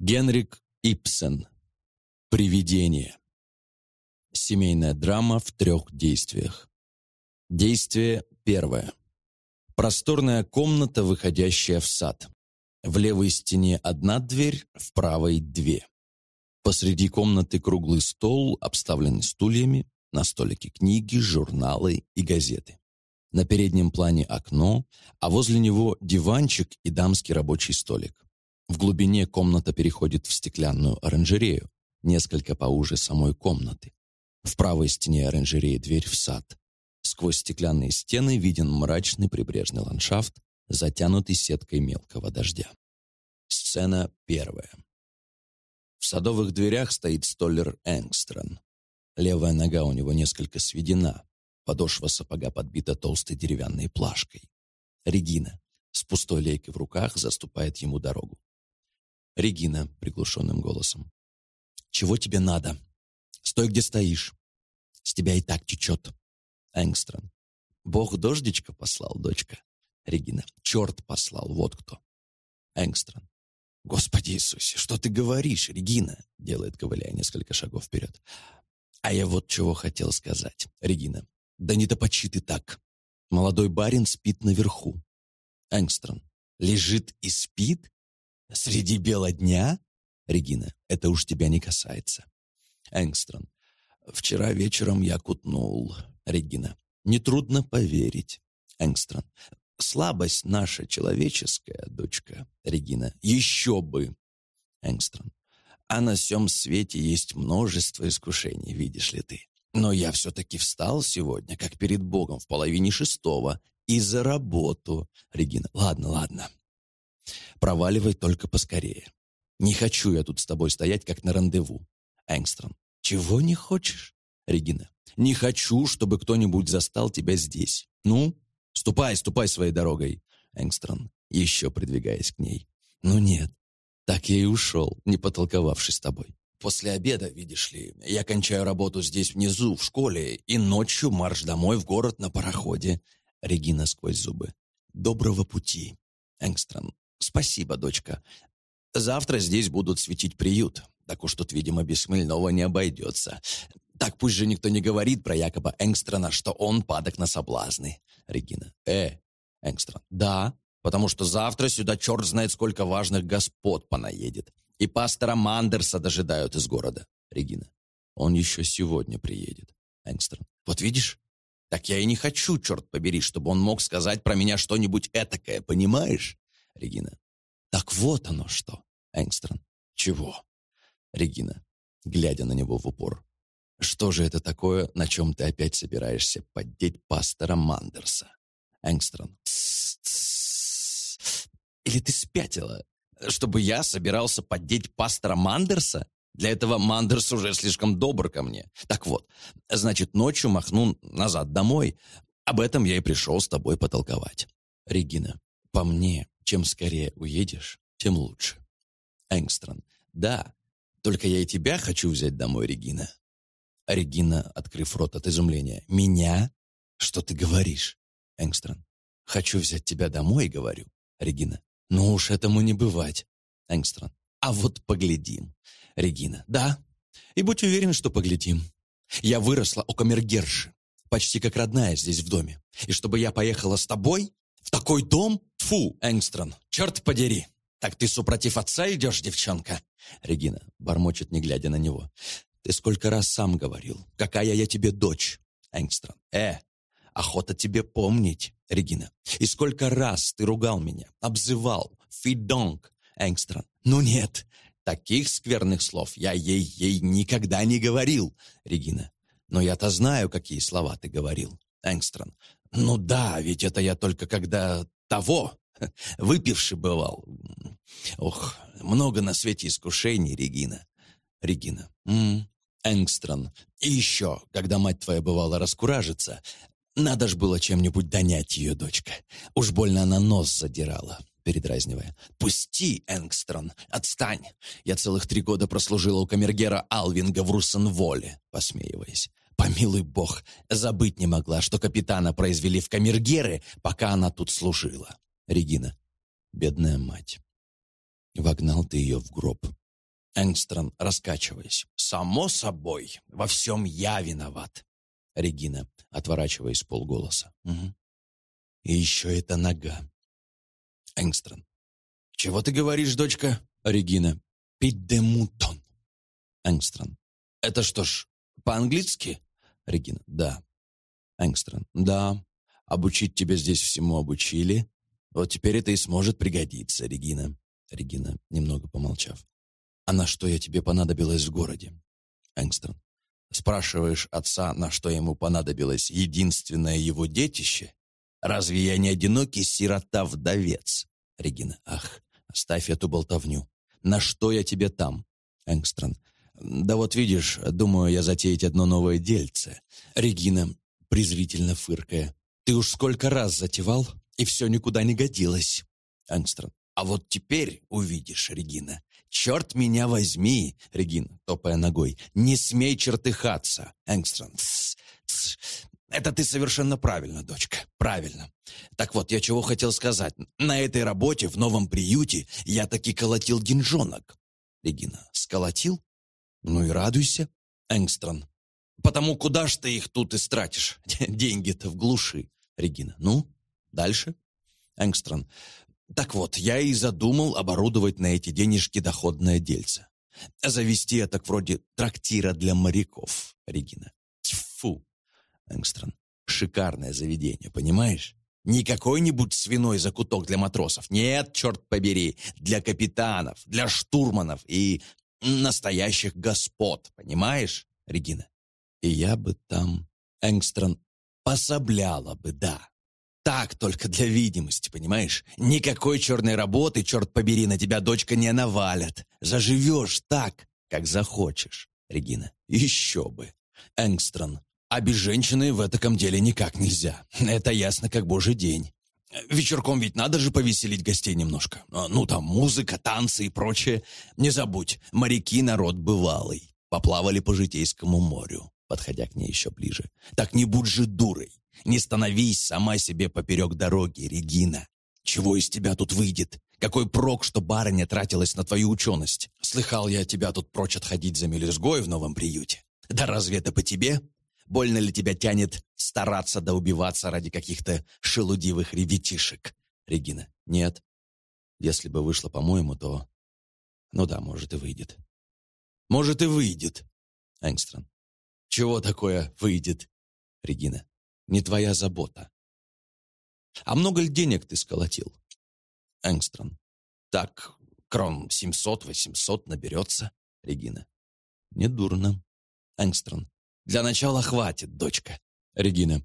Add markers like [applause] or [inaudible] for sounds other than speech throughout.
Генрик Ипсен. Привидение. Семейная драма в трех действиях. Действие первое. Просторная комната, выходящая в сад. В левой стене одна дверь, в правой две. Посреди комнаты круглый стол, обставленный стульями, на столике книги, журналы и газеты. На переднем плане окно, а возле него диванчик и дамский рабочий столик. В глубине комната переходит в стеклянную оранжерею, несколько поуже самой комнаты. В правой стене оранжереи дверь в сад. Сквозь стеклянные стены виден мрачный прибрежный ландшафт, затянутый сеткой мелкого дождя. Сцена первая. В садовых дверях стоит столер Энгстрон. Левая нога у него несколько сведена, подошва сапога подбита толстой деревянной плашкой. Регина с пустой лейкой в руках заступает ему дорогу. Регина приглушенным голосом. «Чего тебе надо? Стой, где стоишь. С тебя и так течет». Энгстрон. «Бог дождичка послал, дочка». Регина. «Черт послал, вот кто». Энгстрон. «Господи Иисусе, что ты говоришь, Регина?» Делает, ковыляя несколько шагов вперед. «А я вот чего хотел сказать, Регина. Да не топочи ты так. Молодой барин спит наверху». Энгстрон. «Лежит и спит? Среди бела дня?» Регина. «Это уж тебя не касается». Энгстрон. «Вчера вечером я кутнул». Регина. «Нетрудно поверить». Энгстрон. «Слабость наша человеческая, дочка». Регина. «Еще бы». Энгстрон. «А на всем свете есть множество искушений, видишь ли ты. Но я все-таки встал сегодня, как перед Богом, в половине шестого, и за работу». Регина. «Ладно, ладно. Проваливай только поскорее. Не хочу я тут с тобой стоять, как на рандеву». Энгстрон. «Чего не хочешь?» Регина. «Не хочу, чтобы кто-нибудь застал тебя здесь. Ну, ступай, ступай своей дорогой». Энгстрон, еще придвигаясь к ней. «Ну нет, так я и ушел, не потолковавшись с тобой. После обеда, видишь ли, я кончаю работу здесь внизу, в школе, и ночью марш домой в город на пароходе». Регина сквозь зубы. «Доброго пути, Энгстрон. Спасибо, дочка. Завтра здесь будут светить приют. Так уж тут, видимо, без Хмельнова не обойдется. Так пусть же никто не говорит про якобы Энгстрона, что он падок на соблазны. Регина. Э, Энгстрон. Да, потому что завтра сюда черт знает сколько важных господ понаедет. И пастора Мандерса дожидают из города. Регина. Он еще сегодня приедет. Энгстрон. Вот видишь? Так я и не хочу, черт побери, чтобы он мог сказать про меня что-нибудь этакое, понимаешь? Регина. Так вот оно что. Энгстрон. Чего? Регина, глядя на него в упор. «Что же это такое, на чем ты опять собираешься поддеть пастора Мандерса?» Энгстрон. «Или ты спятила? Чтобы я собирался поддеть пастора Мандерса? Для этого Мандерс уже слишком добр ко мне. Так вот, значит, ночью махну назад домой. Об этом я и пришел с тобой потолковать». Регина. «По мне, чем скорее уедешь, тем лучше». Энгстрон. «Да, только я и тебя хочу взять домой, Регина». Регина, открыв рот от изумления. «Меня? Что ты говоришь?» Энгстрон. «Хочу взять тебя домой, говорю». Регина. «Ну уж этому не бывать». Энгстрон. «А вот поглядим». Регина. «Да. И будь уверен, что поглядим. Я выросла у камергерши, почти как родная здесь в доме. И чтобы я поехала с тобой в такой дом? Фу, Энгстрон, черт подери!» «Так ты супротив отца идешь, девчонка?» Регина бормочет, не глядя на него. «Ты сколько раз сам говорил, какая я тебе дочь?» Энгстрон. «Э, охота тебе помнить, Регина. И сколько раз ты ругал меня, обзывал, фидонг, Энгстрон. Ну нет, таких скверных слов я ей-ей никогда не говорил, Регина. Но я-то знаю, какие слова ты говорил, Энгстрон. Ну да, ведь это я только когда того, [laughs] Выпивший бывал. Ох, много на свете искушений, Регина. Регина. М -м, Энгстрон. И еще, когда мать твоя бывала раскуражится, надо ж было чем-нибудь донять ее, дочка. Уж больно она нос задирала, передразнивая. «Пусти, Энгстрон, отстань! Я целых три года прослужила у камергера Алвинга в Руссенволе», посмеиваясь. Помилуй бог, забыть не могла, что капитана произвели в камергеры, пока она тут служила. Регина. Бедная мать. Вогнал ты ее в гроб. Энгстрон, раскачиваясь. «Само собой, во всем я виноват». Регина, отворачиваясь полголоса. «Угу. И еще эта нога». Энгстрон. «Чего ты говоришь, дочка?» Регина. «Пидемутон». Энгстрон. «Это что ж, по-английски?» Регина. «Да». Энгстрон. «Да, обучить тебя здесь всему обучили. Вот теперь это и сможет пригодиться, Регина». Регина, немного помолчав. «А на что я тебе понадобилась в городе?» Энгстрон. «Спрашиваешь отца, на что ему понадобилось единственное его детище? Разве я не одинокий сирота-вдовец?» Регина. «Ах, оставь эту болтовню. На что я тебе там?» Энгстрон. «Да вот видишь, думаю я затеять одно новое дельце». Регина, презрительно фыркая. «Ты уж сколько раз затевал, и все никуда не годилось». Энгстрон. «А вот теперь увидишь, Регина. Черт меня возьми!» Регина, топая ногой. «Не смей чертыхаться!» Энгстрон. «Тс, тс. Это ты совершенно правильно, дочка. Правильно. Так вот, я чего хотел сказать. На этой работе, в новом приюте, я таки колотил деньжонок. Регина. Сколотил? Ну и радуйся. Энгстрон. Потому куда ж ты их тут истратишь? [laughs] Деньги-то в глуши. Регина. Ну, дальше? Энгстрон. Так вот, я и задумал оборудовать на эти денежки доходное дельце. Завести это вроде трактира для моряков. Регина. Тьфу. Энгстрон. Шикарное заведение, понимаешь? Не какой-нибудь свиной закуток для матросов. Нет, черт побери, для капитанов, для штурманов и настоящих господ, понимаешь, Регина? И я бы там, Энгстрон, пособляла бы, да. Так, только для видимости, понимаешь? Никакой черной работы, черт побери, на тебя дочка не навалят. Заживешь так, как захочешь, Регина. Еще бы. Энгстрон, а без женщины в этом деле никак нельзя. Это ясно, как божий день. Вечерком ведь надо же повеселить гостей немножко. А, ну, там музыка, танцы и прочее. Не забудь, моряки народ бывалый. Поплавали по Житейскому морю, подходя к ней еще ближе. Так не будь же дурой. Не становись сама себе поперек дороги, Регина. Чего из тебя тут выйдет? Какой прок, что барыня тратилась на твою ученость? Слыхал я тебя тут прочь отходить за мелюзгой в новом приюте. Да разве это по тебе? Больно ли тебя тянет стараться да убиваться ради каких-то шелудивых ребятишек? Регина. Нет. Если бы вышло по-моему, то... Ну да, может и выйдет. Может и выйдет. Энгстрон. Чего такое выйдет? Регина. Не твоя забота. А много ли денег ты сколотил? Энгстрон. Так, крон 700-800 наберется. Регина. Недурно. Энгстрон. Для начала хватит, дочка. Регина.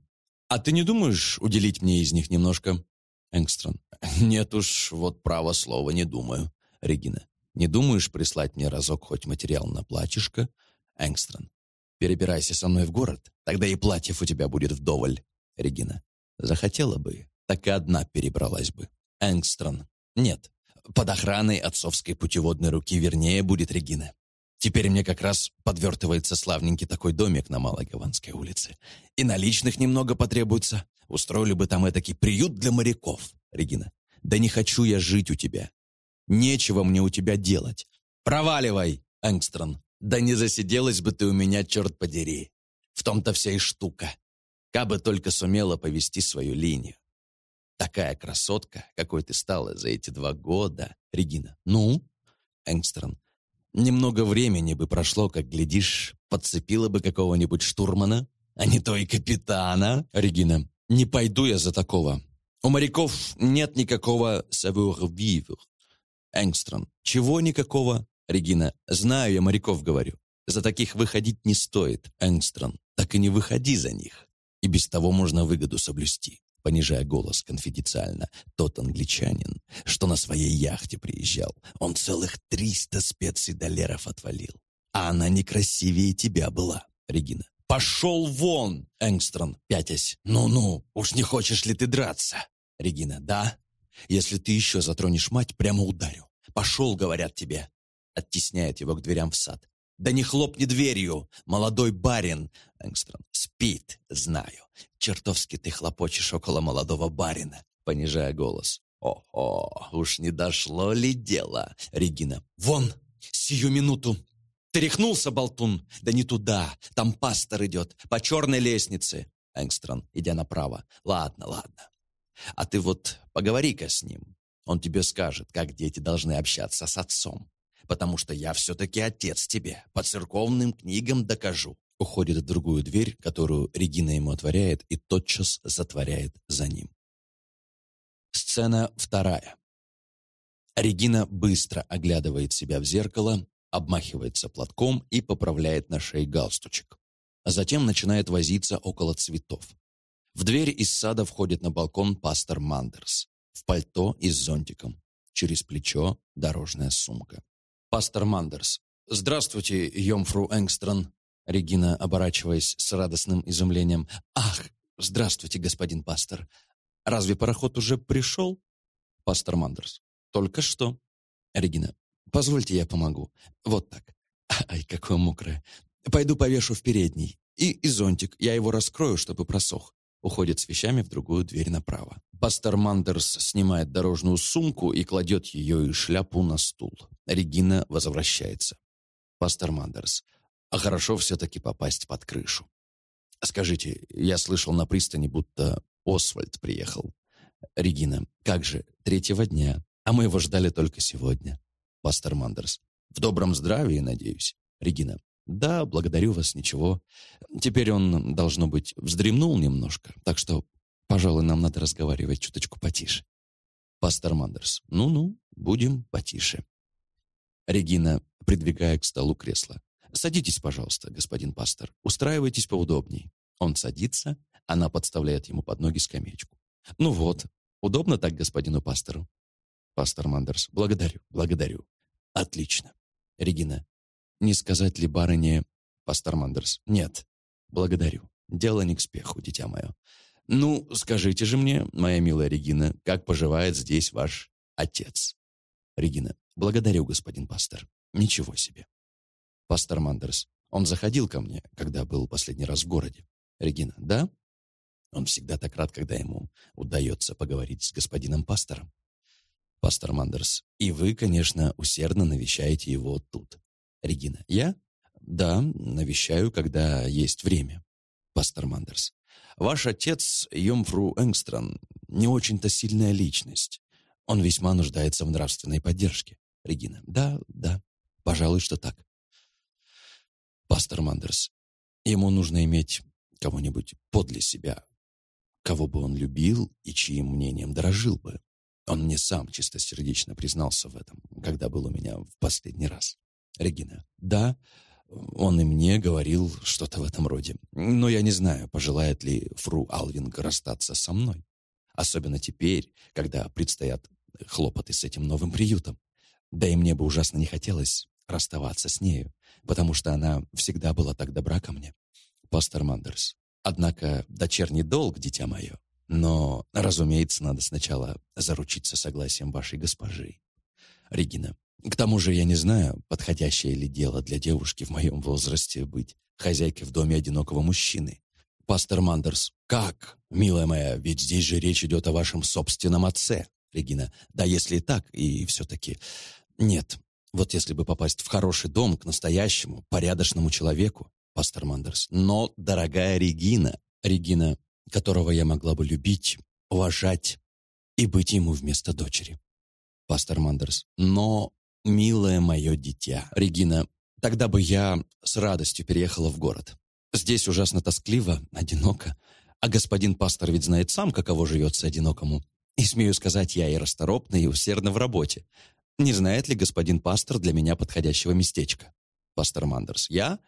А ты не думаешь уделить мне из них немножко? Энгстрон. Нет уж, вот право слова не думаю. Регина. Не думаешь прислать мне разок хоть материал на платьишко? Энгстрон. Перебирайся со мной в город, тогда и платьев у тебя будет вдоволь. Регина. Захотела бы, так и одна перебралась бы. Энгстрон. Нет, под охраной отцовской путеводной руки вернее будет Регина. Теперь мне как раз подвертывается славненький такой домик на Малой Гаванской улице. И наличных немного потребуется. Устроили бы там этакий приют для моряков, Регина. Да не хочу я жить у тебя. Нечего мне у тебя делать. Проваливай, Энгстрон. Да не засиделась бы ты у меня, черт подери. В том-то вся и штука. Кабы только сумела повести свою линию. Такая красотка, какой ты стала за эти два года, Регина. Ну, Энгстрон, Немного времени бы прошло, как, глядишь, подцепила бы какого-нибудь штурмана, а не то и капитана. Регина, не пойду я за такого. У моряков нет никакого savoir-vivre. Энгстрон, чего никакого? Регина, знаю я моряков, говорю. За таких выходить не стоит, Энгстрон. Так и не выходи за них. И без того можно выгоду соблюсти понижая голос конфиденциально, тот англичанин, что на своей яхте приезжал, он целых триста специй отвалил. А она не красивее тебя была, Регина. «Пошел вон!» Энгстрон, пятясь. «Ну-ну, уж не хочешь ли ты драться?» Регина, «Да. Если ты еще затронешь мать, прямо ударю. Пошел, говорят тебе». Оттесняет его к дверям в сад. «Да не хлопни дверью, молодой барин!» Энгстрон. «Спит, знаю. Чертовски ты хлопочешь около молодого барина», понижая голос. «О-о, уж не дошло ли дело?» Регина. «Вон! «Сию минуту!» «Ты рехнулся, болтун?» «Да не туда! Там пастор идет, по черной лестнице!» Энгстрон, идя направо. «Ладно, ладно. А ты вот поговори-ка с ним. Он тебе скажет, как дети должны общаться с отцом. Потому что я все-таки отец тебе. По церковным книгам докажу». Уходит в другую дверь, которую Регина ему отворяет и тотчас затворяет за ним. Сцена вторая. Регина быстро оглядывает себя в зеркало, обмахивается платком и поправляет на шее галстучек. А затем начинает возиться около цветов. В дверь из сада входит на балкон пастор Мандерс. В пальто и с зонтиком. Через плечо дорожная сумка. Пастор Мандерс. «Здравствуйте, Йомфру Энгстрон!» Регина, оборачиваясь с радостным изумлением. «Ах, здравствуйте, господин пастор! Разве пароход уже пришел?» Пастор Мандерс. «Только что». Регина. «Позвольте, я помогу. Вот так. Ай, какое мокрое. Пойду повешу в передней. И, и зонтик. Я его раскрою, чтобы просох. Уходит с вещами в другую дверь направо. Пастор Мандерс снимает дорожную сумку и кладет ее и шляпу на стул. Регина возвращается. Пастор Мандерс. А хорошо все-таки попасть под крышу. Скажите, я слышал на пристани, будто Освальд приехал. Регина. Как же, третьего дня. А мы его ждали только сегодня. Пастор Мандерс. В добром здравии, надеюсь. Регина. «Да, благодарю вас, ничего. Теперь он, должно быть, вздремнул немножко, так что, пожалуй, нам надо разговаривать чуточку потише». Пастор Мандерс. «Ну-ну, будем потише». Регина, придвигая к столу кресло. «Садитесь, пожалуйста, господин пастор. Устраивайтесь поудобней». Он садится, она подставляет ему под ноги скамеечку. «Ну вот, удобно так господину пастору?» Пастор Мандерс. «Благодарю, благодарю». «Отлично». Регина. Не сказать ли барыне, пастор Мандерс? Нет. Благодарю. Дело не к спеху, дитя мое. Ну, скажите же мне, моя милая Регина, как поживает здесь ваш отец? Регина. Благодарю, господин пастор. Ничего себе. Пастор Мандерс. Он заходил ко мне, когда был последний раз в городе. Регина. Да? Он всегда так рад, когда ему удается поговорить с господином пастором. Пастор Мандерс. И вы, конечно, усердно навещаете его тут. Регина. Я? Да, навещаю, когда есть время. Пастор Мандерс. Ваш отец, Йомфру Энгстрон, не очень-то сильная личность. Он весьма нуждается в нравственной поддержке. Регина. Да, да, пожалуй, что так. Пастор Мандерс. Ему нужно иметь кого-нибудь подле себя, кого бы он любил и чьим мнением дорожил бы. Он мне сам чистосердечно признался в этом, когда был у меня в последний раз. Регина. Да, он и мне говорил что-то в этом роде. Но я не знаю, пожелает ли фру Алвинг расстаться со мной. Особенно теперь, когда предстоят хлопоты с этим новым приютом. Да и мне бы ужасно не хотелось расставаться с нею, потому что она всегда была так добра ко мне. Пастор Мандерс. Однако дочерний долг, дитя мое. Но, разумеется, надо сначала заручиться согласием вашей госпожи. Регина. К тому же я не знаю, подходящее ли дело для девушки в моем возрасте быть хозяйкой в доме одинокого мужчины. Пастор Мандерс. Как? Милая моя, ведь здесь же речь идет о вашем собственном отце. Регина. Да, если и так, и все-таки... Нет. Вот если бы попасть в хороший дом к настоящему, порядочному человеку. Пастор Мандерс. Но, дорогая Регина, Регина, которого я могла бы любить, уважать и быть ему вместо дочери. Пастор Мандерс. Но «Милое мое дитя, Регина, тогда бы я с радостью переехала в город. Здесь ужасно тоскливо, одиноко. А господин пастор ведь знает сам, каково живется одинокому. И, смею сказать, я и расторопна, и усердна в работе. Не знает ли господин пастор для меня подходящего местечка? Пастор Мандерс. Я?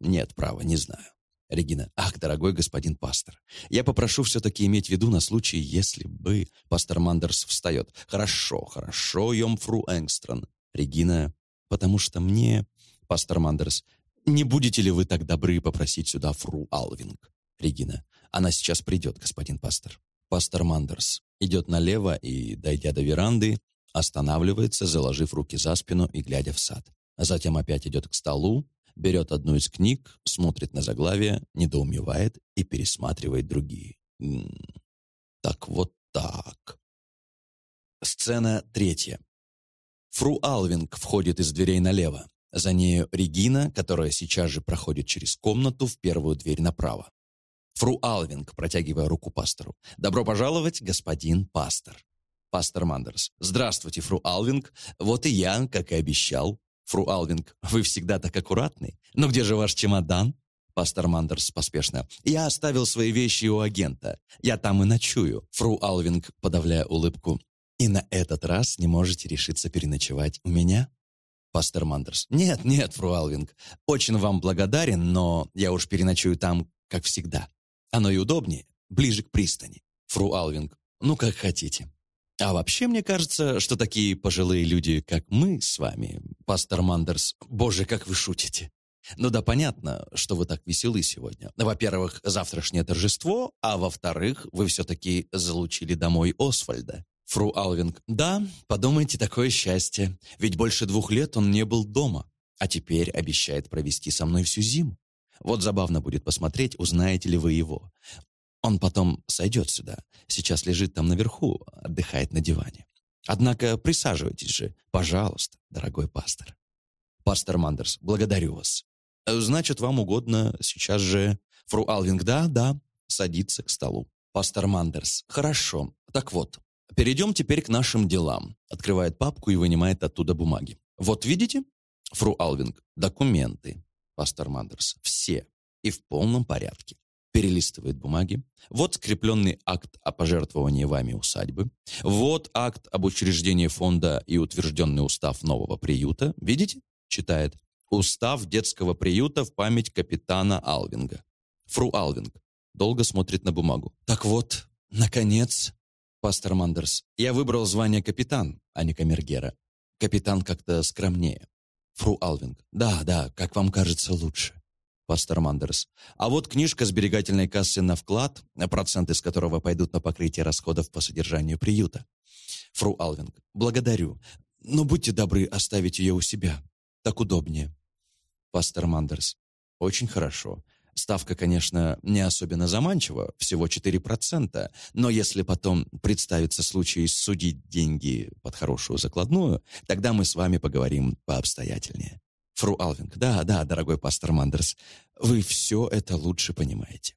Нет, право, не знаю. Регина. Ах, дорогой господин пастор, я попрошу все-таки иметь в виду на случай, если бы... Пастор Мандерс встает. Хорошо, хорошо, Йомфру Энгстрон. Регина, потому что мне, пастор Мандерс, не будете ли вы так добры попросить сюда фру Алвинг? Регина, она сейчас придет, господин пастор. Пастор Мандерс идет налево и, дойдя до веранды, останавливается, заложив руки за спину и глядя в сад. Затем опять идет к столу, берет одну из книг, смотрит на заглавие, недоумевает и пересматривает другие. Так вот так. Сцена третья. Фру Алвинг входит из дверей налево. За нею Регина, которая сейчас же проходит через комнату в первую дверь направо. Фру Алвинг, протягивая руку пастору. «Добро пожаловать, господин пастор». Пастор Мандерс. «Здравствуйте, фру Алвинг. Вот и я, как и обещал. Фру Алвинг, вы всегда так аккуратны. Но где же ваш чемодан?» Пастор Мандерс поспешно. «Я оставил свои вещи у агента. Я там и ночую». Фру Алвинг, подавляя улыбку. «И на этот раз не можете решиться переночевать у меня?» Пастор Мандерс. «Нет, нет, фру Алвинг. Очень вам благодарен, но я уж переночую там, как всегда. Оно и удобнее, ближе к пристани». Фру Алвинг. «Ну, как хотите». А вообще, мне кажется, что такие пожилые люди, как мы с вами, пастор Мандерс, боже, как вы шутите. Ну да, понятно, что вы так веселы сегодня. Во-первых, завтрашнее торжество, а во-вторых, вы все-таки залучили домой Освальда. Фру Алвинг. Да, подумайте, такое счастье. Ведь больше двух лет он не был дома, а теперь обещает провести со мной всю зиму. Вот забавно будет посмотреть, узнаете ли вы его. Он потом сойдет сюда. Сейчас лежит там наверху, отдыхает на диване. Однако присаживайтесь же, пожалуйста, дорогой пастор. Пастор Мандерс, благодарю вас. Значит, вам угодно сейчас же... Фру Алвинг, да, да, садиться к столу. Пастор Мандерс, хорошо. Так вот, перейдем теперь к нашим делам. Открывает папку и вынимает оттуда бумаги. Вот видите? Фру Алвинг, документы. Пастор Мандерс, все. И в полном порядке перелистывает бумаги. Вот скрепленный акт о пожертвовании вами усадьбы. Вот акт об учреждении фонда и утвержденный устав нового приюта. Видите? Читает. Устав детского приюта в память капитана Алвинга. Фру Алвинг долго смотрит на бумагу. Так вот, наконец, пастор Мандерс, я выбрал звание капитан, а не камергера. Капитан как-то скромнее. Фру Алвинг. Да, да, как вам кажется лучше. Пастор Мандерс. А вот книжка сберегательной кассы на вклад, проценты с которого пойдут на покрытие расходов по содержанию приюта. Фру Алвинг. Благодарю. Но будьте добры оставить ее у себя. Так удобнее. Пастор Мандерс. Очень хорошо. Ставка, конечно, не особенно заманчива, всего 4%, но если потом представится случай судить деньги под хорошую закладную, тогда мы с вами поговорим пообстоятельнее. Фру Алвинг. Да, да, дорогой пастор Мандерс, вы все это лучше понимаете.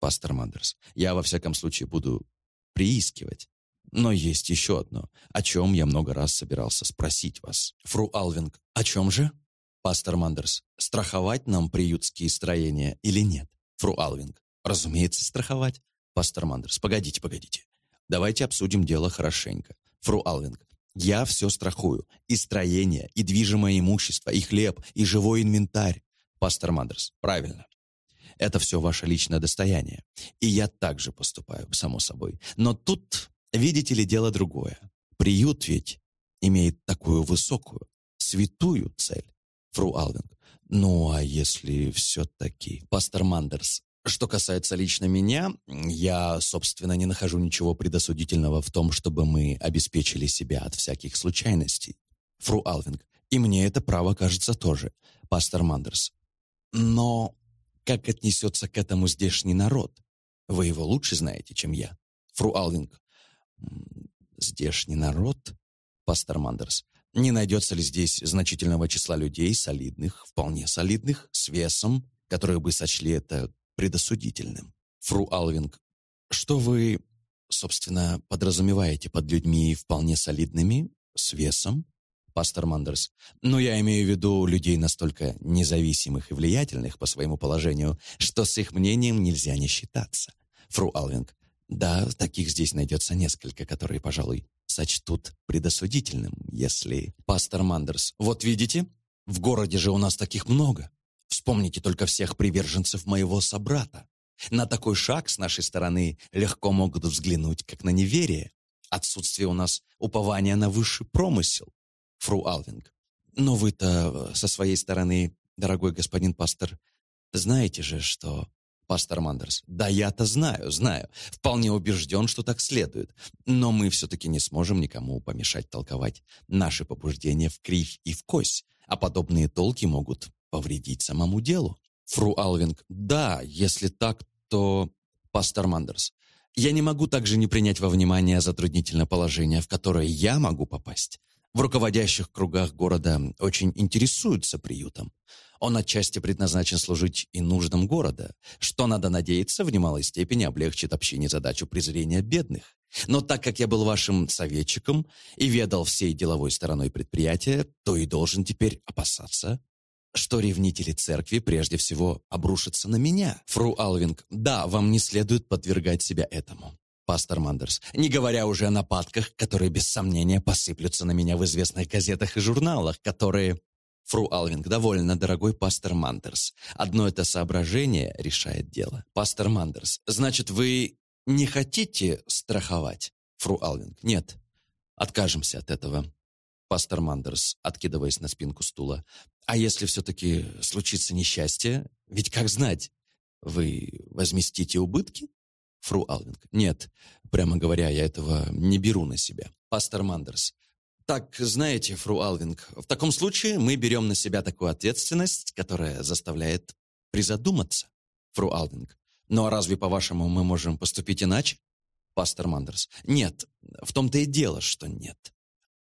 Пастор Мандерс. Я во всяком случае буду приискивать. Но есть еще одно, о чем я много раз собирался спросить вас. Фру Алвинг. О чем же? Пастор Мандерс, страховать нам приютские строения или нет? Фру Алвинг, разумеется, страховать. Пастор Мандерс, погодите, погодите. Давайте обсудим дело хорошенько. Фру Алвинг, я все страхую. И строение, и движимое имущество, и хлеб, и живой инвентарь. Пастор Мандерс, правильно. Это все ваше личное достояние. И я также поступаю, само собой. Но тут, видите ли, дело другое. Приют ведь имеет такую высокую, святую цель. Фру Алвинг. Ну, а если все-таки... Пастор Мандерс. Что касается лично меня, я, собственно, не нахожу ничего предосудительного в том, чтобы мы обеспечили себя от всяких случайностей. Фру Алвинг. И мне это право кажется тоже. Пастор Мандерс. Но как отнесется к этому здешний народ? Вы его лучше знаете, чем я. Фру Алвинг. Здешний народ? Пастор Мандерс. Не найдется ли здесь значительного числа людей, солидных, вполне солидных, с весом, которые бы сочли это предосудительным? Фру Алвинг, что вы, собственно, подразумеваете под людьми вполне солидными, с весом? Пастор Мандерс, ну, я имею в виду людей настолько независимых и влиятельных по своему положению, что с их мнением нельзя не считаться. Фру Алвинг, да, таких здесь найдется несколько, которые, пожалуй, сочтут предосудительным, если... Пастор Мандерс, вот видите, в городе же у нас таких много. Вспомните только всех приверженцев моего собрата. На такой шаг с нашей стороны легко могут взглянуть, как на неверие. Отсутствие у нас упования на высший промысел. Фру Алвинг. Но вы-то со своей стороны, дорогой господин пастор, знаете же, что Пастор Мандерс. Да я-то знаю, знаю. Вполне убежден, что так следует. Но мы все-таки не сможем никому помешать толковать наши побуждения в кривь и в кось. А подобные толки могут повредить самому делу. Фру Алвинг. Да, если так, то... Пастор Мандерс. Я не могу также не принять во внимание затруднительное положение, в которое я могу попасть. В руководящих кругах города очень интересуются приютом. Он отчасти предназначен служить и нуждам города, что, надо надеяться, в немалой степени облегчит общине задачу презрения бедных. Но так как я был вашим советчиком и ведал всей деловой стороной предприятия, то и должен теперь опасаться, что ревнители церкви прежде всего обрушатся на меня. Фру Алвинг, да, вам не следует подвергать себя этому. Пастор Мандерс, не говоря уже о нападках, которые без сомнения посыплются на меня в известных газетах и журналах, которые... Фру Алвинг, довольно, дорогой пастор Мандерс. Одно это соображение решает дело. Пастор Мандерс, значит, вы не хотите страховать? Фру Алвинг, нет. Откажемся от этого. Пастор Мандерс, откидываясь на спинку стула. А если все-таки случится несчастье? Ведь как знать? Вы возместите убытки? Фру Алвинг. Нет, прямо говоря, я этого не беру на себя. Пастор Мандерс. Так, знаете, фру Алвинг, в таком случае мы берем на себя такую ответственность, которая заставляет призадуматься. Фру Алвинг. Ну а разве, по-вашему, мы можем поступить иначе? Пастор Мандерс. Нет, в том-то и дело, что нет.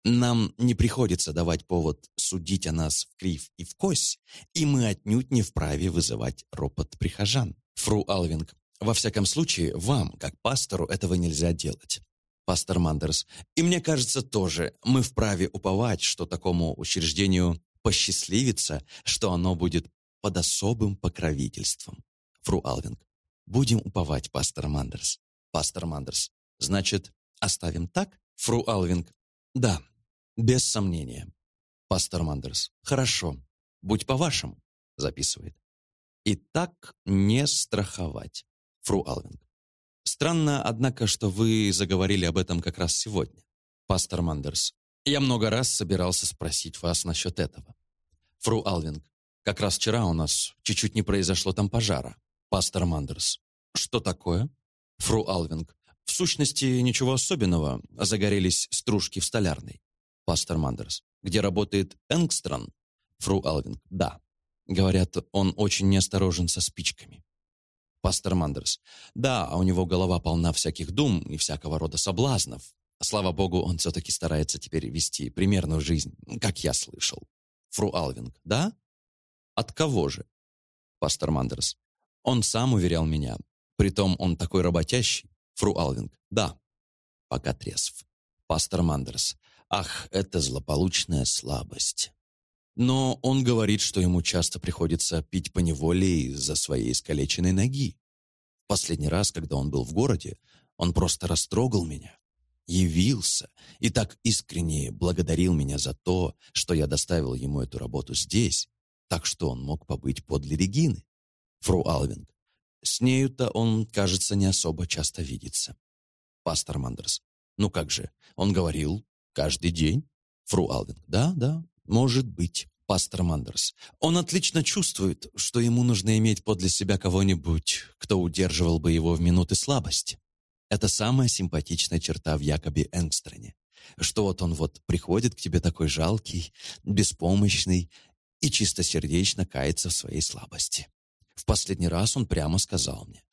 Нам не приходится давать повод судить о нас в крив и в кось, и мы отнюдь не вправе вызывать ропот прихожан. Фру Алвинг. Во всяком случае, вам, как пастору, этого нельзя делать пастор Мандерс. И мне кажется тоже, мы вправе уповать, что такому учреждению посчастливится, что оно будет под особым покровительством. Фру Алвинг. Будем уповать, пастор Мандерс. Пастор Мандерс. Значит, оставим так? Фру Алвинг. Да, без сомнения. Пастор Мандерс. Хорошо. Будь по-вашему. Записывает. И так не страховать. Фру Алвинг. Странно, однако, что вы заговорили об этом как раз сегодня, пастор Мандерс. Я много раз собирался спросить вас насчет этого. Фру Алвинг, как раз вчера у нас чуть-чуть не произошло там пожара. Пастор Мандерс. Что такое? Фру Алвинг. В сущности, ничего особенного. Загорелись стружки в столярной. Пастор Мандерс. Где работает Энгстрон? Фру Алвинг. Да. Говорят, он очень неосторожен со спичками пастор Мандерс. Да, а у него голова полна всяких дум и всякого рода соблазнов. Слава богу, он все-таки старается теперь вести примерную жизнь, как я слышал. Фру Алвинг, да? От кого же? Пастор Мандерс. Он сам уверял меня. Притом он такой работящий. Фру Алвинг. Да. Пока трезв. Пастор Мандерс. Ах, это злополучная слабость. Но он говорит, что ему часто приходится пить по неволе из-за своей искалеченной ноги. Последний раз, когда он был в городе, он просто растрогал меня, явился и так искренне благодарил меня за то, что я доставил ему эту работу здесь, так что он мог побыть подле Регины. Фру Алвинг. С нею-то он, кажется, не особо часто видится. Пастор Мандерс. Ну как же, он говорил каждый день. Фру Алвинг. Да, да, может быть, пастор Мандерс. Он отлично чувствует, что ему нужно иметь подле себя кого-нибудь, кто удерживал бы его в минуты слабости. Это самая симпатичная черта в Якобе Энгстроне. Что вот он вот приходит к тебе такой жалкий, беспомощный и чистосердечно кается в своей слабости. В последний раз он прямо сказал мне,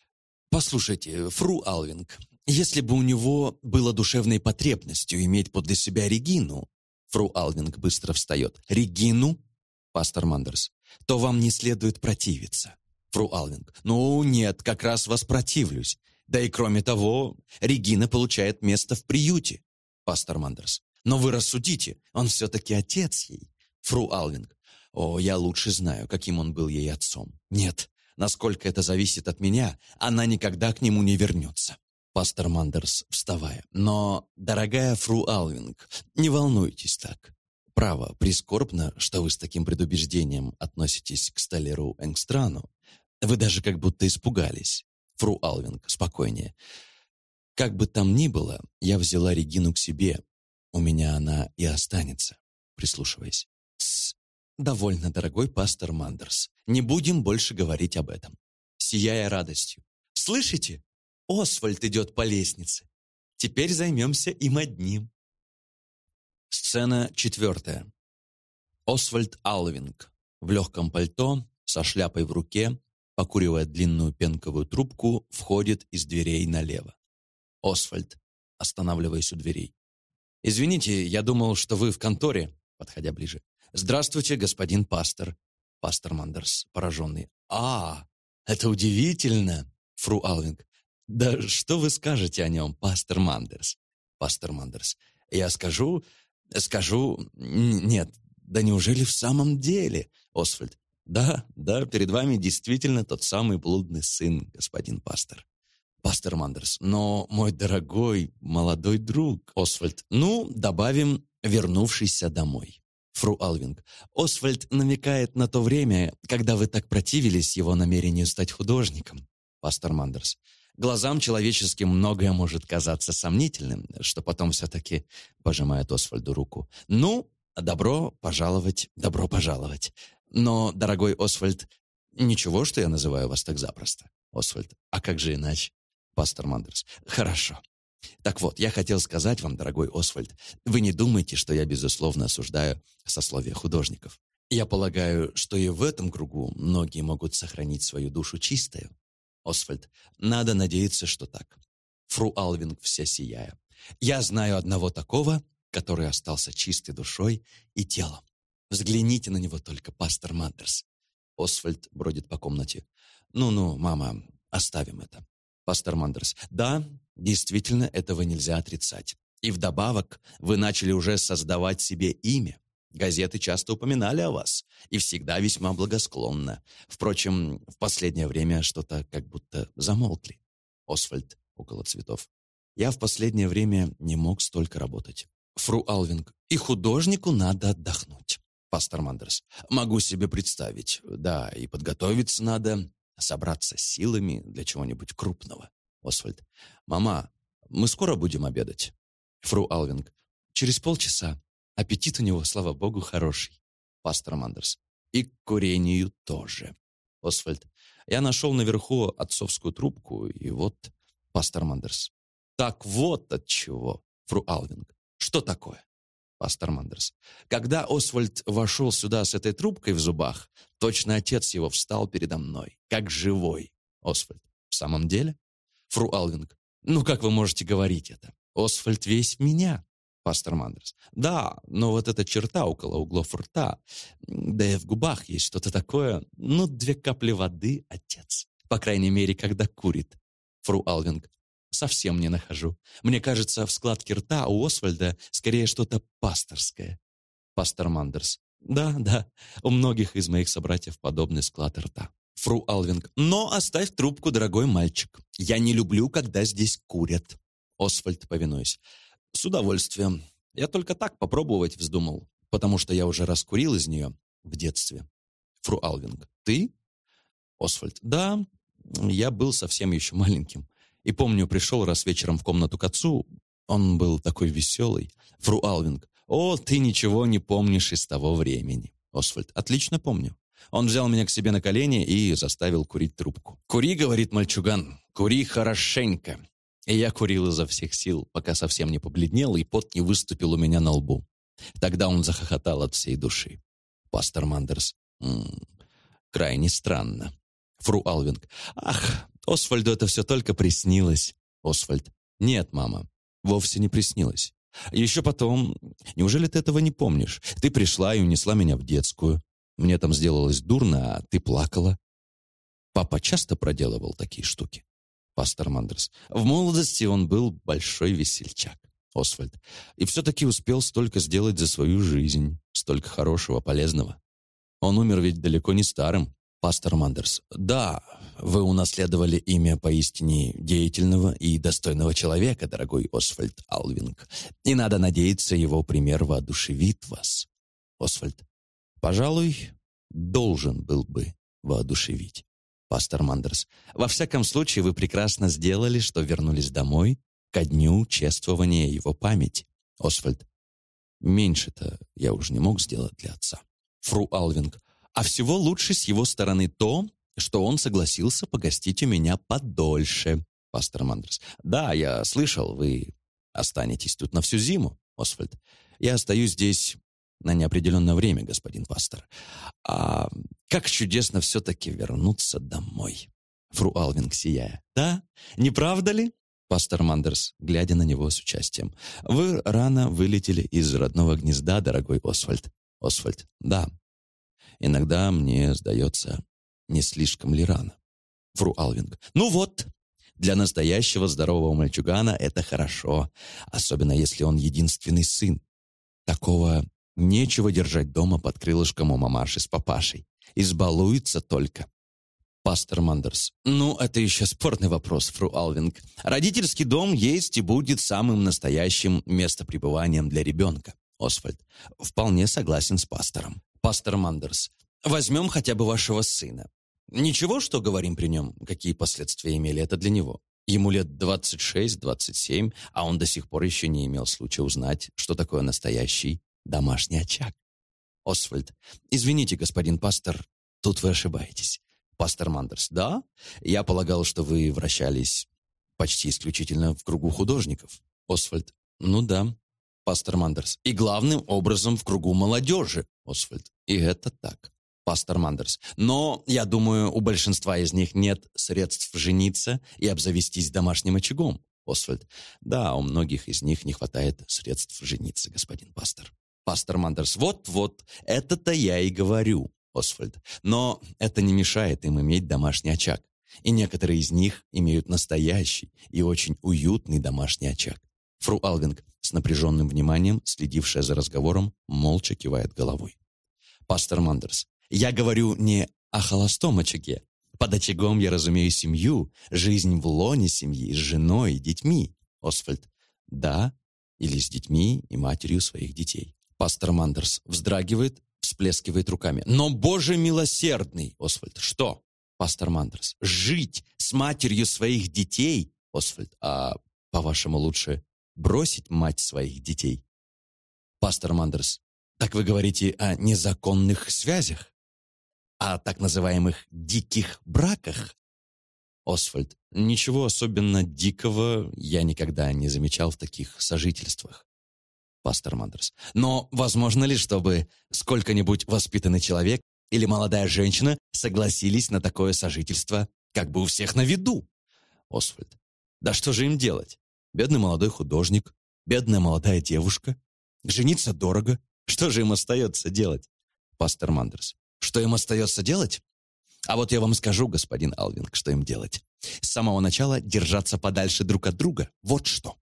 «Послушайте, фру Алвинг, если бы у него было душевной потребностью иметь подле себя Регину, Фру Алвинг быстро встает. «Регину?» Пастор Мандерс. «То вам не следует противиться». Фру Алвинг. «Ну, нет, как раз воспротивлюсь. Да и кроме того, Регина получает место в приюте». Пастор Мандерс. «Но вы рассудите, он все-таки отец ей». Фру Алвинг. «О, я лучше знаю, каким он был ей отцом. Нет, насколько это зависит от меня, она никогда к нему не вернется» пастор Мандерс, вставая. «Но, дорогая фру Алвинг, не волнуйтесь так. Право, прискорбно, что вы с таким предубеждением относитесь к столяру Энгстрану. Вы даже как будто испугались. Фру Алвинг, спокойнее. Как бы там ни было, я взяла Регину к себе. У меня она и останется, прислушиваясь. Тссс, довольно, дорогой пастор Мандерс. Не будем больше говорить об этом. Сияя радостью. Слышите? Освальд идет по лестнице. Теперь займемся им одним. Сцена четвертая. Освальд Алвинг в легком пальто, со шляпой в руке, покуривая длинную пенковую трубку, входит из дверей налево. Освальд, останавливаясь у дверей. «Извините, я думал, что вы в конторе», подходя ближе. «Здравствуйте, господин пастор». Пастор Мандерс, пораженный. «А, это удивительно!» Фру Алвинг. «Да что вы скажете о нем, пастор Мандерс?» Пастор Мандерс. «Я скажу, скажу... Нет, да неужели в самом деле?» Освальд. «Да, да, перед вами действительно тот самый блудный сын, господин пастор». Пастор Мандерс. «Но, мой дорогой молодой друг...» Освальд. «Ну, добавим, вернувшийся домой». Фру Алвинг. Освальд намекает на то время, когда вы так противились его намерению стать художником. Пастор Мандерс. Глазам человеческим многое может казаться сомнительным, что потом все-таки пожимает Освальду руку. Ну, добро пожаловать, добро пожаловать. Но, дорогой Освальд, ничего, что я называю вас так запросто. Освальд, а как же иначе? Пастор Мандерс. Хорошо. Так вот, я хотел сказать вам, дорогой Освальд, вы не думайте, что я, безусловно, осуждаю сословие художников. Я полагаю, что и в этом кругу многие могут сохранить свою душу чистою. Освальд, надо надеяться, что так. Фру Алвинг вся сияя. Я знаю одного такого, который остался чистой душой и телом. Взгляните на него только, пастор Мандерс. Освальд бродит по комнате. «Ну-ну, мама, оставим это». Пастор Мандерс. «Да, действительно, этого нельзя отрицать. И вдобавок вы начали уже создавать себе имя. Газеты часто упоминали о вас, и всегда весьма благосклонно. Впрочем, в последнее время что-то как будто замолкли. Освальд около цветов. Я в последнее время не мог столько работать. Фру Алвинг. И художнику надо отдохнуть. Пастор Мандерс. Могу себе представить. Да, и подготовиться надо, собраться силами для чего-нибудь крупного. Освальд. Мама, мы скоро будем обедать. Фру Алвинг. Через полчаса. Аппетит у него, слава богу, хороший. Пастор Мандерс. И к курению тоже. Освальд. Я нашел наверху отцовскую трубку, и вот пастор Мандерс. Так вот от чего, фру Алвинг. Что такое? Пастор Мандерс. Когда Освальд вошел сюда с этой трубкой в зубах, точно отец его встал передо мной, как живой. Освальд. В самом деле? Фру Алвинг. Ну как вы можете говорить это? Освальд весь меня. Пастор Мандерс. Да, но вот эта черта около углов рта, да и в губах есть что-то такое, ну, две капли воды, отец. По крайней мере, когда курит. Фру Алвинг. Совсем не нахожу. Мне кажется, в складке рта у Освальда скорее что-то пасторское. Пастор Мандерс. Да, да, у многих из моих собратьев подобный склад рта. Фру Алвинг. Но оставь трубку, дорогой мальчик. Я не люблю, когда здесь курят. Освальд, повинуясь. С удовольствием. Я только так попробовать вздумал, потому что я уже раскурил из нее в детстве. Фру Алвинг. Ты? Освальд. Да, я был совсем еще маленьким. И помню, пришел раз вечером в комнату к отцу. Он был такой веселый. Фру Алвинг. О, ты ничего не помнишь из того времени. Освальд. Отлично помню. Он взял меня к себе на колени и заставил курить трубку. «Кури», — говорит мальчуган, — «кури хорошенько». И я курил изо всех сил, пока совсем не побледнел, и пот не выступил у меня на лбу. Тогда он захохотал от всей души. Пастор Мандерс. М -м, крайне странно. Фру Алвинг. Ах, Освальду это все только приснилось. Освальд. Нет, мама, вовсе не приснилось. Еще потом... Неужели ты этого не помнишь? Ты пришла и унесла меня в детскую. Мне там сделалось дурно, а ты плакала. Папа часто проделывал такие штуки. Пастор Мандерс. В молодости он был большой весельчак. Освальд. И все-таки успел столько сделать за свою жизнь. Столько хорошего, полезного. Он умер ведь далеко не старым. Пастор Мандерс. Да, вы унаследовали имя поистине деятельного и достойного человека, дорогой Освальд Алвинг. И надо надеяться, его пример воодушевит вас. Освальд. Пожалуй, должен был бы воодушевить пастор Мандерс. «Во всяком случае, вы прекрасно сделали, что вернулись домой ко дню чествования его памяти». Освальд. «Меньше-то я уже не мог сделать для отца». Фру Алвинг. «А всего лучше с его стороны то, что он согласился погостить у меня подольше». Пастор Мандерс. «Да, я слышал, вы останетесь тут на всю зиму, Освальд. Я остаюсь здесь на неопределенное время, господин пастор. А как чудесно все-таки вернуться домой. Фру Алвинг сияя. Да, не правда ли? Пастор Мандерс, глядя на него с участием. «Вы рано вылетели из родного гнезда, дорогой Освальд». «Освальд, да. Иногда мне сдается, не слишком ли рано?» Фру Алвинг. «Ну вот, для настоящего здорового мальчугана это хорошо, особенно если он единственный сын. Такого нечего держать дома под крылышком у мамаши с папашей. Избалуется только. Пастор Мандерс. Ну, это еще спорный вопрос, фру Алвинг. Родительский дом есть и будет самым настоящим местопребыванием для ребенка. Освальд. Вполне согласен с пастором. Пастор Мандерс. Возьмем хотя бы вашего сына. Ничего, что говорим при нем, какие последствия имели это для него. Ему лет 26-27, а он до сих пор еще не имел случая узнать, что такое настоящий домашний очаг. Освальд. Извините, господин пастор, тут вы ошибаетесь. Пастор Мандерс. Да, я полагал, что вы вращались почти исключительно в кругу художников. Освальд. Ну да. Пастор Мандерс. И главным образом в кругу молодежи. Освальд. И это так. Пастор Мандерс. Но, я думаю, у большинства из них нет средств жениться и обзавестись домашним очагом. Освальд. Да, у многих из них не хватает средств жениться, господин пастор. Пастор Мандерс. Вот-вот, это-то я и говорю. Освальд. Но это не мешает им иметь домашний очаг. И некоторые из них имеют настоящий и очень уютный домашний очаг. Фру Алвинг, с напряженным вниманием, следившая за разговором, молча кивает головой. Пастор Мандерс. Я говорю не о холостом очаге. Под очагом я разумею семью, жизнь в лоне семьи, с женой и детьми. Освальд. Да, или с детьми и матерью своих детей. Пастор Мандерс вздрагивает, всплескивает руками. «Но, Боже милосердный!» Освальд. «Что?» Пастор Мандерс. «Жить с матерью своих детей?» Освальд. «А, по-вашему, лучше бросить мать своих детей?» Пастор Мандерс. «Так вы говорите о незаконных связях? О так называемых диких браках?» Освальд. «Ничего особенно дикого я никогда не замечал в таких сожительствах пастор Мандерс. Но возможно ли, чтобы сколько-нибудь воспитанный человек или молодая женщина согласились на такое сожительство, как бы у всех на виду? Освальд. Да что же им делать? Бедный молодой художник, бедная молодая девушка. Жениться дорого. Что же им остается делать? Пастор Мандерс. Что им остается делать? А вот я вам скажу, господин Алвинг, что им делать. С самого начала держаться подальше друг от друга. Вот что.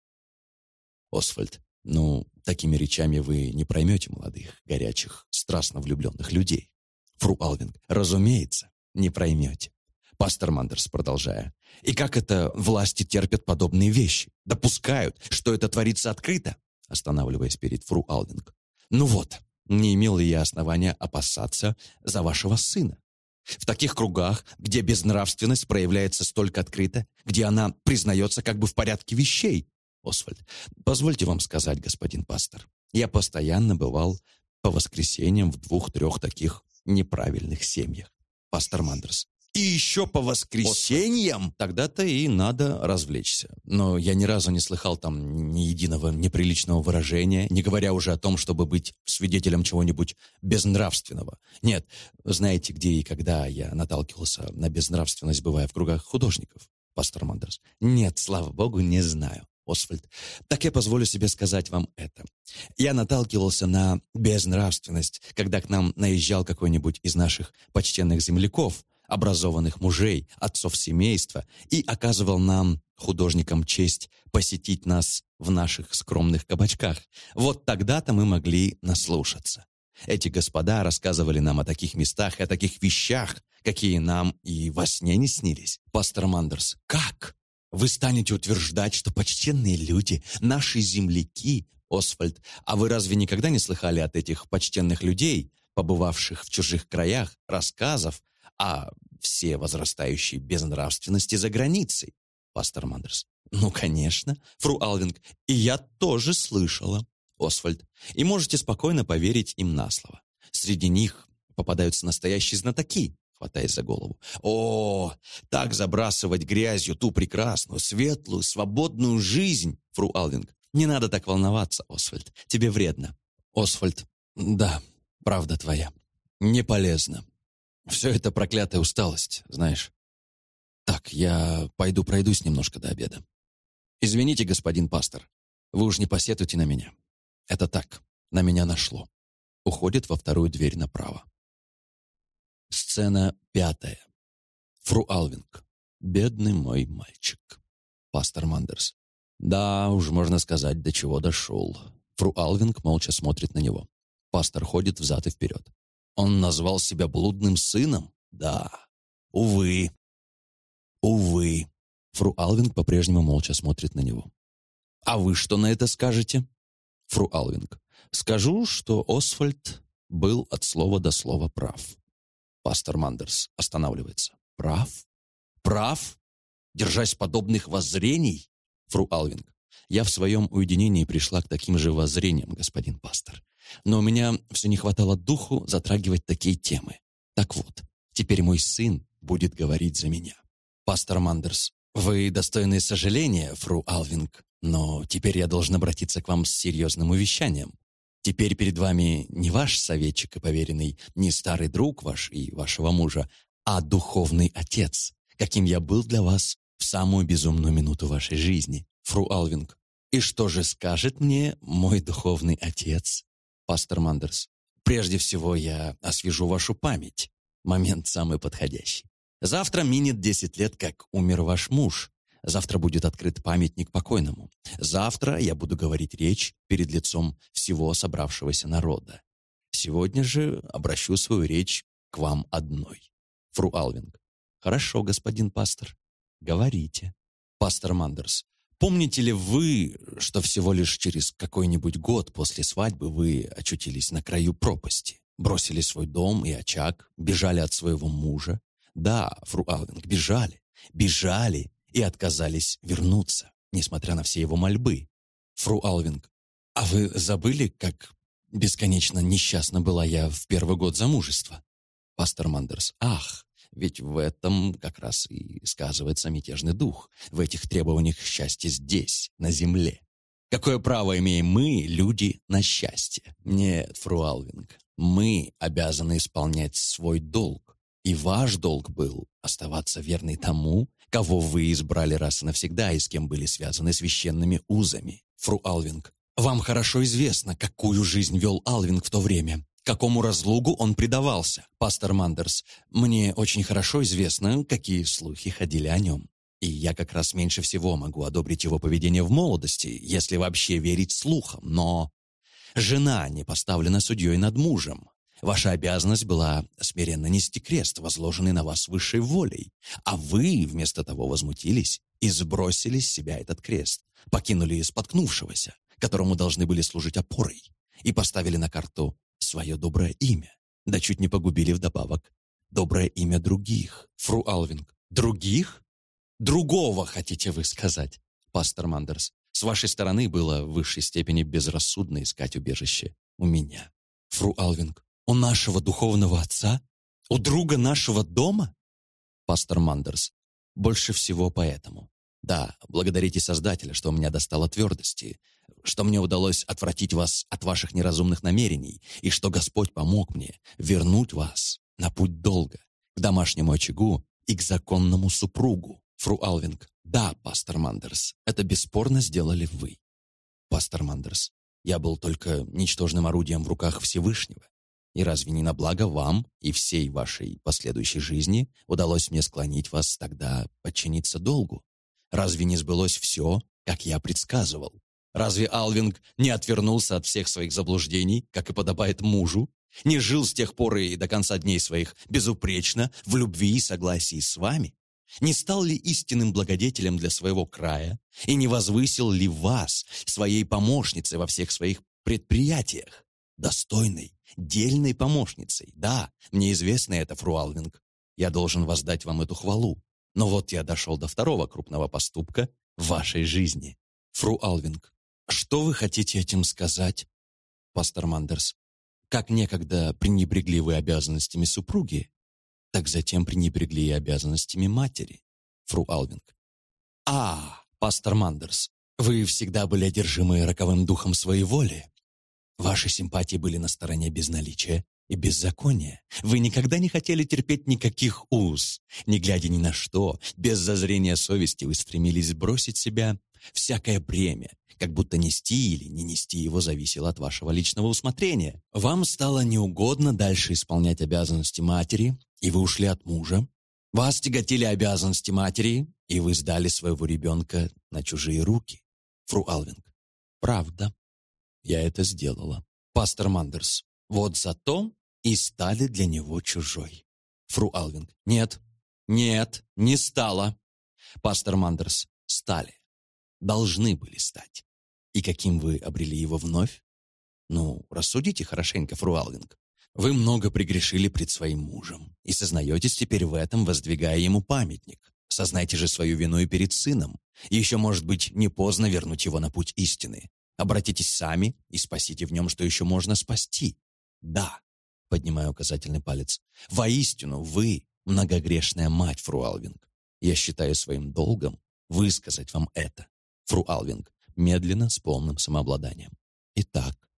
Освальд. Ну, такими речами вы не проймете молодых, горячих, страстно влюбленных людей. Фру Алвинг, разумеется, не проймете. Пастор Мандерс, продолжая. И как это власти терпят подобные вещи? Допускают, что это творится открыто? Останавливаясь перед Фру Алвинг. Ну вот, не имел ли я основания опасаться за вашего сына? В таких кругах, где безнравственность проявляется столько открыто, где она признается как бы в порядке вещей, Освальд. «Позвольте вам сказать, господин пастор, я постоянно бывал по воскресеньям в двух-трех таких неправильных семьях. Пастор Мандерс. И еще по воскресеньям? Тогда-то и надо развлечься. Но я ни разу не слыхал там ни единого неприличного выражения, не говоря уже о том, чтобы быть свидетелем чего-нибудь безнравственного. Нет, знаете, где и когда я наталкивался на безнравственность, бывая в кругах художников? Пастор Мандерс. Нет, слава богу, не знаю. Освальд. Так я позволю себе сказать вам это. Я наталкивался на безнравственность, когда к нам наезжал какой-нибудь из наших почтенных земляков, образованных мужей, отцов семейства, и оказывал нам, художникам, честь посетить нас в наших скромных кабачках. Вот тогда-то мы могли наслушаться. Эти господа рассказывали нам о таких местах и о таких вещах, какие нам и во сне не снились. Пастор Мандерс, как? Вы станете утверждать, что почтенные люди, наши земляки, Освальд, а вы разве никогда не слыхали от этих почтенных людей, побывавших в чужих краях, рассказов о все возрастающей безнравственности за границей? Пастор Мандерс. Ну, конечно, фру Алвинг, и я тоже слышала. Освальд. И можете спокойно поверить им на слово. Среди них попадаются настоящие знатоки, хватаясь за голову. «О, так забрасывать грязью ту прекрасную, светлую, свободную жизнь!» Фру Алвинг. «Не надо так волноваться, Освальд. Тебе вредно». Освальд. «Да, правда твоя. Не полезно. Все это проклятая усталость, знаешь. Так, я пойду пройдусь немножко до обеда». «Извините, господин пастор, вы уж не посетуйте на меня. Это так, на меня нашло». Уходит во вторую дверь направо. Сцена пятая. Фру Алвинг. «Бедный мой мальчик». Пастор Мандерс. «Да, уж можно сказать, до чего дошел». Фру Алвинг молча смотрит на него. Пастор ходит взад и вперед. «Он назвал себя блудным сыном? Да. Увы. Увы». Фру Алвинг по-прежнему молча смотрит на него. «А вы что на это скажете?» Фру Алвинг. «Скажу, что Освальд был от слова до слова прав». Пастор Мандерс останавливается. «Прав? Прав? Держась подобных воззрений?» Фру Алвинг. «Я в своем уединении пришла к таким же воззрениям, господин пастор. Но у меня все не хватало духу затрагивать такие темы. Так вот, теперь мой сын будет говорить за меня». Пастор Мандерс. «Вы достойны сожаления, фру Алвинг, но теперь я должен обратиться к вам с серьезным увещанием. Теперь перед вами не ваш советчик и поверенный, не старый друг ваш и вашего мужа, а духовный отец, каким я был для вас в самую безумную минуту вашей жизни, фру Алвинг. И что же скажет мне мой духовный отец, пастор Мандерс? Прежде всего я освежу вашу память. Момент самый подходящий. Завтра минет десять лет, как умер ваш муж. Завтра будет открыт памятник покойному. Завтра я буду говорить речь перед лицом всего собравшегося народа. Сегодня же обращу свою речь к вам одной. Фру Алвинг. Хорошо, господин пастор. Говорите. Пастор Мандерс. Помните ли вы, что всего лишь через какой-нибудь год после свадьбы вы очутились на краю пропасти? Бросили свой дом и очаг, бежали от своего мужа? Да, фру Алвинг, бежали. Бежали и отказались вернуться, несмотря на все его мольбы. Фру Алвинг, а вы забыли, как бесконечно несчастна была я в первый год замужества? Пастор Мандерс, ах, ведь в этом как раз и сказывается мятежный дух, в этих требованиях счастья здесь, на земле. Какое право имеем мы, люди, на счастье? Нет, фру Алвинг, мы обязаны исполнять свой долг. И ваш долг был оставаться верной тому, кого вы избрали раз и навсегда и с кем были связаны священными узами. Фру Алвинг, вам хорошо известно, какую жизнь вел Алвинг в то время, какому разлугу он предавался. Пастор Мандерс, мне очень хорошо известно, какие слухи ходили о нем. И я как раз меньше всего могу одобрить его поведение в молодости, если вообще верить слухам, но... Жена не поставлена судьей над мужем. Ваша обязанность была смиренно нести крест, возложенный на вас высшей волей, а вы вместо того возмутились и сбросили с себя этот крест, покинули споткнувшегося, которому должны были служить опорой, и поставили на карту свое доброе имя, да чуть не погубили вдобавок доброе имя других. Фру Алвинг. Других? Другого, хотите вы сказать, пастор Мандерс. С вашей стороны было в высшей степени безрассудно искать убежище у меня. Фру Алвинг. У нашего духовного отца? У друга нашего дома? Пастор Мандерс. Больше всего поэтому. Да, благодарите Создателя, что у меня достало твердости, что мне удалось отвратить вас от ваших неразумных намерений, и что Господь помог мне вернуть вас на путь долга, к домашнему очагу и к законному супругу. Фру Алвинг. Да, пастор Мандерс, это бесспорно сделали вы. Пастор Мандерс. Я был только ничтожным орудием в руках Всевышнего. И разве не на благо вам и всей вашей последующей жизни удалось мне склонить вас тогда подчиниться долгу? Разве не сбылось все, как я предсказывал? Разве Алвинг не отвернулся от всех своих заблуждений, как и подобает мужу? Не жил с тех пор и до конца дней своих безупречно, в любви и согласии с вами? Не стал ли истинным благодетелем для своего края? И не возвысил ли вас, своей помощницей во всех своих предприятиях? Достойной, дельной помощницей. Да, мне известно это, фру Алвинг. Я должен воздать вам эту хвалу. Но вот я дошел до второго крупного поступка в вашей жизни. Фру Алвинг, что вы хотите этим сказать? Пастор Мандерс, как некогда пренебрегли вы обязанностями супруги, так затем пренебрегли и обязанностями матери. Фру Алвинг. А, пастор Мандерс, вы всегда были одержимы роковым духом своей воли. Ваши симпатии были на стороне безналичия и беззакония. Вы никогда не хотели терпеть никаких уз. Не глядя ни на что, без зазрения совести вы стремились сбросить себя всякое бремя, как будто нести или не нести его зависело от вашего личного усмотрения. Вам стало неугодно дальше исполнять обязанности матери, и вы ушли от мужа. Вас тяготили обязанности матери, и вы сдали своего ребенка на чужие руки. Фру Алвинг. Правда. Я это сделала. Пастор Мандерс. Вот зато и стали для него чужой. Фру Алвинг. Нет, нет, не стала. Пастор Мандерс. Стали. Должны были стать. И каким вы обрели его вновь? Ну, рассудите хорошенько, фру Алвинг. Вы много прегрешили пред своим мужем и сознаетесь теперь в этом, воздвигая ему памятник. Сознайте же свою вину и перед сыном. Еще, может быть, не поздно вернуть его на путь истины. Обратитесь сами и спасите в нем, что еще можно спасти. Да, поднимаю указательный палец, воистину вы многогрешная мать, фру Алвинг. Я считаю своим долгом высказать вам это, фру Алвинг, медленно, с полным самообладанием. Итак,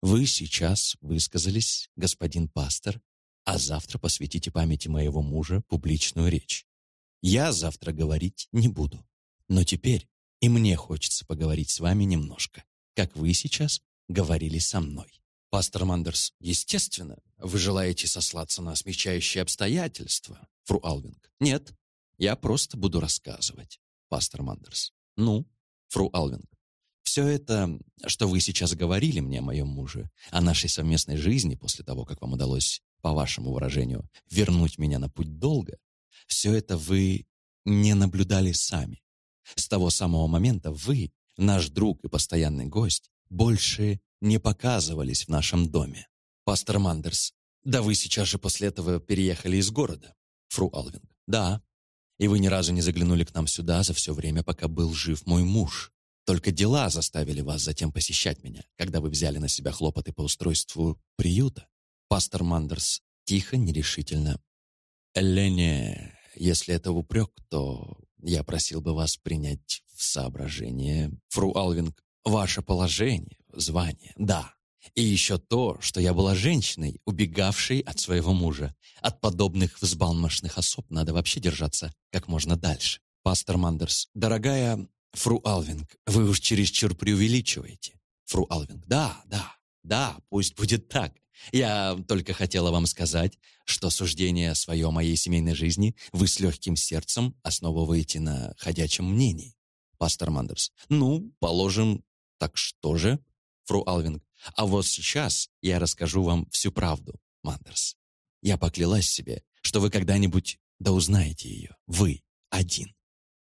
вы сейчас высказались, господин пастор, а завтра посвятите памяти моего мужа публичную речь. Я завтра говорить не буду, но теперь и мне хочется поговорить с вами немножко, как вы сейчас говорили со мной. Пастор Мандерс, естественно, вы желаете сослаться на смягчающие обстоятельства, фру Алвинг. Нет, я просто буду рассказывать, пастор Мандерс. Ну, фру Алвинг, все это, что вы сейчас говорили мне о моем муже, о нашей совместной жизни после того, как вам удалось, по вашему выражению, вернуть меня на путь долга, все это вы не наблюдали сами. С того самого момента вы, наш друг и постоянный гость, больше не показывались в нашем доме. Пастор Мандерс, да вы сейчас же после этого переехали из города. Фру Алвинг, да. И вы ни разу не заглянули к нам сюда за все время, пока был жив мой муж. Только дела заставили вас затем посещать меня, когда вы взяли на себя хлопоты по устройству приюта. Пастор Мандерс тихо, нерешительно. Лене, если это упрек, то я просил бы вас принять в соображение, фру Алвинг, ваше положение, звание, да. И еще то, что я была женщиной, убегавшей от своего мужа. От подобных взбалмошных особ надо вообще держаться как можно дальше. Пастор Мандерс, дорогая фру Алвинг, вы уж чересчур преувеличиваете. Фру Алвинг, да, да, да, пусть будет так. Я только хотела вам сказать, что суждение свое о моей семейной жизни вы с легким сердцем основываете на ходячем мнении. Пастор Мандерс. Ну, положим, так что же? Фру Алвинг. А вот сейчас я расскажу вам всю правду, Мандерс. Я поклялась себе, что вы когда-нибудь да узнаете ее. Вы один.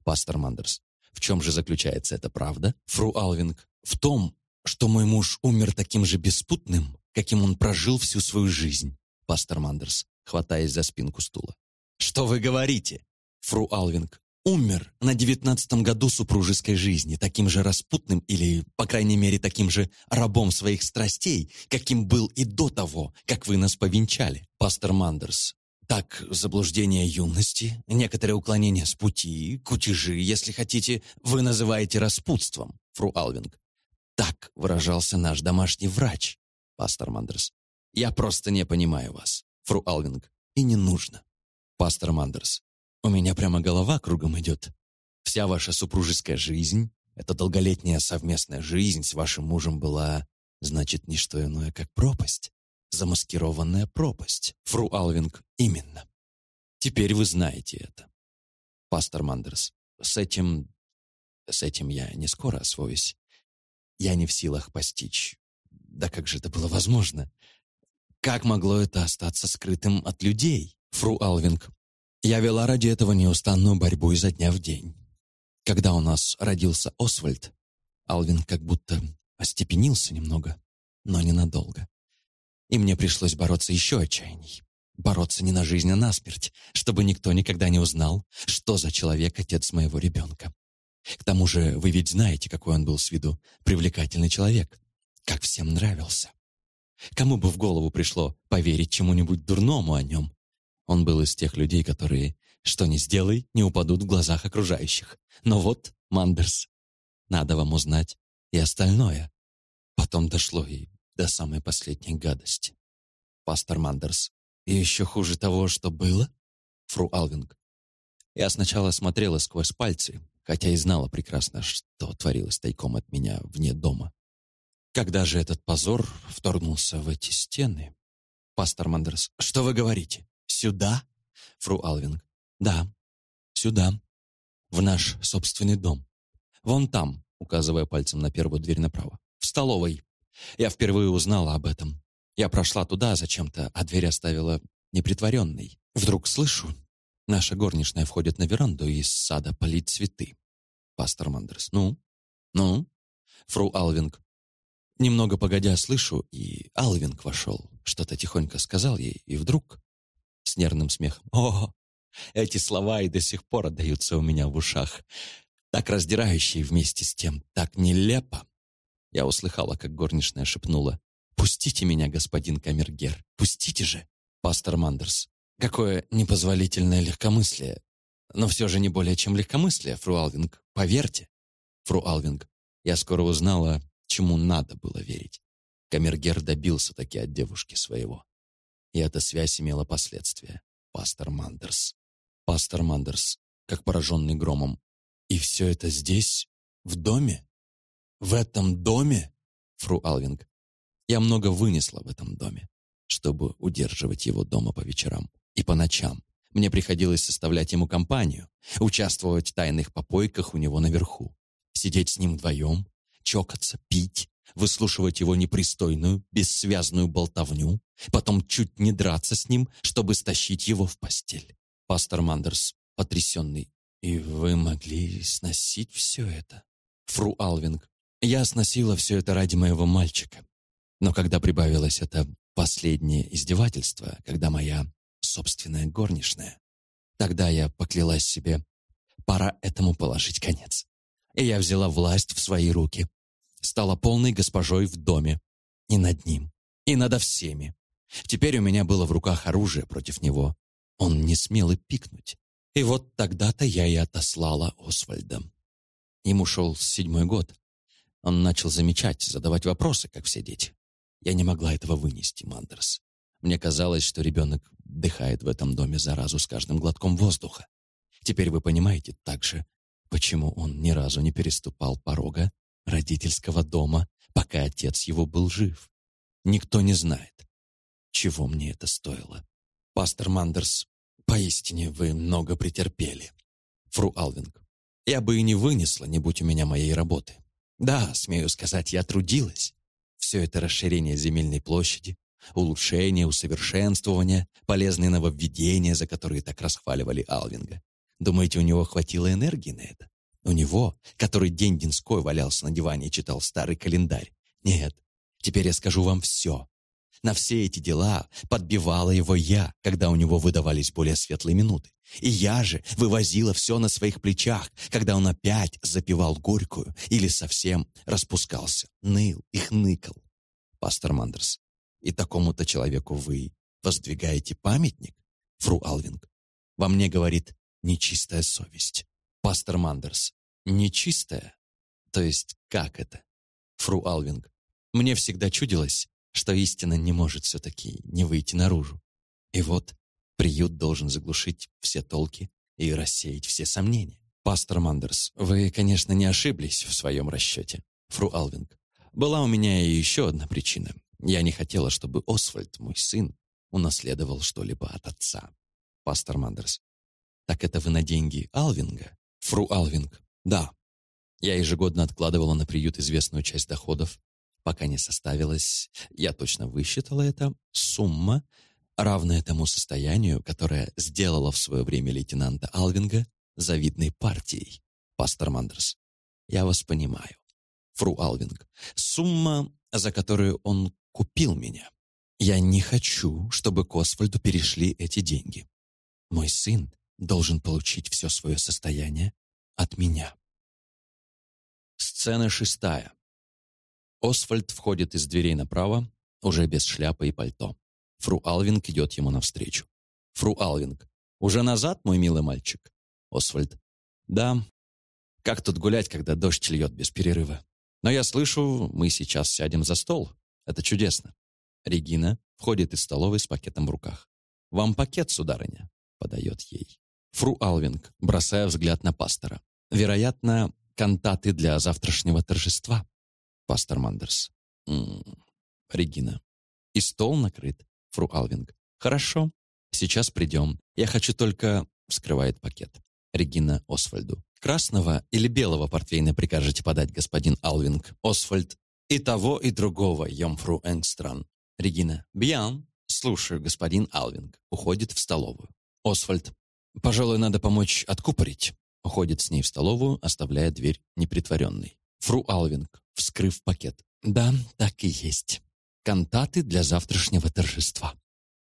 Пастор Мандерс. В чем же заключается эта правда? Фру Алвинг. В том, что мой муж умер таким же беспутным, каким он прожил всю свою жизнь. Пастор Мандерс, хватаясь за спинку стула. Что вы говорите? Фру Алвинг умер на девятнадцатом году супружеской жизни, таким же распутным или, по крайней мере, таким же рабом своих страстей, каким был и до того, как вы нас повенчали. Пастор Мандерс, так, заблуждение юности, некоторые уклонения с пути, кутежи, если хотите, вы называете распутством, фру Алвинг. Так выражался наш домашний врач, пастор Мандерс. Я просто не понимаю вас, фру Алвинг, и не нужно. Пастор Мандерс, у меня прямо голова кругом идет. Вся ваша супружеская жизнь, эта долголетняя совместная жизнь с вашим мужем была, значит, не что иное, как пропасть. Замаскированная пропасть. Фру Алвинг, именно. Теперь вы знаете это. Пастор Мандерс, с этим... С этим я не скоро освоюсь. Я не в силах постичь. Да как же это было возможно? Как могло это остаться скрытым от людей? Фру Алвинг, я вела ради этого неустанную борьбу изо дня в день. Когда у нас родился Освальд, Алвин как будто остепенился немного, но ненадолго. И мне пришлось бороться еще отчаянней. Бороться не на жизнь, а на смерть, чтобы никто никогда не узнал, что за человек отец моего ребенка. К тому же вы ведь знаете, какой он был с виду привлекательный человек, как всем нравился. Кому бы в голову пришло поверить чему-нибудь дурному о нем, он был из тех людей, которые, что ни сделай, не упадут в глазах окружающих. Но вот, Мандерс, надо вам узнать и остальное. Потом дошло и до самой последней гадости. Пастор Мандерс. «И еще хуже того, что было?» Фру Алвинг. Я сначала смотрела сквозь пальцы, хотя и знала прекрасно, что творилось тайком от меня вне дома. Когда же этот позор вторгнулся в эти стены? Пастор Мандерс. «Что вы говорите? Сюда?» Фру Алвинг. «Да, сюда. В наш собственный дом. Вон там», указывая пальцем на первую дверь направо. «В столовой. Я впервые узнала об этом. Я прошла туда зачем-то, а дверь оставила непритворенной. Вдруг слышу, наша горничная входит на веранду и из сада полит цветы. Пастор Мандерс. «Ну? Ну?» Фру Алвинг. Немного погодя слышу, и Алвинг вошел. Что-то тихонько сказал ей, и вдруг с нервным смехом. «О, эти слова и до сих пор отдаются у меня в ушах. Так раздирающие вместе с тем, так нелепо. Я услыхала, как горничная шепнула. «Пустите меня, господин Камергер, пустите же!» Пастор Мандерс. «Какое непозволительное легкомыслие! Но все же не более чем легкомыслие, фру Алвинг, поверьте!» Фру Алвинг. «Я скоро узнала, чему надо было верить. Камергер добился таки от девушки своего. И эта связь имела последствия. Пастор Мандерс. Пастор Мандерс, как пораженный громом. И все это здесь, в доме? В этом доме? Фру Алвинг. Я много вынесла в этом доме, чтобы удерживать его дома по вечерам и по ночам. Мне приходилось составлять ему компанию, участвовать в тайных попойках у него наверху, сидеть с ним вдвоем, чокаться, пить, выслушивать его непристойную, бессвязную болтовню, потом чуть не драться с ним, чтобы стащить его в постель. Пастор Мандерс, потрясенный. «И вы могли сносить все это?» Фру Алвинг. «Я сносила все это ради моего мальчика. Но когда прибавилось это последнее издевательство, когда моя собственная горничная, тогда я поклялась себе, пора этому положить конец. И я взяла власть в свои руки, стала полной госпожой в доме. И над ним, и над всеми. Теперь у меня было в руках оружие против него. Он не смел и пикнуть. И вот тогда-то я и отослала Освальда. Ему шел седьмой год. Он начал замечать, задавать вопросы, как все дети. Я не могла этого вынести, Мандерс. Мне казалось, что ребенок дыхает в этом доме заразу с каждым глотком воздуха. Теперь вы понимаете также, почему он ни разу не переступал порога родительского дома, пока отец его был жив. Никто не знает, чего мне это стоило. Пастор Мандерс, поистине вы много претерпели. Фру Алвинг, я бы и не вынесла, не будь у меня моей работы. Да, смею сказать, я трудилась. Все это расширение земельной площади, улучшение, усовершенствование, полезные нововведения, за которые так расхваливали Алвинга. Думаете, у него хватило энергии на это? У него, который день-деньской валялся на диване и читал старый календарь. Нет, теперь я скажу вам все. На все эти дела подбивала его я, когда у него выдавались более светлые минуты. И я же вывозила все на своих плечах, когда он опять запивал горькую или совсем распускался, ныл и хныкал. Пастор Мандерс, и такому-то человеку вы воздвигаете памятник? Фру Алвинг, во мне говорит нечистая совесть. Пастор Мандерс. Нечистая? То есть как это? Фру Алвинг. Мне всегда чудилось, что истина не может все-таки не выйти наружу. И вот приют должен заглушить все толки и рассеять все сомнения. Пастор Мандерс, вы, конечно, не ошиблись в своем расчете. Фру Алвинг. Была у меня и еще одна причина. Я не хотела, чтобы Освальд, мой сын, унаследовал что-либо от отца. Пастор Мандерс. Так это вы на деньги Алвинга? Фру Алвинг. Да. Я ежегодно откладывала на приют известную часть доходов, пока не составилась, я точно высчитала это, сумма, равная тому состоянию, которое сделала в свое время лейтенанта Алвинга завидной партией. Пастор Мандерс. Я вас понимаю. Фру Алвинг. Сумма, за которую он купил меня. Я не хочу, чтобы к Освальду перешли эти деньги. Мой сын должен получить все свое состояние от меня. Сцена шестая. Освальд входит из дверей направо, уже без шляпы и пальто. Фру Алвинг идет ему навстречу. Фру Алвинг. «Уже назад, мой милый мальчик?» Освальд. «Да. Как тут гулять, когда дождь льет без перерыва? Но я слышу, мы сейчас сядем за стол. Это чудесно. Регина входит из столовой с пакетом в руках. «Вам пакет, сударыня», — подает ей. Фру Алвинг, бросая взгляд на пастора. «Вероятно, кантаты для завтрашнего торжества». Пастор Мандерс. М -м. Регина. «И стол накрыт?» Фру Алвинг. «Хорошо, сейчас придем. Я хочу только...» Вскрывает пакет. Регина Освальду. «Красного или белого портвейна прикажете подать, господин Алвинг?» Освальд. «И того, и другого, Йомфру Энгстран». Регина. «Бьян». «Слушаю, господин Алвинг». Уходит в столовую. Освальд. «Пожалуй, надо помочь откупорить». Уходит с ней в столовую, оставляя дверь непритворенной. Фру Алвинг, вскрыв пакет. «Да, так и есть. Кантаты для завтрашнего торжества».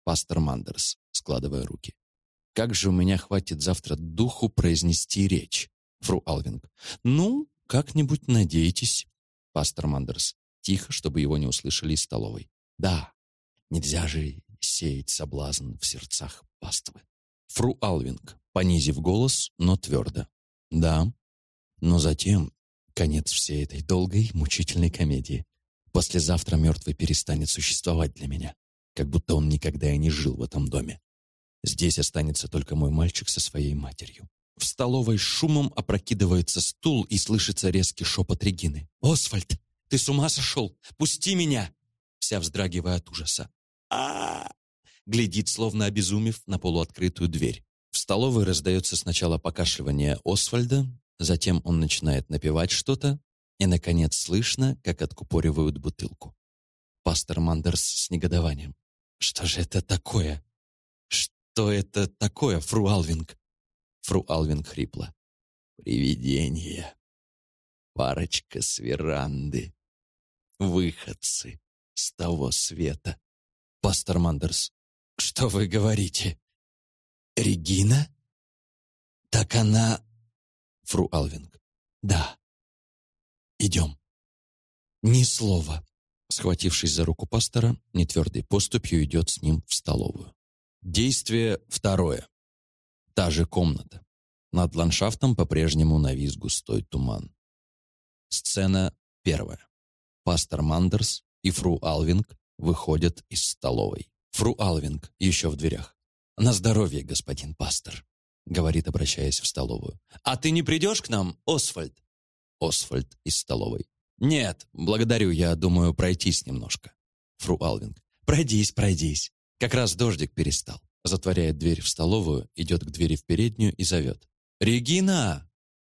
Пастор Мандерс, складывая руки. «Как же у меня хватит завтра духу произнести речь?» Фру Алвинг. «Ну, как-нибудь надейтесь». Пастор Мандерс. Тихо, чтобы его не услышали из столовой. «Да, нельзя же сеять соблазн в сердцах паствы». Фру Алвинг, понизив голос, но твердо. «Да, но затем конец всей этой долгой, мучительной комедии. Послезавтра мертвый перестанет существовать для меня, как будто он никогда и не жил в этом доме. Здесь останется только мой мальчик со своей матерью. В столовой шумом опрокидывается стул и слышится резкий шепот Регины. «Освальд, ты с ума сошел? Пусти меня!» Вся вздрагивая от ужаса. а, глядит, словно обезумев, на полуоткрытую дверь. В столовой раздается сначала покашливание Освальда, затем он начинает напевать что-то, и, наконец, слышно, как откупоривают бутылку. Пастор Мандерс с негодованием. «Что же это такое? Что это такое, фру Алвинг?» Фру Алвинг хрипла. «Привидение. Парочка с веранды. Выходцы с того света». Пастор Мандерс. «Что вы говорите? Регина? Так она...» Фру Алвинг. «Да. Идем». Ни слова. Схватившись за руку пастора, нетвердой поступью идет с ним в столовую. Действие второе. Та же комната. Над ландшафтом по-прежнему навис густой туман. Сцена первая. Пастор Мандерс и фру Алвинг выходят из столовой. Фру Алвинг еще в дверях. «На здоровье, господин пастор», — говорит, обращаясь в столовую. «А ты не придешь к нам, Освальд?» Освальд из столовой. «Нет, благодарю, я думаю пройтись немножко». Фру Алвинг. «Пройдись, пройдись. Как раз дождик перестал». Затворяет дверь в столовую, идет к двери в переднюю и зовет. «Регина!»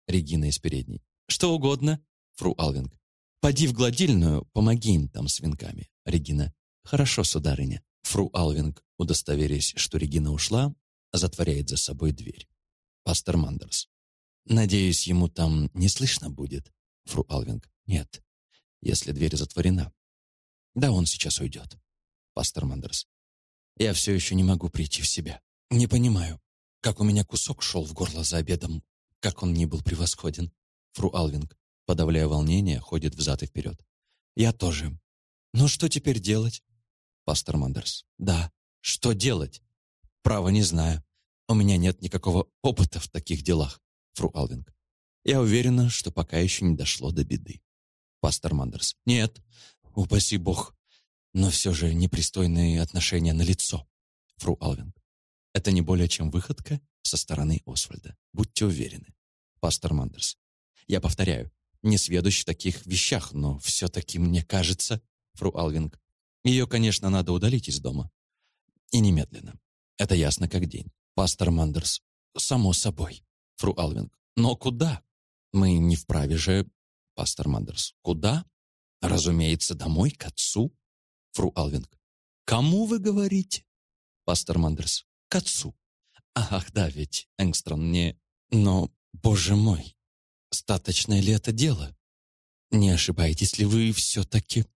Регина из передней. «Что угодно?» Фру Алвинг. «Поди в гладильную, помоги им там с венками». Регина. «Хорошо, сударыня». Фру Алвинг, удостоверясь, что Регина ушла, затворяет за собой дверь. Пастор Мандерс. «Надеюсь, ему там не слышно будет?» Фру Алвинг. «Нет, если дверь затворена». «Да он сейчас уйдет». Пастор Мандерс. «Я все еще не могу прийти в себя. Не понимаю, как у меня кусок шел в горло за обедом, как он не был превосходен». Фру Алвинг, подавляя волнение, ходит взад и вперед. «Я тоже. Но что теперь делать?» Пастор Мандерс. «Да, что делать? Право не знаю. У меня нет никакого опыта в таких делах, фру Алвинг. Я уверена, что пока еще не дошло до беды». Пастор Мандерс. «Нет, упаси Бог. Но все же непристойные отношения на лицо, фру Алвинг. Это не более чем выходка со стороны Освальда. Будьте уверены. Пастор Мандерс. Я повторяю, не сведущ в таких вещах, но все-таки мне кажется, фру Алвинг, ее, конечно, надо удалить из дома. И немедленно. Это ясно как день. Пастор Мандерс. Само собой. Фру Алвинг. Но куда? Мы не вправе же... Пастор Мандерс. Куда? Разумеется, домой, к отцу. Фру Алвинг. Кому вы говорите? Пастор Мандерс. К отцу. Ах, да, ведь Энгстрон не... Но, боже мой, статочное ли это дело? Не ошибаетесь ли вы все-таки?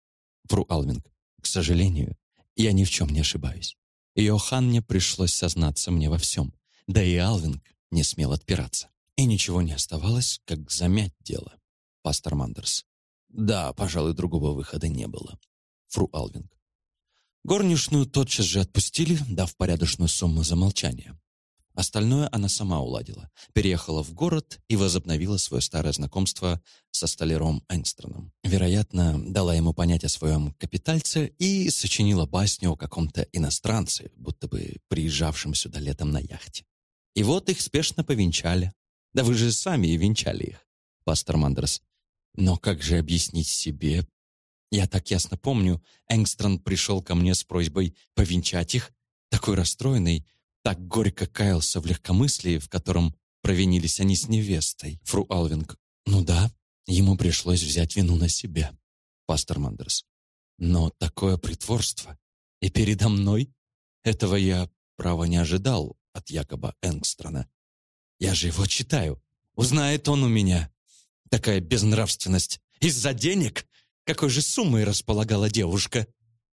Фру Алвинг. К сожалению, я ни в чем не ошибаюсь. Йоханне пришлось сознаться мне во всем, да и Алвинг не смел отпираться. И ничего не оставалось, как замять дело. Пастор Мандерс. Да, пожалуй, другого выхода не было. Фру Алвинг. Горничную тотчас же отпустили, дав порядочную сумму за молчание. Остальное она сама уладила. Переехала в город и возобновила свое старое знакомство со столяром Энгстроном. Вероятно, дала ему понять о своем капитальце и сочинила басню о каком-то иностранце, будто бы приезжавшем сюда летом на яхте. И вот их спешно повенчали. Да вы же сами и венчали их, пастор Мандерс. Но как же объяснить себе? Я так ясно помню, Энгстрон пришел ко мне с просьбой повенчать их, такой расстроенный, так горько каялся в легкомыслии, в котором провинились они с невестой, фру Алвинг. Ну да, ему пришлось взять вину на себя, пастор Мандерс. Но такое притворство. И передо мной? Этого я, право, не ожидал от якобы Энгстрона. Я же его читаю. Узнает он у меня. Такая безнравственность. Из-за денег? Какой же суммой располагала девушка?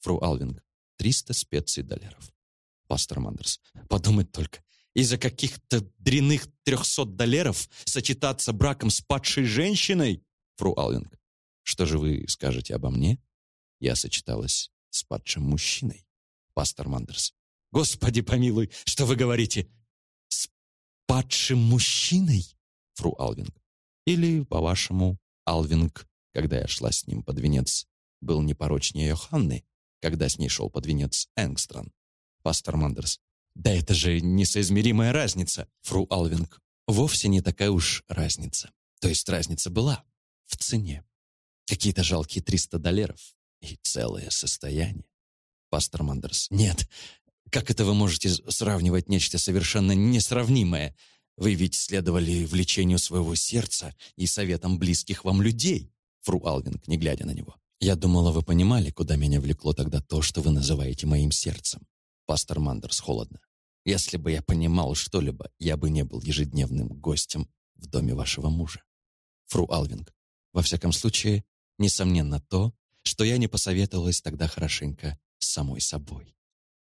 Фру Алвинг. Триста специй долларов пастор Мандерс. Подумать только, из-за каких-то дряных трехсот долларов сочетаться браком с падшей женщиной? Фру Алвинг, что же вы скажете обо мне? Я сочеталась с падшим мужчиной. Пастор Мандерс. Господи помилуй, что вы говорите? С падшим мужчиной? Фру Алвинг. Или, по-вашему, Алвинг, когда я шла с ним под венец, был непорочнее Йоханны, когда с ней шел под венец Энгстрон пастор Мандерс. «Да это же несоизмеримая разница, фру Алвинг. Вовсе не такая уж разница. То есть разница была в цене. Какие-то жалкие 300 долларов и целое состояние. Пастор Мандерс. Нет, как это вы можете сравнивать нечто совершенно несравнимое? Вы ведь следовали влечению своего сердца и советам близких вам людей. Фру Алвинг, не глядя на него. Я думала, вы понимали, куда меня влекло тогда то, что вы называете моим сердцем пастор Мандерс холодно. «Если бы я понимал что-либо, я бы не был ежедневным гостем в доме вашего мужа. Фру Алвинг, во всяком случае, несомненно то, что я не посоветовалась тогда хорошенько с самой собой.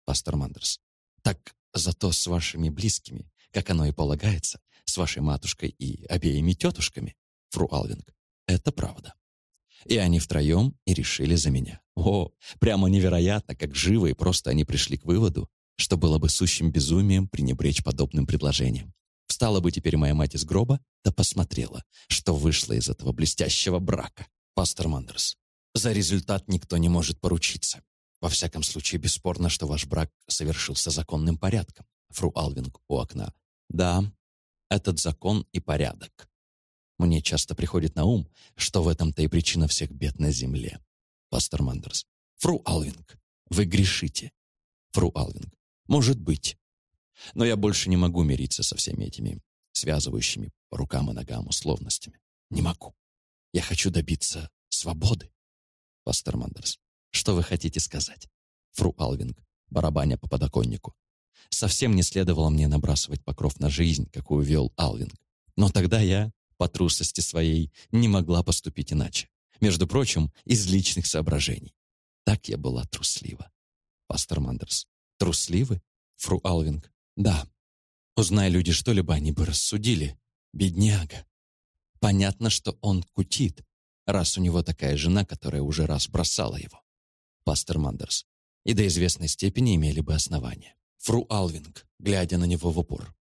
Пастор Мандерс, так зато с вашими близкими, как оно и полагается, с вашей матушкой и обеими тетушками, Фру Алвинг, это правда. И они втроем и решили за меня. О, прямо невероятно, как живо и просто они пришли к выводу, что было бы сущим безумием пренебречь подобным предложением. Встала бы теперь моя мать из гроба, да посмотрела, что вышло из этого блестящего брака. Пастор Мандерс, за результат никто не может поручиться. Во всяком случае, бесспорно, что ваш брак совершился законным порядком. Фру Алвинг у окна. Да, этот закон и порядок. Мне часто приходит на ум, что в этом-то и причина всех бед на земле. Пастор Мандерс. Фру Алвинг, вы грешите. Фру Алвинг. Может быть. Но я больше не могу мириться со всеми этими связывающими по рукам и ногам условностями. Не могу. Я хочу добиться свободы. Пастор Мандерс. Что вы хотите сказать? Фру Алвинг, барабаня по подоконнику. Совсем не следовало мне набрасывать покров на жизнь, какую вел Алвинг. Но тогда я по трусости своей не могла поступить иначе. Между прочим, из личных соображений. Так я была труслива. Пастор Мандерс. Трусливы? Фру Алвинг. Да. Узнай люди что-либо, они бы рассудили. Бедняга. Понятно, что он кутит, раз у него такая жена, которая уже раз бросала его. Пастор Мандерс. И до известной степени имели бы основания. Фру Алвинг, глядя на него в упор.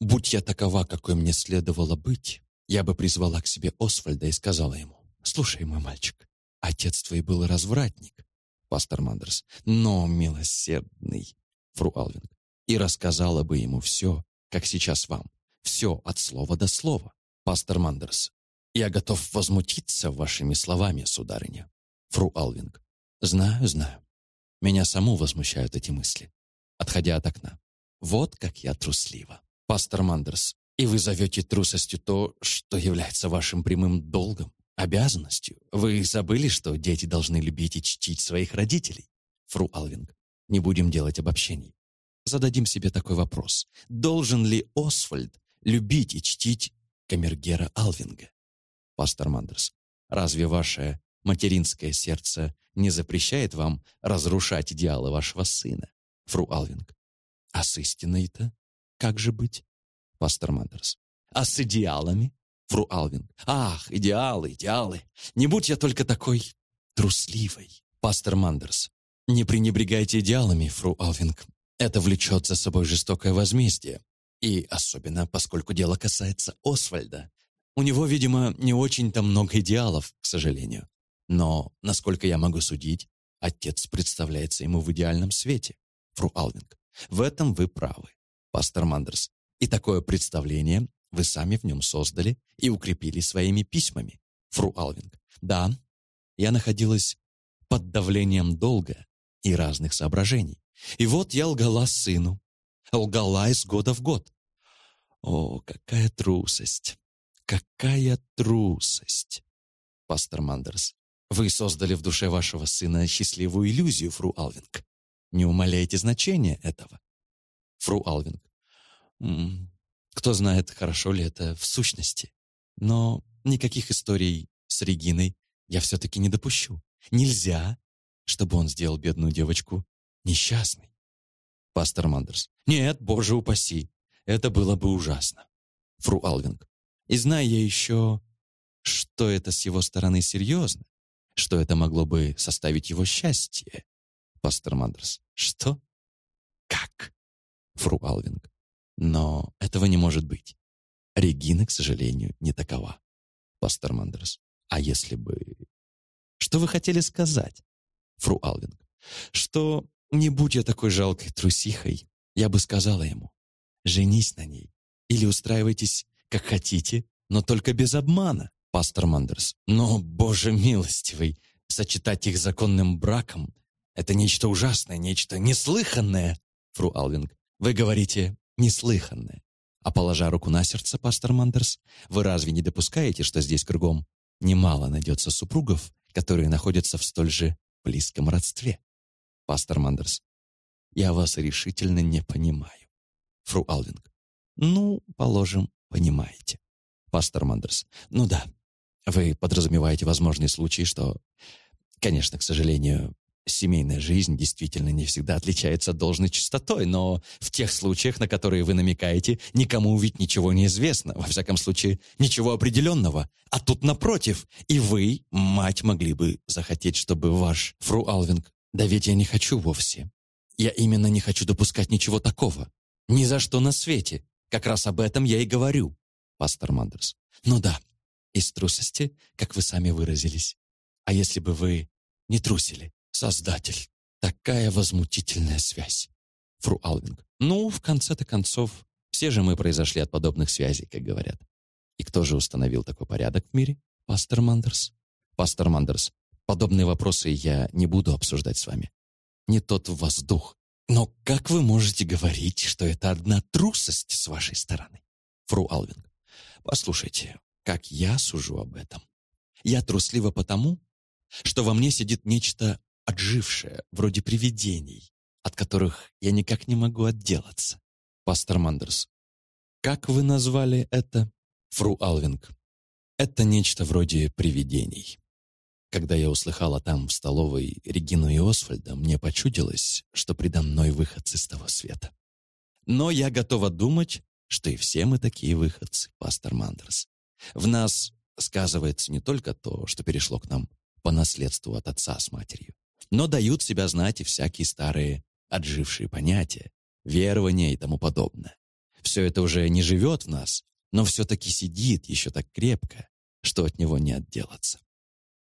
«Будь я такова, какой мне следовало быть, я бы призвала к себе Освальда и сказала ему, «Слушай, мой мальчик, отец твой был развратник, пастор Мандерс, но милосердный, фру Алвинг, и рассказала бы ему все, как сейчас вам, все от слова до слова, пастор Мандерс. Я готов возмутиться вашими словами, сударыня. Фру Алвинг. Знаю, знаю. Меня саму возмущают эти мысли, отходя от окна. Вот как я труслива. Пастор Мандерс, и вы зовете трусостью то, что является вашим прямым долгом, обязанностью. Вы забыли, что дети должны любить и чтить своих родителей? Фру Алвинг, не будем делать обобщений. Зададим себе такой вопрос. Должен ли Освальд любить и чтить камергера Алвинга? Пастор Мандерс, разве ваше материнское сердце не запрещает вам разрушать идеалы вашего сына? Фру Алвинг, а с истиной-то как же быть? пастор Мандерс. «А с идеалами?» Фру Алвин. «Ах, идеалы, идеалы! Не будь я только такой трусливой!» Пастор Мандерс. «Не пренебрегайте идеалами, фру Алвинг. Это влечет за собой жестокое возмездие. И особенно, поскольку дело касается Освальда. У него, видимо, не очень-то много идеалов, к сожалению. Но, насколько я могу судить, отец представляется ему в идеальном свете, фру Алвинг. В этом вы правы, пастор Мандерс. И такое представление вы сами в нем создали и укрепили своими письмами, фру Алвинг. Да, я находилась под давлением долга и разных соображений. И вот я лгала сыну, лгала из года в год. О, какая трусость! Какая трусость! Пастор Мандерс, вы создали в душе вашего сына счастливую иллюзию, фру Алвинг. Не умаляйте значения этого. Фру Алвинг. Кто знает, хорошо ли это в сущности. Но никаких историй с Региной я все-таки не допущу. Нельзя, чтобы он сделал бедную девочку несчастной. Пастор Мандерс. Нет, боже упаси. Это было бы ужасно. Фру Алвинг. И зная я еще, что это с его стороны серьезно, что это могло бы составить его счастье. Пастор Мандерс. Что? Как? Фру Алвинг. Но этого не может быть. Регина, к сожалению, не такова. Пастор Мандерс. А если бы... Что вы хотели сказать? Фру Алвинг. Что, не будь я такой жалкой трусихой, я бы сказала ему, женись на ней. Или устраивайтесь, как хотите, но только без обмана, пастор Мандерс. Но, боже милостивый, сочетать их законным браком — это нечто ужасное, нечто неслыханное, фру Алвинг. Вы говорите «неслыханное». А положа руку на сердце, пастор Мандерс, вы разве не допускаете, что здесь кругом немало найдется супругов, которые находятся в столь же близком родстве? Пастор Мандерс, я вас решительно не понимаю. Фру Алвинг. Ну, положим, понимаете. Пастор Мандерс. Ну да, вы подразумеваете возможные случаи, что, конечно, к сожалению, семейная жизнь действительно не всегда отличается должной чистотой, но в тех случаях, на которые вы намекаете, никому ведь ничего не известно, во всяком случае, ничего определенного. А тут напротив, и вы, мать, могли бы захотеть, чтобы ваш фру Алвинг... Да ведь я не хочу вовсе. Я именно не хочу допускать ничего такого. Ни за что на свете. Как раз об этом я и говорю, пастор Мандерс. Ну да, из трусости, как вы сами выразились. А если бы вы не трусили? Создатель. Такая возмутительная связь. Фру Алвинг. Ну, в конце-то концов, все же мы произошли от подобных связей, как говорят. И кто же установил такой порядок в мире? Пастор Мандерс. Пастор Мандерс, подобные вопросы я не буду обсуждать с вами. Не тот в вас дух. Но как вы можете говорить, что это одна трусость с вашей стороны? Фру Алвинг. Послушайте, как я сужу об этом. Я труслива потому, что во мне сидит нечто отжившее, вроде привидений, от которых я никак не могу отделаться. Пастор Мандерс. Как вы назвали это? Фру Алвинг. Это нечто вроде привидений. Когда я услыхала там, в столовой, Регину и Освальда, мне почудилось, что предо мной выходцы с того света. Но я готова думать, что и все мы такие выходцы, пастор Мандерс. В нас сказывается не только то, что перешло к нам по наследству от отца с матерью, но дают себя знать и всякие старые отжившие понятия, верования и тому подобное. Все это уже не живет в нас, но все-таки сидит еще так крепко, что от него не отделаться.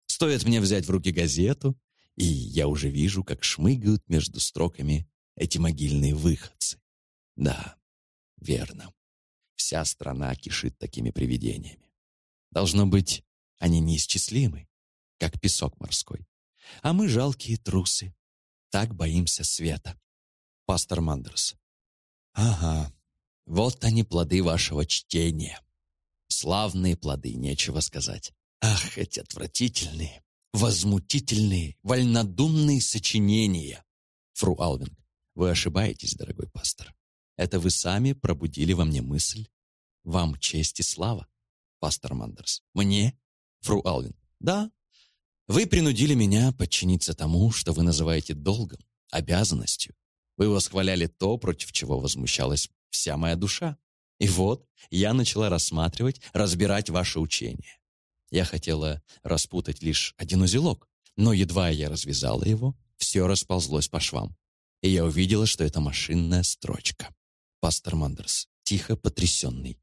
Стоит мне взять в руки газету, и я уже вижу, как шмыгают между строками эти могильные выходцы. Да, верно. Вся страна кишит такими привидениями. Должно быть, они неисчислимы, как песок морской. А мы жалкие трусы. Так боимся света. Пастор Мандерс. Ага, вот они плоды вашего чтения. Славные плоды, нечего сказать. Ах, эти отвратительные, возмутительные, вольнодумные сочинения. Фру Алвинг, вы ошибаетесь, дорогой пастор. Это вы сами пробудили во мне мысль. Вам честь и слава, пастор Мандерс. Мне, фру Алвин, да, вы принудили меня подчиниться тому, что вы называете долгом, обязанностью. Вы восхваляли то, против чего возмущалась вся моя душа. И вот я начала рассматривать, разбирать ваше учение. Я хотела распутать лишь один узелок, но едва я развязала его, все расползлось по швам. И я увидела, что это машинная строчка. Пастор Мандерс, тихо потрясенный.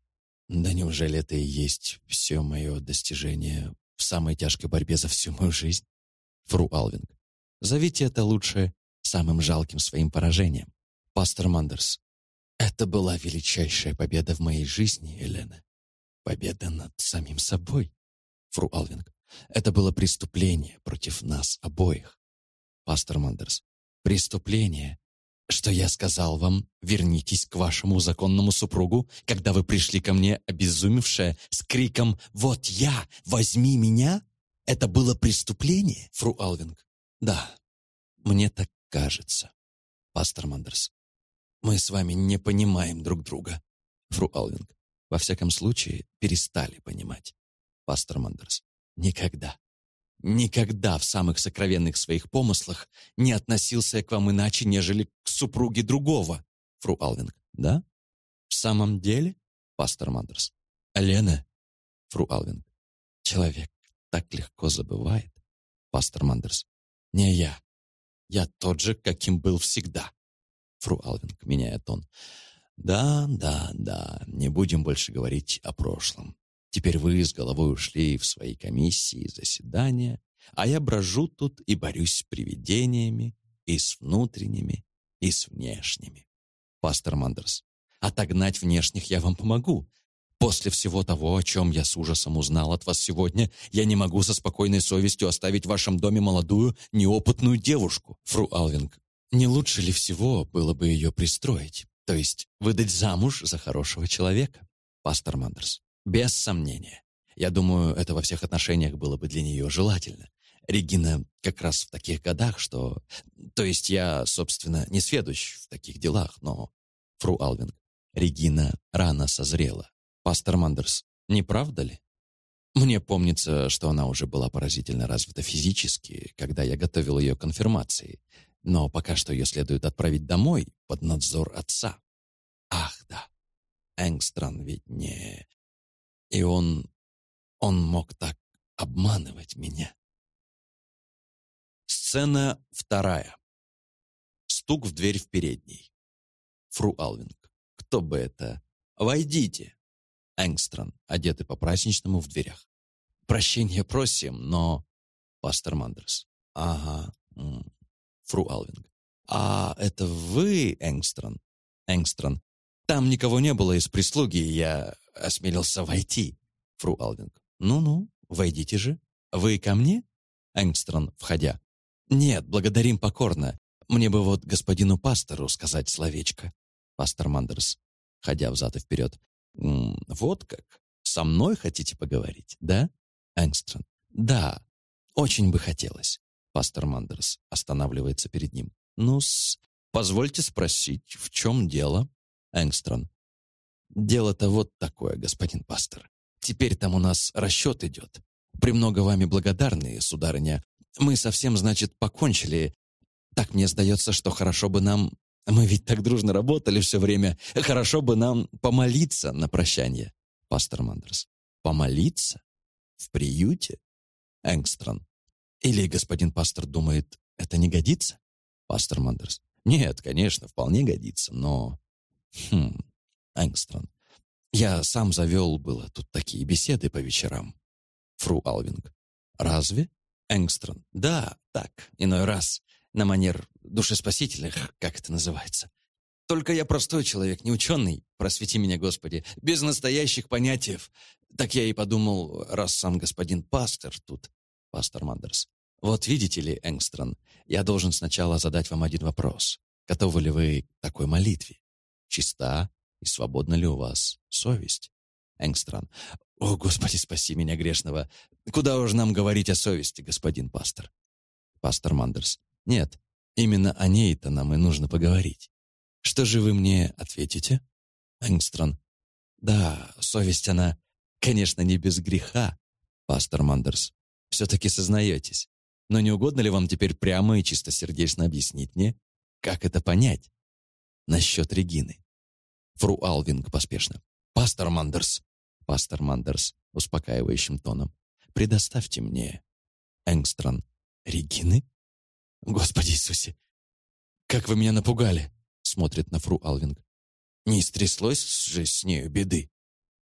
«Да неужели это и есть все мое достижение в самой тяжкой борьбе за всю мою жизнь?» Фру Алвинг. «Зовите это лучше самым жалким своим поражением. Пастор Мандерс. Это была величайшая победа в моей жизни, Елена. Победа над самим собой. Фру Алвинг. Это было преступление против нас обоих. Пастор Мандерс. Преступление, что я сказал вам, вернитесь к вашему законному супругу, когда вы пришли ко мне, обезумевшая, с криком «Вот я! Возьми меня!» Это было преступление, Фру Алвинг? Да, мне так кажется. Пастор Мандерс. Мы с вами не понимаем друг друга. Фру Алвинг. Во всяком случае, перестали понимать. Пастор Мандерс. Никогда. Никогда в самых сокровенных своих помыслах не относился к вам иначе, нежели к супруге другого. Фру Алвинг. Да? В самом деле? Пастор Мандерс. Лена. Фру Алвинг. Человек так легко забывает. Пастор Мандерс. Не я. Я тот же, каким был всегда. Фру Алвинг, меняя тон. Да, да, да, не будем больше говорить о прошлом. Теперь вы с головой ушли в свои комиссии и заседания, а я брожу тут и борюсь с привидениями, и с внутренними, и с внешними. Пастор Мандерс, отогнать внешних я вам помогу. После всего того, о чем я с ужасом узнал от вас сегодня, я не могу со спокойной совестью оставить в вашем доме молодую, неопытную девушку. Фру Алвинг, не лучше ли всего было бы ее пристроить? То есть выдать замуж за хорошего человека? Пастор Мандерс. Без сомнения. Я думаю, это во всех отношениях было бы для нее желательно. Регина как раз в таких годах, что... То есть я, собственно, не сведущ в таких делах, но... Фру Алвинг. Регина рано созрела. Пастор Мандерс, не правда ли? Мне помнится, что она уже была поразительно развита физически, когда я готовил ее к конфирмации. Но пока что ее следует отправить домой под надзор отца. Ах, да. Энгстран ведь не... И он... он мог так обманывать меня. Сцена вторая. Стук в дверь в передней. Фру Алвинг. Кто бы это? Войдите. Энгстрон, одетый по-праздничному в дверях. Прощения просим, но... Пастор Мандерс. Ага. Фру Алвинг. А это вы, Энгстрон? Энгстрон. Там никого не было из прислуги, я осмелился войти. Фру Алвинг. Ну-ну, войдите же. Вы ко мне? Энгстрон, входя. Нет, благодарим покорно. Мне бы вот господину пастору сказать словечко. Пастор Мандерс, ходя взад и вперед. Вот как? Со мной хотите поговорить, да? Энгстрон. Да, очень бы хотелось. Пастор Мандерс останавливается перед ним. Ну-с, позвольте спросить, в чем дело? Энгстрон. Дело-то вот такое, господин пастор. Теперь там у нас расчет идет. Премного вами благодарны, сударыня. Мы совсем, значит, покончили. Так мне сдается, что хорошо бы нам... Мы ведь так дружно работали все время. Хорошо бы нам помолиться на прощание. Пастор Мандерс. Помолиться? В приюте? Энгстрон. Или господин пастор думает, это не годится? Пастор Мандерс. Нет, конечно, вполне годится, но... Хм, Энгстрон. Я сам завел было тут такие беседы по вечерам. Фру Алвинг. Разве? Энгстрон. Да, так, иной раз. На манер душеспасительных, как это называется. Только я простой человек, не ученый, просвети меня, Господи, без настоящих понятий. Так я и подумал, раз сам господин пастор тут, пастор Мандерс. Вот видите ли, Энгстрон, я должен сначала задать вам один вопрос. Готовы ли вы к такой молитве? Чиста и свободна ли у вас совесть? Энгстрон. О, Господи, спаси меня грешного. Куда уж нам говорить о совести, господин пастор? Пастор Мандерс. Нет, именно о ней-то нам и нужно поговорить. Что же вы мне ответите? Энгстрон. Да, совесть она, конечно, не без греха. Пастор Мандерс. Все-таки сознаетесь. Но не угодно ли вам теперь прямо и чистосердечно объяснить мне, как это понять? Насчет Регины. Фру Алвинг поспешно. «Пастор Мандерс!» Пастор Мандерс успокаивающим тоном. «Предоставьте мне, Энгстрон, Регины?» «Господи Иисусе! Как вы меня напугали!» Смотрит на Фру Алвинг. Не стряслось же с нею беды.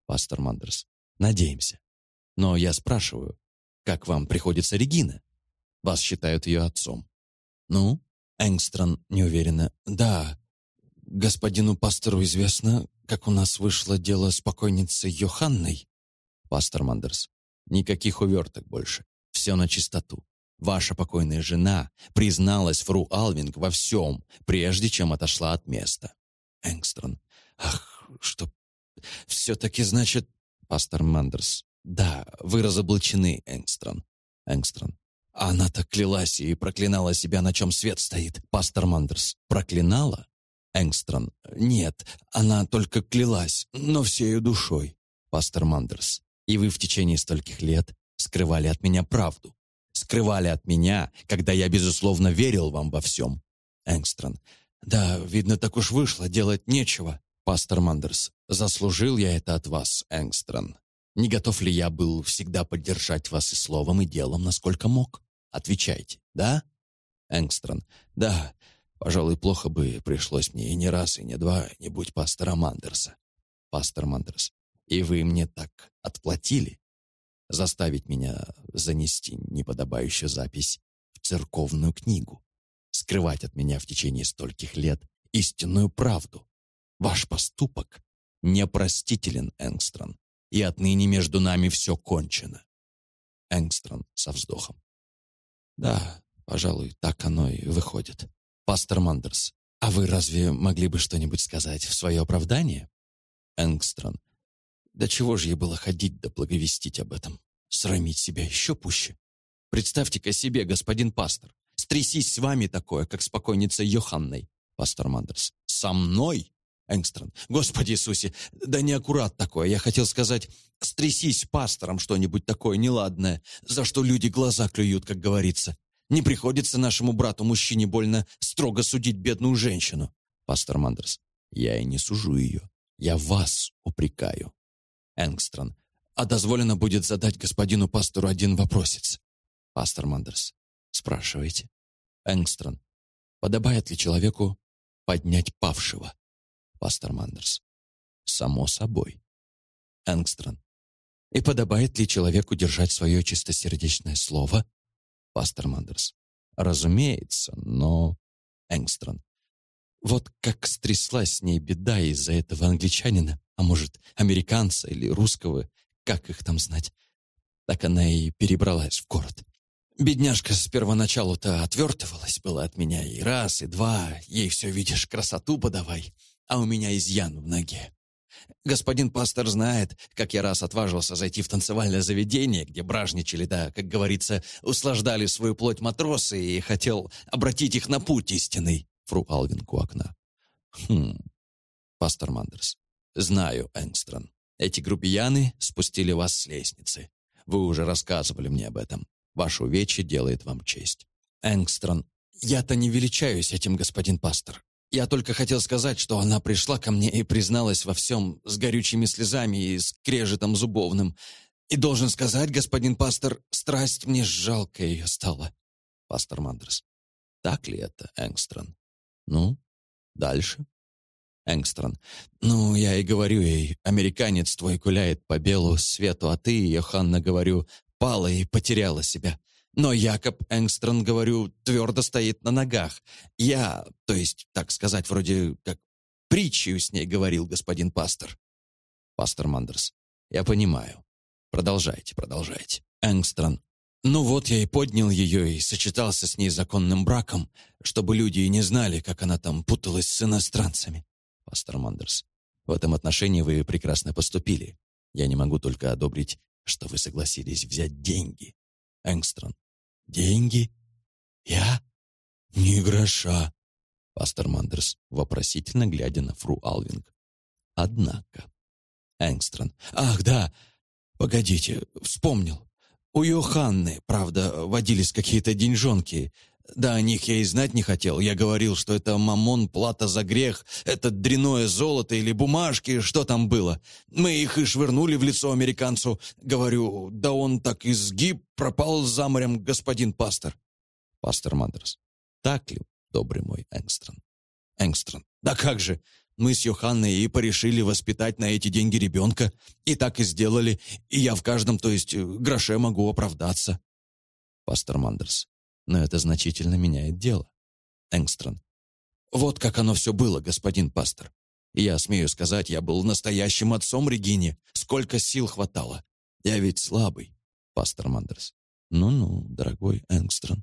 Пастор Мандерс. Надеемся. Но я спрашиваю, как вам приходится Регина? Вас считают ее отцом. Ну? Энгстрон неуверенно. Да, господину пастору известно, как у нас вышло дело с покойницей Йоханной. Пастор Мандерс. Никаких уверток больше. Все на чистоту. Ваша покойная жена призналась фру Алвинг во всем, прежде чем отошла от места. Энгстрон. Ах, что... Все-таки, значит... Пастор Мандерс. Да, вы разоблачены, Энгстрон. Энгстрон. Она так клялась и проклинала себя, на чем свет стоит. Пастор Мандерс. Проклинала? Энгстрон. Нет, она только клялась, но всею душой. Пастор Мандерс. И вы в течение стольких лет скрывали от меня правду. Скрывали от меня, когда я, безусловно, верил вам во всем. Энгстрон. Да, видно, так уж вышло, делать нечего. Пастор Мандерс. Заслужил я это от вас, Энгстрон. Не готов ли я был всегда поддержать вас и словом, и делом, насколько мог? Отвечайте, да? Энгстрон. Да, пожалуй, плохо бы пришлось мне и не раз, и не два, не будь пастора Мандерса. Пастор Мандерс. И вы мне так отплатили? Заставить меня занести неподобающую запись в церковную книгу. Скрывать от меня в течение стольких лет истинную правду. Ваш поступок непростителен, Энгстрон и отныне между нами все кончено. Энгстрон со вздохом. Да, пожалуй, так оно и выходит. Пастор Мандерс, а вы разве могли бы что-нибудь сказать в свое оправдание? Энгстрон. Да чего же ей было ходить да благовестить об этом? Срамить себя еще пуще. Представьте-ка себе, господин пастор, стрясись с вами такое, как с покойницей Йоханной. Пастор Мандерс. Со мной? Энгстрон. «Господи Иисусе, да не аккурат такое. Я хотел сказать, стрясись пастором что-нибудь такое неладное, за что люди глаза клюют, как говорится. Не приходится нашему брату-мужчине больно строго судить бедную женщину». Пастор Мандерс. «Я и не сужу ее. Я вас упрекаю». Энгстрон. «А дозволено будет задать господину пастору один вопросец». Пастор Мандерс. «Спрашивайте». Энгстрон. «Подобает ли человеку поднять павшего?» пастор Мандерс. Само собой. Энгстрон. И подобает ли человеку держать свое чистосердечное слово? Пастор Мандерс. Разумеется, но... Энгстрон. Вот как стряслась с ней беда из-за этого англичанина, а может, американца или русского, как их там знать, так она и перебралась в город. Бедняжка с первоначалу-то отвертывалась была от меня и раз, и два, ей все, видишь, красоту подавай а у меня изъян в ноге. Господин пастор знает, как я раз отважился зайти в танцевальное заведение, где бражничали, да, как говорится, услаждали свою плоть матросы и хотел обратить их на путь истинный. Фру Алвинг у окна. Хм, пастор Мандерс. Знаю, Энгстрон. Эти грубияны спустили вас с лестницы. Вы уже рассказывали мне об этом. Ваше увечье делает вам честь. Энгстрон. Я-то не величаюсь этим, господин пастор. Я только хотел сказать, что она пришла ко мне и призналась во всем с горючими слезами и скрежетом зубовным. И должен сказать, господин пастор, страсть мне жалко ее стала. Пастор Мандерс. Так ли это, Энгстрон? Ну, дальше? Энгстрон. Ну, я и говорю ей, американец твой гуляет по белу свету, а ты, Йоханна, говорю, пала и потеряла себя. Но Якоб Энгстрон, говорю, твердо стоит на ногах. Я, то есть, так сказать, вроде как притчу с ней говорил господин пастор. Пастор Мандерс. Я понимаю. Продолжайте, продолжайте. Энгстрон. Ну вот я и поднял ее и сочетался с ней законным браком, чтобы люди и не знали, как она там путалась с иностранцами. Пастор Мандерс. В этом отношении вы прекрасно поступили. Я не могу только одобрить, что вы согласились взять деньги. Энгстрон. «Деньги? Я? Ни гроша!» Пастор Мандерс, вопросительно глядя на фру Алвинг. «Однако...» Энгстрон. «Ах, да! Погодите, вспомнил. У Йоханны, правда, водились какие-то деньжонки. Да, о них я и знать не хотел. Я говорил, что это мамон, плата за грех, это дряное золото или бумажки, что там было. Мы их и швырнули в лицо американцу. Говорю, да он так изгиб, пропал за морем господин пастор. Пастор Мандерс. Так ли, добрый мой Энгстрон? Энгстрон. Да как же! Мы с Йоханной и порешили воспитать на эти деньги ребенка. И так и сделали. И я в каждом, то есть, э, гроше могу оправдаться. Пастор Мандерс. Но это значительно меняет дело. Энгстрон. Вот как оно все было, господин пастор. Я смею сказать, я был настоящим отцом Регине. Сколько сил хватало. Я ведь слабый. Пастор Мандерс. Ну-ну, дорогой Энгстрон.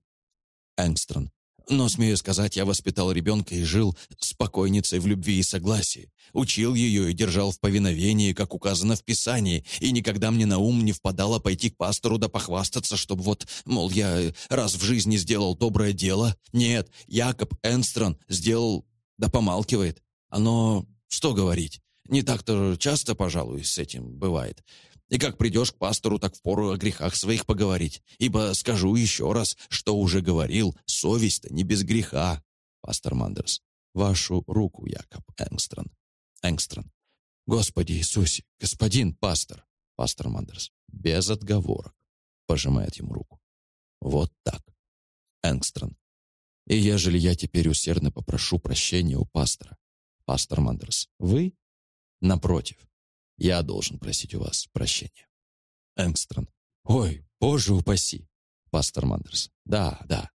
Энгстрон. Но, смею сказать, я воспитал ребенка и жил спокойницей в любви и согласии. Учил ее и держал в повиновении, как указано в Писании, и никогда мне на ум не впадало пойти к пастору да похвастаться, чтобы вот, мол, я раз в жизни сделал доброе дело. Нет, Якоб Энстрон сделал, да помалкивает. Оно, что говорить, не так-то часто, пожалуй, с этим бывает. И как придешь к пастору, так впору о грехах своих поговорить. Ибо скажу еще раз, что уже говорил, совесть-то не без греха. Пастор Мандерс. Вашу руку, Якоб Энгстрон. Энгстрон. Господи Иисусе, господин пастор. Пастор Мандерс. Без отговорок. Пожимает ему руку. Вот так. Энгстрон. И ежели я теперь усердно попрошу прощения у пастора. Пастор Мандерс. Вы? Напротив. Я должен просить у вас прощения. Энгстрон. Ой, боже упаси. Пастор Мандерс. Да, да.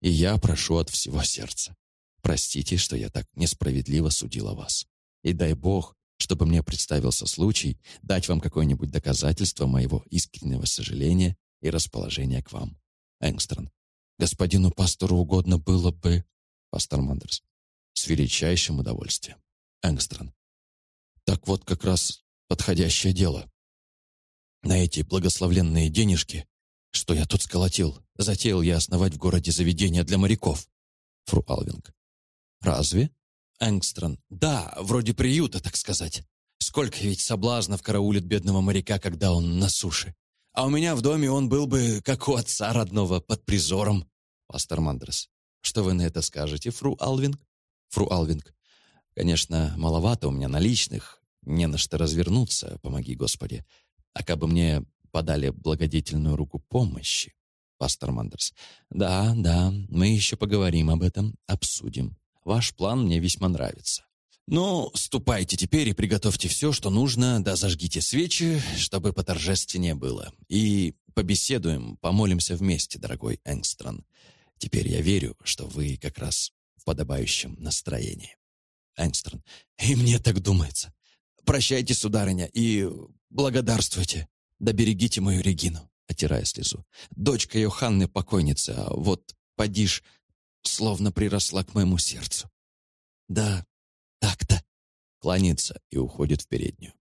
И я прошу от всего сердца. Простите, что я так несправедливо судил о вас. И дай Бог, чтобы мне представился случай дать вам какое-нибудь доказательство моего искреннего сожаления и расположения к вам. Энгстрон. Господину пастору угодно было бы... Пастор Мандерс. С величайшим удовольствием. Энгстрон. Так вот как раз подходящее дело. На эти благословленные денежки, что я тут сколотил, затеял я основать в городе заведение для моряков. Фру Алвинг. Разве? Энгстрон. Да, вроде приюта, так сказать. Сколько ведь соблазнов караулит бедного моряка, когда он на суше. А у меня в доме он был бы, как у отца родного, под призором. Пастор Мандрес. Что вы на это скажете, фру Алвинг? Фру Алвинг. Конечно, маловато у меня наличных, не на что развернуться, помоги Господи. А как бы мне подали благодетельную руку помощи, пастор Мандерс. Да, да, мы еще поговорим об этом, обсудим. Ваш план мне весьма нравится. Ну, ступайте теперь и приготовьте все, что нужно, да зажгите свечи, чтобы поторжественнее было. И побеседуем, помолимся вместе, дорогой Энгстрон. Теперь я верю, что вы как раз в подобающем настроении. Энгстрон. И мне так думается. Прощайте, сударыня, и благодарствуйте. Да берегите мою Регину, отирая слезу. Дочка Йоханны покойница, а вот, подишь, словно приросла к моему сердцу. Да, так-то. Кланяется и уходит в переднюю.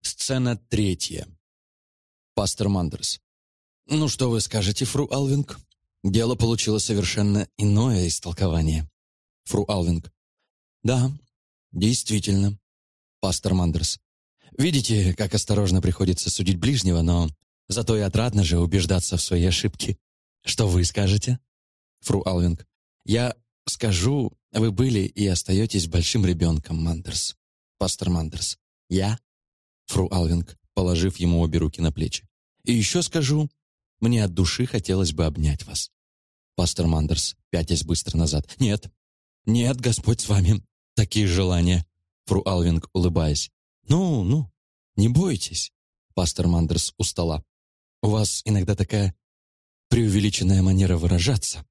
Сцена третья. Пастор Мандерс. Ну что вы скажете, фру Алвинг? Дело получило совершенно иное истолкование. Фру Алвинг. Да, действительно пастор Мандерс. Видите, как осторожно приходится судить ближнего, но зато и отрадно же убеждаться в своей ошибке. Что вы скажете? Фру Алвинг. Я скажу, вы были и остаетесь большим ребенком, Мандерс. Пастор Мандерс. Я? Фру Алвинг, положив ему обе руки на плечи. И еще скажу, мне от души хотелось бы обнять вас. Пастор Мандерс, пятясь быстро назад. Нет, нет, Господь с вами. Такие желания. Фру Алвинг, улыбаясь. «Ну, ну, не бойтесь». Пастор Мандерс устала. «У вас иногда такая преувеличенная манера выражаться.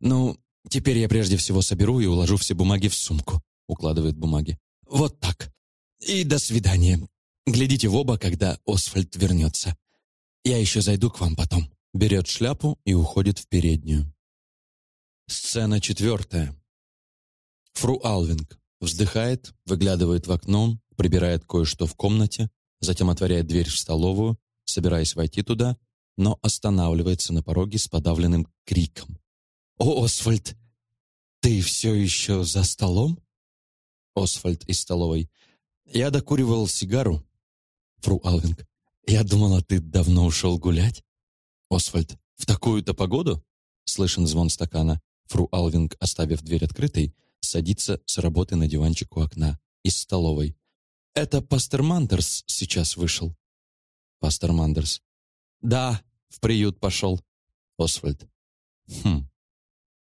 Ну, теперь я прежде всего соберу и уложу все бумаги в сумку», укладывает бумаги. «Вот так. И до свидания. Глядите в оба, когда Освальд вернется. Я еще зайду к вам потом». Берет шляпу и уходит в переднюю. Сцена четвертая. Фру Алвинг. Вздыхает, выглядывает в окно, прибирает кое-что в комнате, затем отворяет дверь в столовую, собираясь войти туда, но останавливается на пороге с подавленным криком. «О, Освальд, ты все еще за столом?» Освальд из столовой. «Я докуривал сигару». Фру Алвинг. «Я думала, ты давно ушел гулять?» Освальд. «В такую-то погоду?» Слышен звон стакана. Фру Алвинг, оставив дверь открытой, садится с работы на диванчик у окна из столовой. «Это пастор Мандерс сейчас вышел». Пастор Мандерс. «Да, в приют пошел». Освальд. «Хм».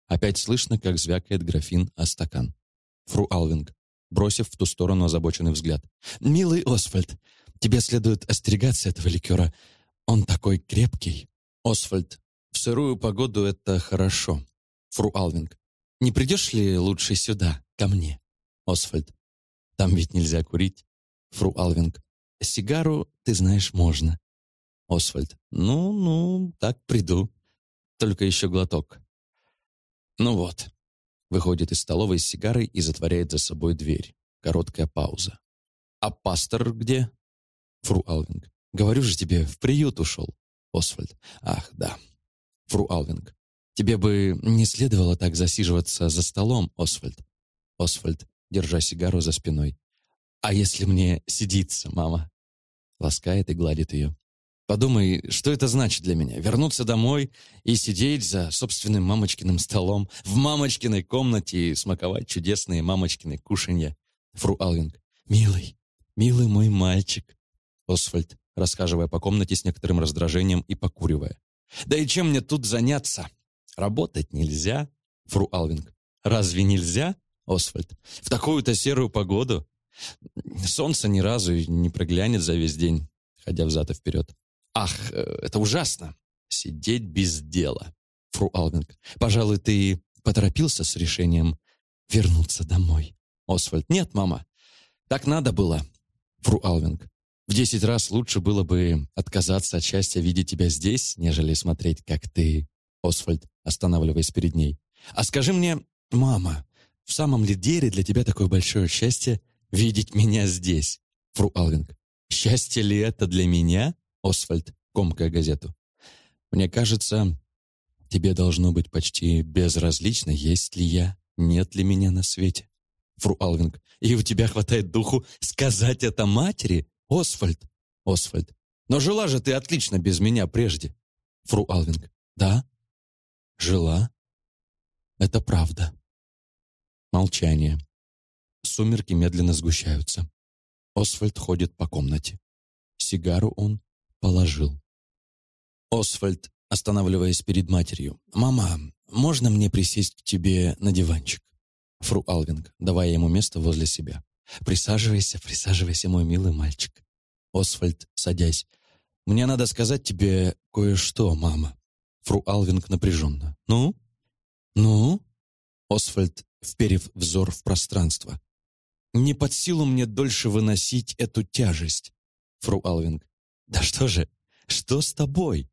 Опять слышно, как звякает графин о стакан. Фру Алвинг. бросив в ту сторону озабоченный взгляд. «Милый Освальд, тебе следует остерегаться этого ликера. Он такой крепкий». «Освальд, в сырую погоду это хорошо. Фру Алвинг, не придешь ли лучше сюда, ко мне?» Освальд, там ведь нельзя курить. Фру Алвинг, сигару, ты знаешь, можно. Освальд, ну, ну, так приду. Только еще глоток. Ну вот. Выходит из столовой с сигарой и затворяет за собой дверь. Короткая пауза. А пастор где? Фру Алвинг. Говорю же тебе, в приют ушел. Освальд. Ах, да. Фру Алвинг. Тебе бы не следовало так засиживаться за столом, Освальд. Освальд, держа сигару за спиной. А если мне сидится, мама? Ласкает и гладит ее. Подумай, что это значит для меня? Вернуться домой и сидеть за собственным мамочкиным столом в мамочкиной комнате и смаковать чудесные мамочкины кушанья. Фру Алвинг. «Милый, милый мой мальчик». Освальд, расхаживая по комнате с некоторым раздражением и покуривая. «Да и чем мне тут заняться? Работать нельзя?» Фру Алвинг. «Разве нельзя?» Освальд. «В такую-то серую погоду. Солнце ни разу не проглянет за весь день, ходя взад и вперед. Ах, э, это ужасно. Сидеть без дела. Фру Алвинг, пожалуй, ты поторопился с решением вернуться домой. Освальд, нет, мама. Так надо было. Фру Алвинг, в десять раз лучше было бы отказаться от счастья видеть тебя здесь, нежели смотреть, как ты... Освальд, останавливаясь перед ней. А скажи мне, мама, в самом ли деле для тебя такое большое счастье видеть меня здесь? Фру Алвинг, счастье ли это для меня? Освальд, комкая газету. «Мне кажется, тебе должно быть почти безразлично, есть ли я, нет ли меня на свете». Фру Алвинг, «И у тебя хватает духу сказать это матери, Освальд?» Освальд, «Но жила же ты отлично без меня прежде». Фру Алвинг, «Да, жила. Это правда». Молчание. Сумерки медленно сгущаются. Освальд ходит по комнате. Сигару он положил. Освальд, останавливаясь перед матерью. «Мама, можно мне присесть к тебе на диванчик?» Фру Алвинг, давая ему место возле себя. «Присаживайся, присаживайся, мой милый мальчик». Освальд, садясь. «Мне надо сказать тебе кое-что, мама». Фру Алвинг напряженно. «Ну? Ну?» Освальд, вперев взор в пространство. «Не под силу мне дольше выносить эту тяжесть». Фру Алвинг. «Да что же? Что с тобой?»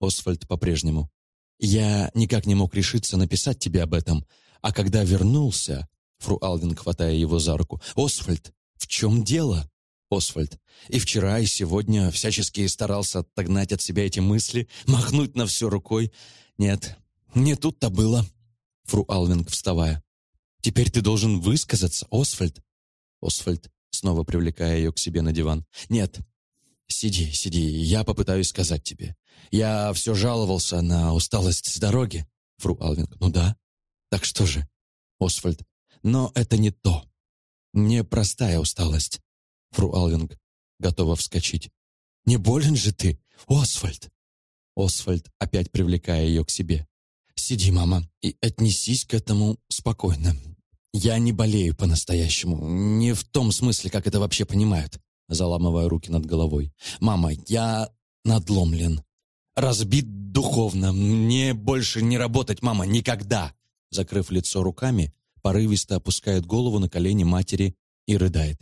Освальд по-прежнему. «Я никак не мог решиться написать тебе об этом, а когда вернулся...» Фру Алвин, хватая его за руку. «Освальд, в чем дело?» Освальд. «И вчера, и сегодня всячески старался отогнать от себя эти мысли, махнуть на все рукой. Нет, не тут-то было». Фру Алвинг, вставая. «Теперь ты должен высказаться, Освальд». Освальд, снова привлекая ее к себе на диван. «Нет, «Сиди, сиди, я попытаюсь сказать тебе. Я все жаловался на усталость с дороги». Фру Алвинг, «Ну да. Так что же?» Освальд, «Но это не то. Не простая усталость». Фру Алвинг, готова вскочить. «Не болен же ты, Освальд?» Освальд, опять привлекая ее к себе. «Сиди, мама, и отнесись к этому спокойно. Я не болею по-настоящему, не в том смысле, как это вообще понимают заламывая руки над головой. «Мама, я надломлен, разбит духовно, мне больше не работать, мама, никогда!» Закрыв лицо руками, порывисто опускает голову на колени матери и рыдает.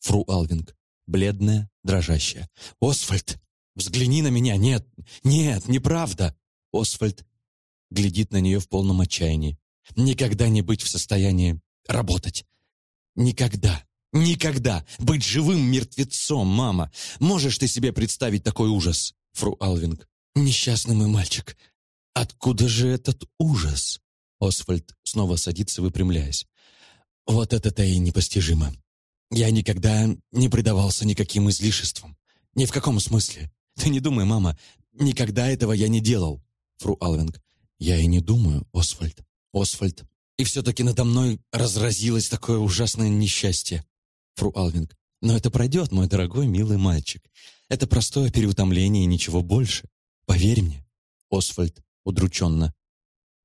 Фру Алвинг, бледная, дрожащая. «Освальд, взгляни на меня! Нет, нет, неправда!» Освальд глядит на нее в полном отчаянии. «Никогда не быть в состоянии работать! Никогда!» Никогда! Быть живым мертвецом, мама! Можешь ты себе представить такой ужас? Фру Алвинг. Несчастный мой мальчик. Откуда же этот ужас? Освальд снова садится, выпрямляясь. Вот это-то и непостижимо. Я никогда не предавался никаким излишествам. Ни в каком смысле. Ты не думай, мама, никогда этого я не делал. Фру Алвинг. Я и не думаю, Освальд. Освальд. И все-таки надо мной разразилось такое ужасное несчастье. Фру Алвинг. «Но это пройдет, мой дорогой, милый мальчик. Это простое переутомление и ничего больше. Поверь мне». Освальд удрученно.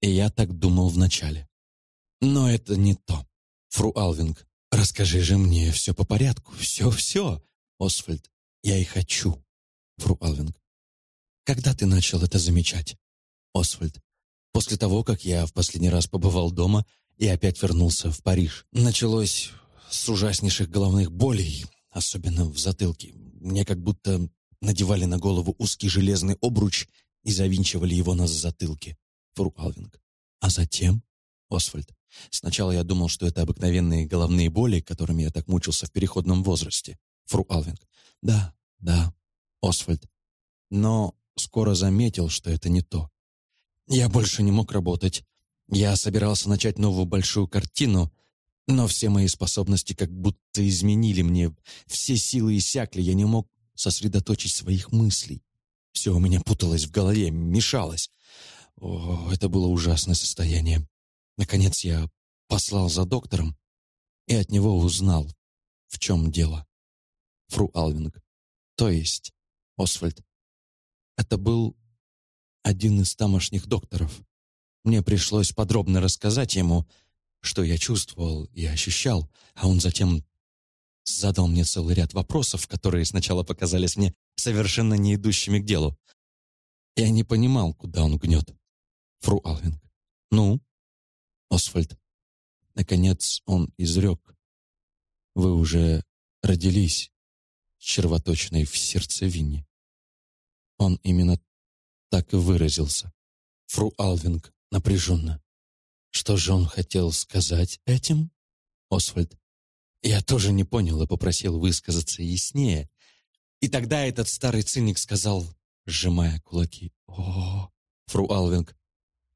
«И я так думал вначале. Но это не то. Фру Алвинг, расскажи же мне все по порядку, все-все. Освальд, я и хочу. Фру Алвинг. Когда ты начал это замечать? Освальд. После того, как я в последний раз побывал дома и опять вернулся в Париж. Началось с ужаснейших головных болей, особенно в затылке. Мне как будто надевали на голову узкий железный обруч и завинчивали его на затылке. Фру Алвинг. А затем? Освальд. Сначала я думал, что это обыкновенные головные боли, которыми я так мучился в переходном возрасте. Фру Алвинг. Да, да, Освальд. Но скоро заметил, что это не то. Я больше не мог работать. Я собирался начать новую большую картину, но все мои способности как будто изменили мне. Все силы иссякли, я не мог сосредоточить своих мыслей. Все у меня путалось в голове, мешалось. О, это было ужасное состояние. Наконец я послал за доктором и от него узнал, в чем дело. Фру Алвинг. То есть, Освальд, это был один из тамошних докторов. Мне пришлось подробно рассказать ему, что я чувствовал и ощущал, а он затем задал мне целый ряд вопросов, которые сначала показались мне совершенно не идущими к делу. Я не понимал, куда он гнет. Фру Алвинг. Ну, Освальд. Наконец он изрек. Вы уже родились червоточной в сердцевине. Он именно так и выразился. Фру Алвинг напряженно. Что же он хотел сказать этим? Освальд. Я тоже не понял и попросил высказаться яснее. И тогда этот старый циник сказал, сжимая кулаки. О, Фру Алвинг,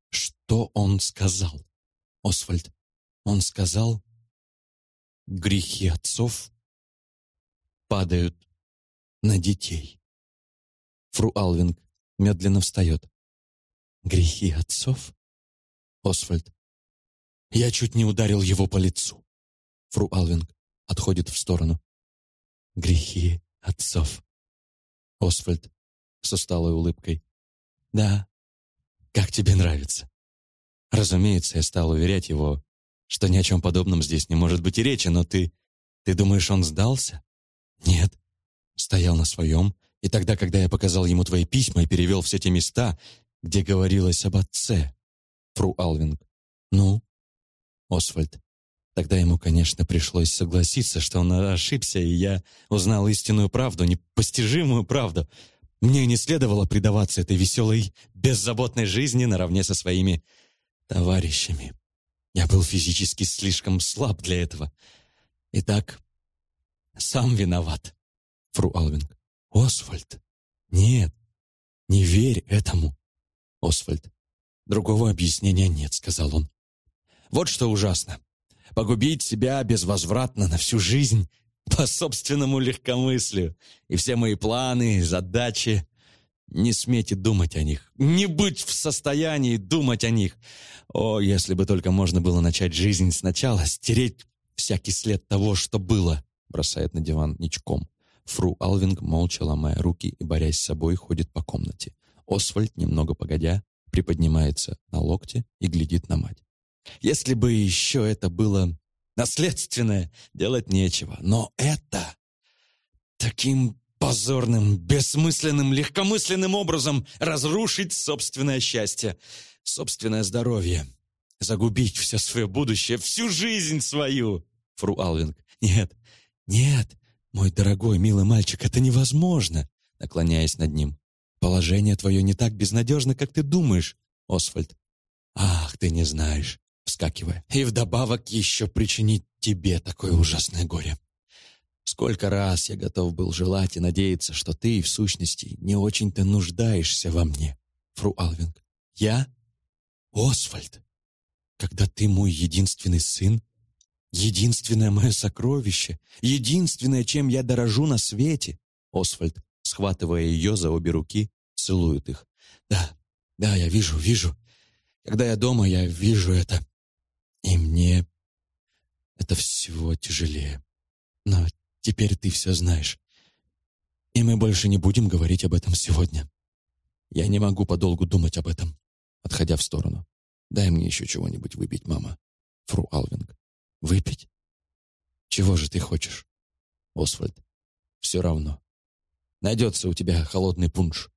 что он сказал? Освальд, он сказал, грехи отцов падают на детей. Фру Алвинг медленно встает. Грехи отцов? Освальд. Я чуть не ударил его по лицу. Фру Алвинг отходит в сторону. Грехи отцов. Освальд с усталой улыбкой. Да, как тебе нравится? Разумеется, я стал уверять его, что ни о чем подобном здесь не может быть и речи, но ты... Ты думаешь, он сдался? Нет. Стоял на своем, и тогда, когда я показал ему твои письма и перевел все те места, где говорилось об отце, фру Алвинг. Ну, Освальд. Тогда ему, конечно, пришлось согласиться, что он ошибся, и я узнал истинную правду, непостижимую правду. Мне не следовало предаваться этой веселой, беззаботной жизни наравне со своими товарищами. Я был физически слишком слаб для этого. Итак, сам виноват, фру Алвинг. Освальд, нет, не верь этому. Освальд, другого объяснения нет, сказал он. Вот что ужасно. Погубить себя безвозвратно на всю жизнь [laughs] по собственному легкомыслию. И все мои планы, задачи, не смейте думать о них. Не быть в состоянии думать о них. О, если бы только можно было начать жизнь сначала, стереть всякий след того, что было, бросает на диван ничком. Фру Алвинг, молча ломая руки и борясь с собой, ходит по комнате. Освальд, немного погодя, приподнимается на локте и глядит на мать. Если бы еще это было наследственное, делать нечего. Но это таким позорным, бессмысленным, легкомысленным образом разрушить собственное счастье, собственное здоровье, загубить все свое будущее, всю жизнь свою. Фру Алвинг. Нет, нет, мой дорогой, милый мальчик, это невозможно, наклоняясь над ним. Положение твое не так безнадежно, как ты думаешь, Освальд. Ах, ты не знаешь, вскакивая. И вдобавок еще причинить тебе такое ужасное горе. Сколько раз я готов был желать и надеяться, что ты, в сущности, не очень-то нуждаешься во мне, фру Алвинг. Я? Освальд. Когда ты мой единственный сын, единственное мое сокровище, единственное, чем я дорожу на свете. Освальд, схватывая ее за обе руки, целует их. Да, да, я вижу, вижу. Когда я дома, я вижу это. И мне это всего тяжелее. Но Теперь ты все знаешь. И мы больше не будем говорить об этом сегодня. Я не могу подолгу думать об этом, отходя в сторону. Дай мне еще чего-нибудь выпить, мама. Фру Алвинг. Выпить? Чего же ты хочешь? Освальд. Все равно. Найдется у тебя холодный пунш.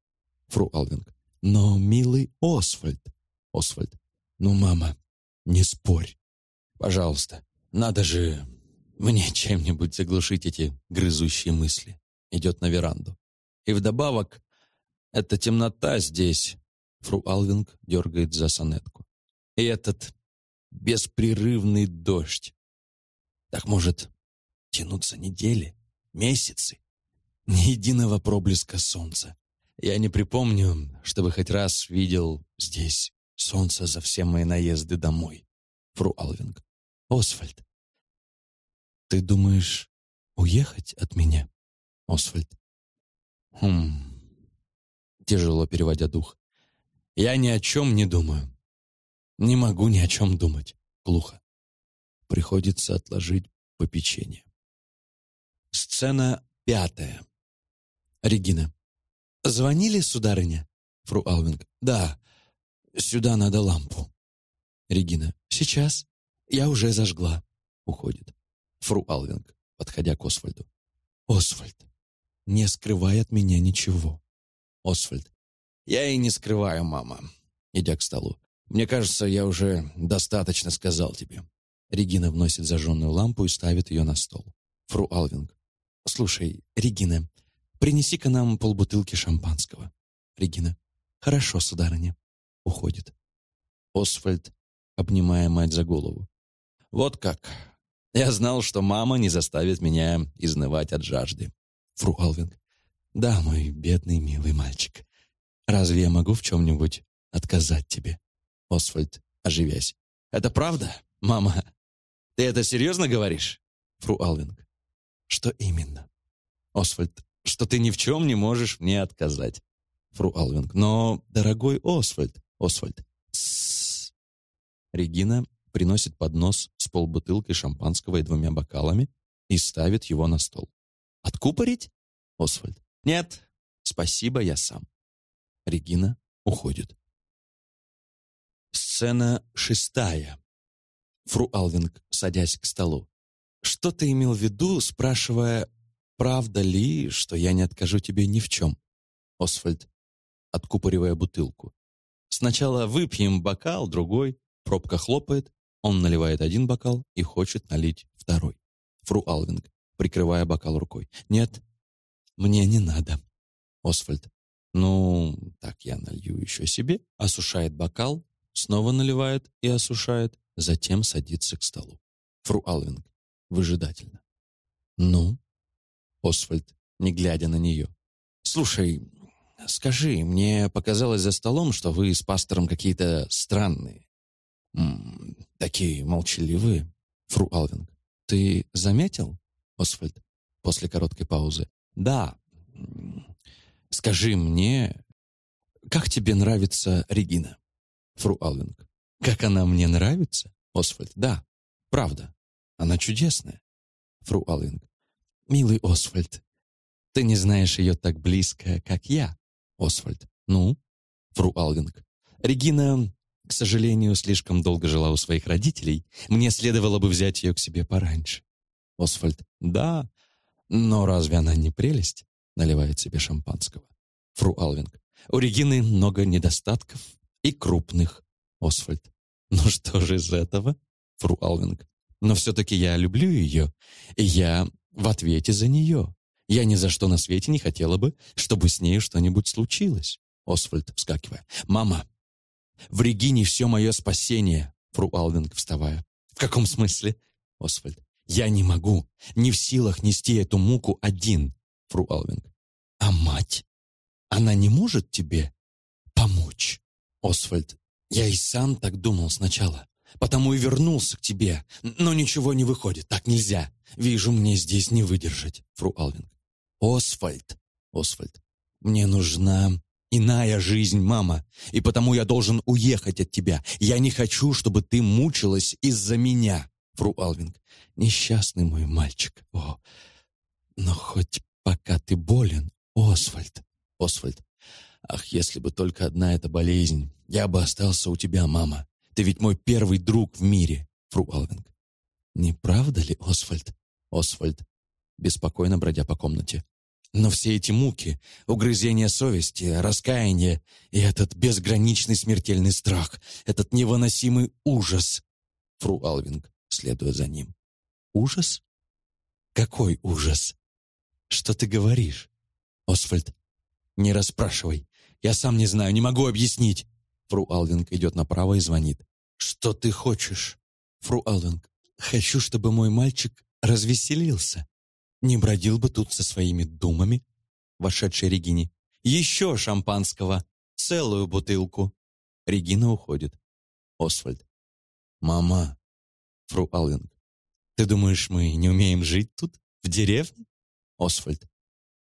Фру Алвинг. Но, милый Освальд. Освальд. Ну, мама, не спорь. Пожалуйста. Надо же мне чем-нибудь заглушить эти грызущие мысли. Идет на веранду. И вдобавок, эта темнота здесь. Фру Алвинг дергает за сонетку. И этот беспрерывный дождь. Так может тянуться недели, месяцы, ни единого проблеска солнца. Я не припомню, чтобы хоть раз видел здесь солнце за все мои наезды домой. Фру Алвинг. Освальд. Ты думаешь уехать от меня, Освальд? Хм. Тяжело переводя дух. Я ни о чем не думаю. Не могу ни о чем думать. Глухо. Приходится отложить попечение. Сцена пятая. Регина. «Звонили, сударыня?» Фру Алвинг. «Да. Сюда надо лампу». Регина. «Сейчас. Я уже зажгла». Уходит. Фру Алвинг, подходя к Освальду. «Освальд, не скрывай от меня ничего». Освальд. «Я и не скрываю, мама», идя к столу. Мне кажется, я уже достаточно сказал тебе». Регина вносит зажженную лампу и ставит ее на стол. Фру Алвинг. «Слушай, Регина, принеси-ка нам полбутылки шампанского». Регина. «Хорошо, сударыня». Уходит. Освальд, обнимая мать за голову. «Вот как. Я знал, что мама не заставит меня изнывать от жажды». Фру Алвинг. «Да, мой бедный милый мальчик. Разве я могу в чем-нибудь отказать тебе?» Освальд, оживясь. «Это правда, мама? Ты это серьезно говоришь?» Фру Алвинг. «Что именно?» Освальд. «Что ты ни в чем не можешь мне отказать». Фру Алвинг. «Но, дорогой Освальд...» Освальд. Тссс. Регина приносит поднос с полбутылкой шампанского и двумя бокалами и ставит его на стол. «Откупорить?» Освальд. «Нет, спасибо, я сам». Регина уходит. Сцена шестая. Фру Алвинг, садясь к столу. «Что ты имел в виду, спрашивая, правда ли, что я не откажу тебе ни в чем?» Освальд, откупоривая бутылку. «Сначала выпьем бокал, другой». Пробка хлопает, он наливает один бокал и хочет налить второй. Фру Алвинг, прикрывая бокал рукой. «Нет, мне не надо». Освальд. «Ну, так я налью еще себе». Осушает бокал, снова наливает и осушает, затем садится к столу. Фру Алвинг выжидательно. «Ну?» Освальд, не глядя на нее. «Слушай, скажи, мне показалось за столом, что вы с пастором какие-то странные. Такие молчаливые. Фру Алвинг. Ты заметил?» Освальд, после короткой паузы. «Да. Скажи мне, как тебе нравится Регина?» Фру Алвинг. Как она мне нравится? Освальд. Да, правда. Она чудесная. Фру Алвинг. Милый Освальд, ты не знаешь ее так близко, как я. Освальд. Ну? Фру Алвинг. Регина, к сожалению, слишком долго жила у своих родителей. Мне следовало бы взять ее к себе пораньше. Освальд. Да, но разве она не прелесть? Наливает себе шампанского. Фру Алвинг. У Регины много недостатков, и крупных, Освальд. Ну что же из этого, Фру Алвинг? Но все-таки я люблю ее, и я в ответе за нее. Я ни за что на свете не хотела бы, чтобы с ней что-нибудь случилось. Освальд, вскакивая. «Мама, в Регине все мое спасение!» Фру Алвинг, вставая. «В каком смысле?» Освальд. «Я не могу, не в силах нести эту муку один!» Фру Алвинг. «А мать? Она не может тебе помочь?» Освальд, я и сам так думал сначала. Потому и вернулся к тебе. Но ничего не выходит, так нельзя. Вижу, мне здесь не выдержать, фру Алвинг. Освальд, Освальд, мне нужна иная жизнь, мама, и потому я должен уехать от тебя. Я не хочу, чтобы ты мучилась из-за меня, фру Алвинг. Несчастный мой мальчик. О, но хоть пока ты болен, Освальд, Освальд, Ах, если бы только одна эта болезнь. Я бы остался у тебя, мама. Ты ведь мой первый друг в мире, фру Алвинг. Не правда ли, Освальд? Освальд, беспокойно бродя по комнате. Но все эти муки, угрызения совести, раскаяние и этот безграничный смертельный страх, этот невыносимый ужас. Фру Алвинг, следуя за ним. Ужас? Какой ужас? Что ты говоришь? Освальд, не расспрашивай. Я сам не знаю, не могу объяснить. Фру Алвинг идет направо и звонит. Что ты хочешь? Фру Алвинг, хочу, чтобы мой мальчик развеселился. Не бродил бы тут со своими думами, вошедшей Регине. Еще шампанского, целую бутылку. Регина уходит. Освальд. Мама. Фру Алвинг. Ты думаешь, мы не умеем жить тут, в деревне? Освальд.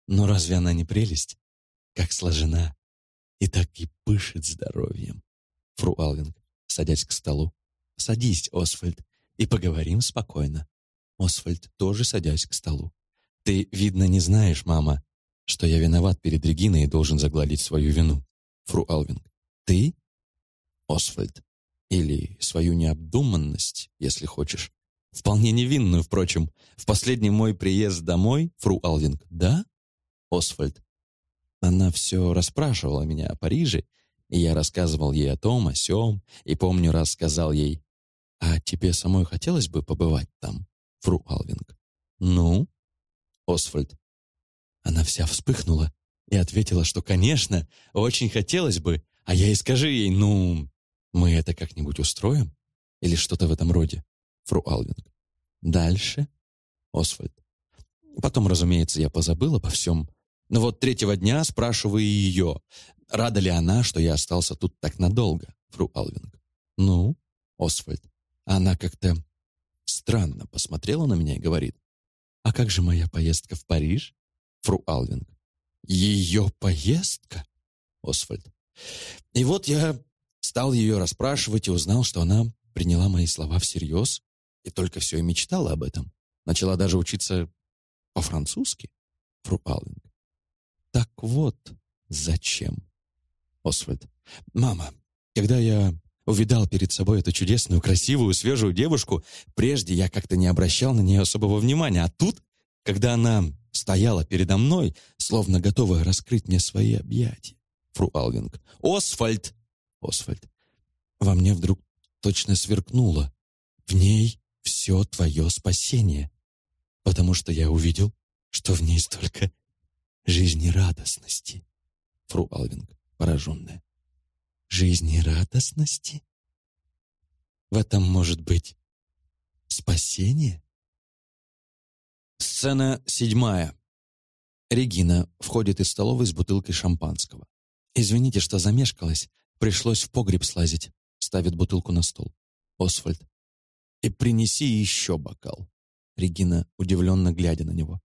Но разве она не прелесть? Как сложена и так и пышет здоровьем. Фру Алвинг, садясь к столу. Садись, Освальд, и поговорим спокойно. Освальд, тоже садясь к столу. «Ты, видно, не знаешь, мама, что я виноват перед Региной и должен загладить свою вину. Фру Алвинг, ты? Освальд. Или свою необдуманность, если хочешь. Вполне невинную, впрочем. В последний мой приезд домой, фру Алвинг, да? Освальд. Она все расспрашивала меня о Париже, и я рассказывал ей о том, о сём, и помню, раз сказал ей, «А тебе самой хотелось бы побывать там, фру Алвинг?» «Ну?» Освальд. Она вся вспыхнула и ответила, что, конечно, очень хотелось бы, а я и скажи ей, ну, мы это как-нибудь устроим? Или что-то в этом роде, фру Алвинг. Дальше? Освальд. Потом, разумеется, я позабыл обо всем. Но вот третьего дня спрашиваю ее, рада ли она, что я остался тут так надолго, фру Алвинг. Ну, Освальд. Она как-то странно посмотрела на меня и говорит, «А как же моя поездка в Париж?» Фру Алвинг. «Ее поездка?» Освальд. И вот я стал ее расспрашивать и узнал, что она приняла мои слова всерьез и только все и мечтала об этом. Начала даже учиться по-французски. Фру Алвинг. Так вот, зачем? Освальд. Мама, когда я увидал перед собой эту чудесную, красивую, свежую девушку. Прежде я как-то не обращал на нее особого внимания, а тут, когда она стояла передо мной, словно готовая раскрыть мне свои объятия. Фру Алвинг. «Освальд!» Освальд. Во мне вдруг точно сверкнуло. В ней все твое спасение. Потому что я увидел, что в ней столько жизнерадостности. Фру Алвинг, пораженная жизнерадостности? В этом может быть спасение? Сцена седьмая. Регина входит из столовой с бутылкой шампанского. «Извините, что замешкалась. Пришлось в погреб слазить». Ставит бутылку на стол. Освальд. «И принеси еще бокал». Регина, удивленно глядя на него.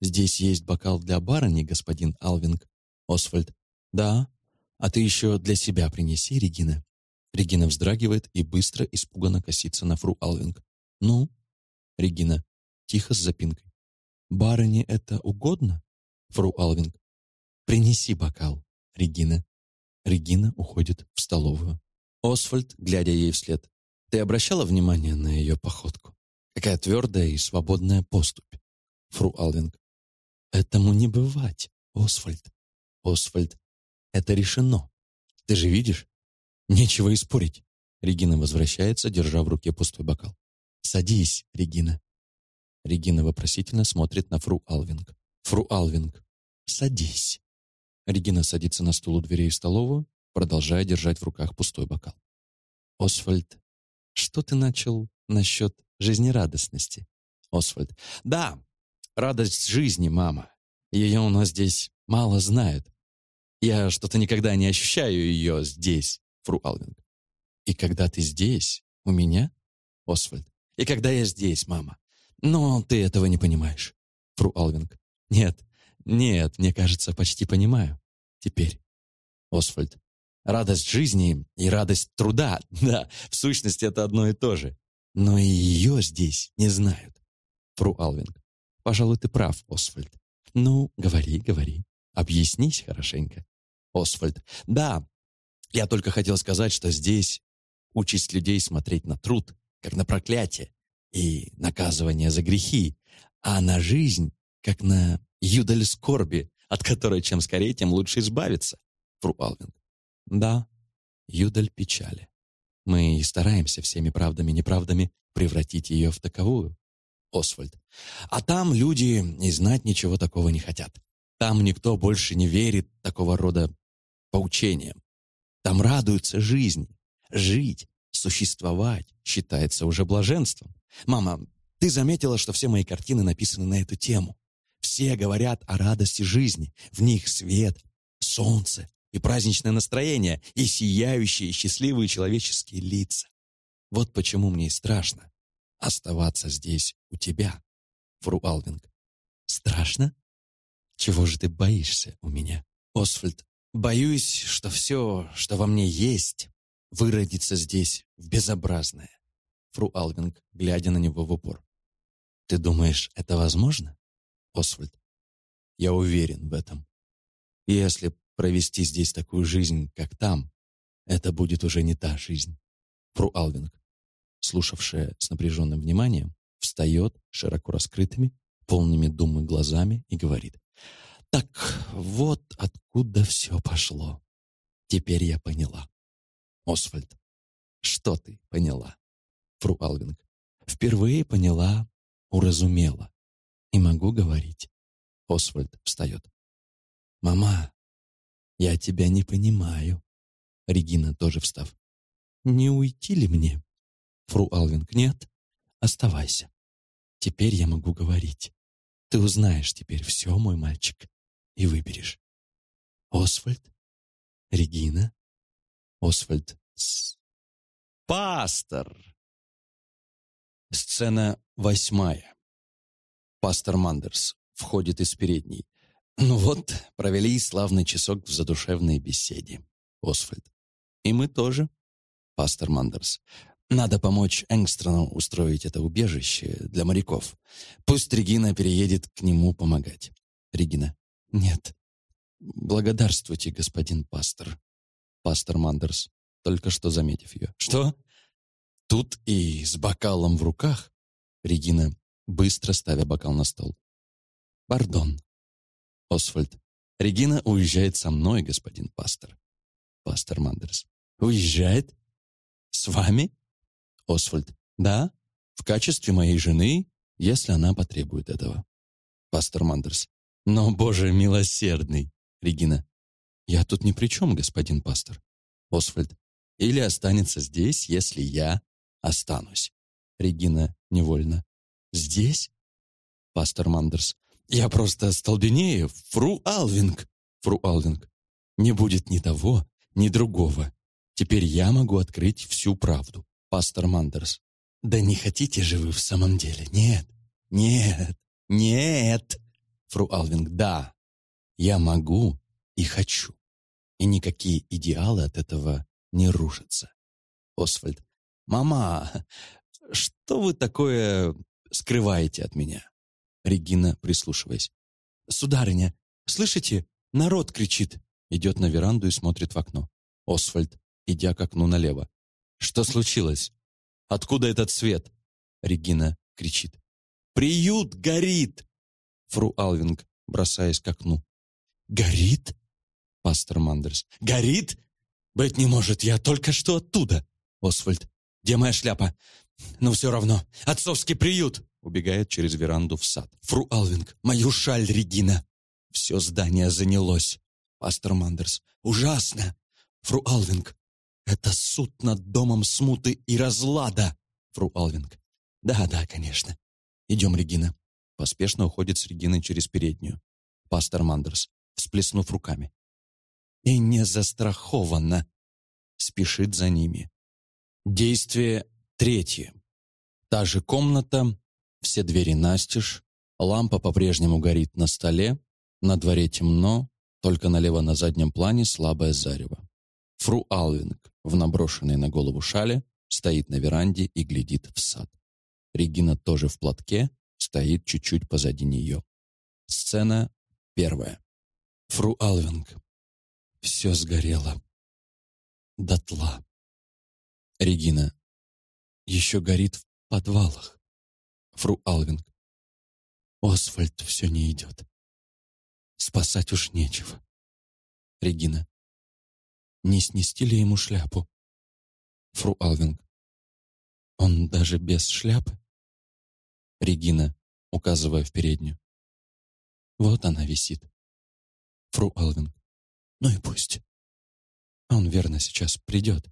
«Здесь есть бокал для барыни, господин Алвинг». Освальд. «Да, а ты еще для себя принеси, Регина». Регина вздрагивает и быстро, испуганно косится на фру Алвинг. «Ну?» Регина, тихо с запинкой. «Барыне это угодно?» Фру Алвинг. «Принеси бокал, Регина». Регина уходит в столовую. Освальд, глядя ей вслед. «Ты обращала внимание на ее походку? Какая твердая и свободная поступь?» Фру Алвинг. «Этому не бывать, Освальд». Освальд. Это решено. Ты же видишь? Нечего и спорить. Регина возвращается, держа в руке пустой бокал. «Садись, Регина». Регина вопросительно смотрит на фру Алвинг. «Фру Алвинг, садись». Регина садится на стул у дверей в столовую, продолжая держать в руках пустой бокал. «Освальд, что ты начал насчет жизнерадостности?» Освальд. «Да, радость жизни, мама. Ее у нас здесь мало знают. Я что-то никогда не ощущаю ее здесь, фру Алвинг. И когда ты здесь, у меня, Освальд, и когда я здесь, мама. Но ты этого не понимаешь, фру Алвинг. Нет, нет, мне кажется, почти понимаю. Теперь, Освальд, радость жизни и радость труда, [laughs] да, в сущности это одно и то же. Но и ее здесь не знают. Фру Алвинг, пожалуй, ты прав, Освальд. Ну, говори, говори. Объяснись хорошенько. Освальд. Да, я только хотел сказать, что здесь участь людей смотреть на труд, как на проклятие и наказывание за грехи, а на жизнь, как на юдаль скорби, от которой чем скорее, тем лучше избавиться. Фру Алвинг. Да, юдаль печали. Мы и стараемся всеми правдами и неправдами превратить ее в таковую. Освальд. А там люди и знать ничего такого не хотят. Там никто больше не верит такого рода поучениям. Там радуются жизни. Жить, существовать считается уже блаженством. Мама, ты заметила, что все мои картины написаны на эту тему. Все говорят о радости жизни. В них свет, солнце и праздничное настроение, и сияющие счастливые человеческие лица. Вот почему мне и страшно оставаться здесь у тебя, Фру Алвинг. Страшно? Чего же ты боишься у меня, Освальд? Боюсь, что все, что во мне есть, выродится здесь в безобразное. Фру Алвинг, глядя на него в упор. Ты думаешь, это возможно, Освальд? Я уверен в этом. Если провести здесь такую жизнь, как там, это будет уже не та жизнь. Фру Алвинг, слушавшая с напряженным вниманием, встает широко раскрытыми, полными думы глазами и говорит. «Так вот откуда все пошло. Теперь я поняла. Освальд, что ты поняла?» Фру Алвинг. «Впервые поняла, уразумела. И могу говорить». Освальд встает. «Мама, я тебя не понимаю». Регина тоже встав. «Не уйти ли мне?» Фру Алвинг, нет, оставайся. Теперь я могу говорить. Ты узнаешь теперь все, мой мальчик, и выберешь. Освальд? Регина? Освальд с... Пастор! Сцена восьмая. Пастор Мандерс входит из передней. Ну вот, провели славный часок в задушевной беседе. Освальд. И мы тоже. Пастор Мандерс. Надо помочь Энгстрону устроить это убежище для моряков. Пусть Регина переедет к нему помогать. Регина. Нет. Благодарствуйте, господин пастор. Пастор Мандерс, только что заметив ее. Что? Тут и с бокалом в руках? Регина, быстро ставя бокал на стол. Пардон. Освальд. Регина уезжает со мной, господин пастор. Пастор Мандерс. Уезжает? С вами? Освальд. Да, в качестве моей жены, если она потребует этого. Пастор Мандерс. Но, Боже милосердный. Регина. Я тут ни при чем, господин пастор. Освальд. Или останется здесь, если я останусь. Регина невольно. Здесь? Пастор Мандерс. Я просто столбенею. Фру Алвинг. Фру Алвинг. Не будет ни того, ни другого. Теперь я могу открыть всю правду пастор Мандерс. «Да не хотите же вы в самом деле? Нет, нет, нет!» Фру Алвинг, «Да, я могу и хочу, и никакие идеалы от этого не рушатся». Освальд, «Мама, что вы такое скрываете от меня?» Регина, прислушиваясь. «Сударыня, слышите? Народ кричит!» Идет на веранду и смотрит в окно. Освальд, идя к окну налево. Что случилось? Откуда этот свет? Регина кричит. Приют горит! Фру Алвинг, бросаясь к окну. Горит? Пастор Мандерс. Горит? Быть не может, я только что оттуда. Освальд. Где моя шляпа? Но все равно. Отцовский приют! Убегает через веранду в сад. Фру Алвинг. Мою шаль, Регина. Все здание занялось. Пастор Мандерс. Ужасно. Фру Алвинг. Это суд над домом смуты и разлада, фру Алвинг. Да, да, конечно. Идем, Регина. Поспешно уходит с Региной через переднюю. Пастор Мандерс, всплеснув руками. И не застрахована. Спешит за ними. Действие третье. Та же комната, все двери настежь, лампа по-прежнему горит на столе, на дворе темно, только налево на заднем плане слабое зарево. Фру Алвинг в наброшенной на голову шале стоит на веранде и глядит в сад. Регина тоже в платке, стоит чуть-чуть позади нее. Сцена первая. Фру Алвинг. Все сгорело. Дотла. Регина. Еще горит в подвалах. Фру Алвинг. Освальд все не идет. Спасать уж нечего. Регина. Не снести ли ему шляпу? Фру Алвинг. Он даже без шляпы? Регина, указывая в переднюю. Вот она висит. Фру Алвинг. Ну и пусть. Он верно сейчас придет.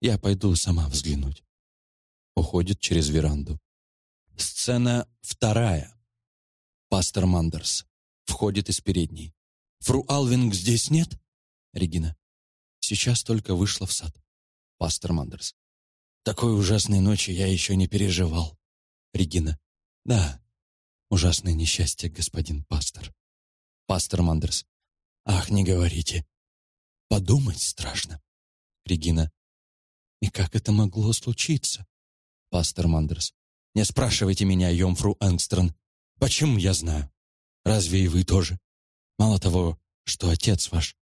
Я пойду сама взглянуть. Уходит через веранду. Сцена вторая. Пастор Мандерс входит из передней. «Фру Алвинг здесь нет?» Регина. «Сейчас только вышла в сад». Пастор Мандерс. «Такой ужасной ночи я еще не переживал». Регина. «Да, ужасное несчастье, господин пастор». Пастор Мандерс. «Ах, не говорите. Подумать страшно». Регина. «И как это могло случиться?» Пастор Мандерс. «Не спрашивайте меня, Йомфру Энгстрон. Почему я знаю? Разве и вы тоже? Мало того, что отец ваш,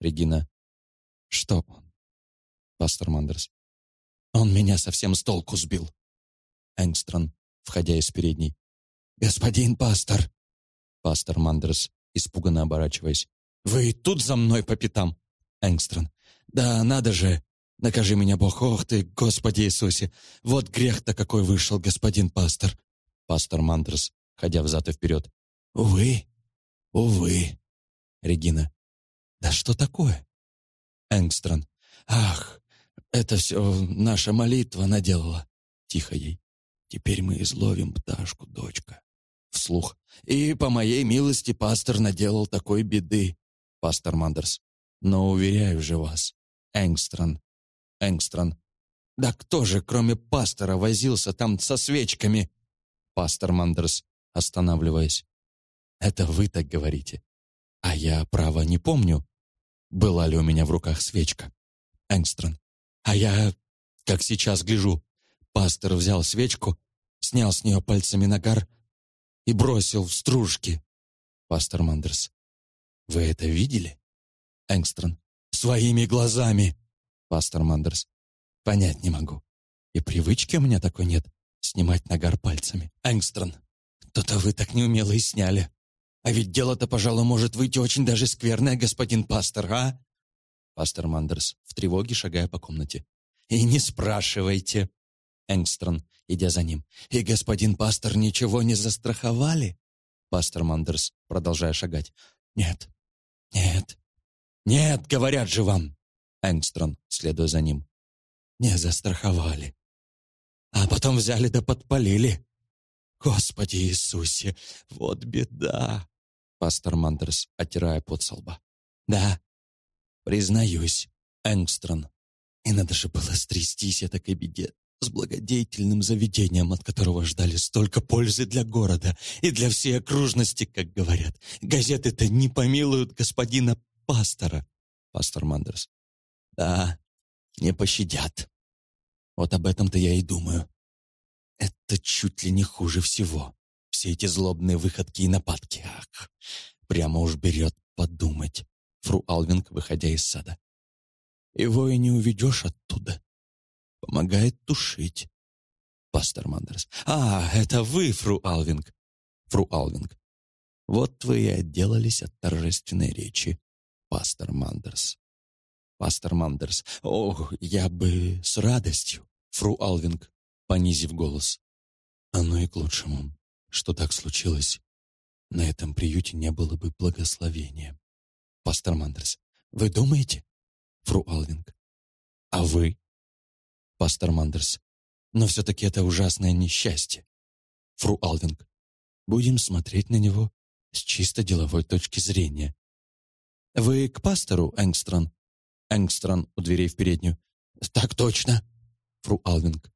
Регина. Что он? Пастор Мандерс. Он меня совсем с толку сбил. Энгстрон, входя из передней. Господин пастор. Пастор Мандерс, испуганно оборачиваясь. Вы тут за мной по пятам? Энгстрон. Да, надо же. Накажи меня, Бог, ох ты, Господи Иисусе. Вот грех-то какой вышел, господин пастор. Пастор Мандерс, ходя взад и вперед. Увы, увы. Регина. Да что такое? Энгстрон. Ах, это все наша молитва наделала. Тихо ей. Теперь мы изловим пташку, дочка. Вслух. И по моей милости пастор наделал такой беды. Пастор Мандерс. Но уверяю же вас, Энгстрон. Энгстрон. Да кто же, кроме пастора, возился там со свечками? Пастор Мандерс, останавливаясь. Это вы так говорите. А я, право, не помню, была ли у меня в руках свечка. Энгстрон. А я, как сейчас гляжу, пастор взял свечку, снял с нее пальцами нагар и бросил в стружки. Пастор Мандерс. Вы это видели? Энгстрон. Своими глазами. Пастор Мандерс. Понять не могу. И привычки у меня такой нет снимать нагар пальцами. Энгстрон. То-то вы так неумело и сняли. А ведь дело-то, пожалуй, может выйти очень даже скверное, господин пастор, а? Пастор Мандерс в тревоге шагая по комнате. И не спрашивайте. Энгстрон, идя за ним. И господин пастор ничего не застраховали? Пастор Мандерс, продолжая шагать. Нет, нет, нет, говорят же вам. Энгстрон, следуя за ним. Не застраховали. А потом взяли да подпалили. Господи Иисусе, вот беда пастор Мандерс, оттирая пот со лба. «Да, признаюсь, Энгстрон. И надо же было стрястись этой беде с благодетельным заведением, от которого ждали столько пользы для города и для всей окружности, как говорят. Газеты-то не помилуют господина пастора». Пастор Мандерс. «Да, не пощадят. Вот об этом-то я и думаю. Это чуть ли не хуже всего все эти злобные выходки и нападки. Ах, прямо уж берет подумать. Фру Алвинг, выходя из сада. Его и не уведешь оттуда. Помогает тушить. Пастор Мандерс. А, это вы, фру Алвинг. Фру Алвинг. Вот вы и отделались от торжественной речи, пастор Мандерс. Пастор Мандерс. Ох, я бы с радостью. Фру Алвинг, понизив голос. Оно и к лучшему что так случилось. На этом приюте не было бы благословения. Пастор Мандерс, вы думаете? Фру Алвинг. А вы? Пастор Мандерс. Но все-таки это ужасное несчастье. Фру Алвинг. Будем смотреть на него с чисто деловой точки зрения. Вы к пастору, Энгстрон? Энгстрон у дверей в переднюю. Так точно. Фру Алвинг.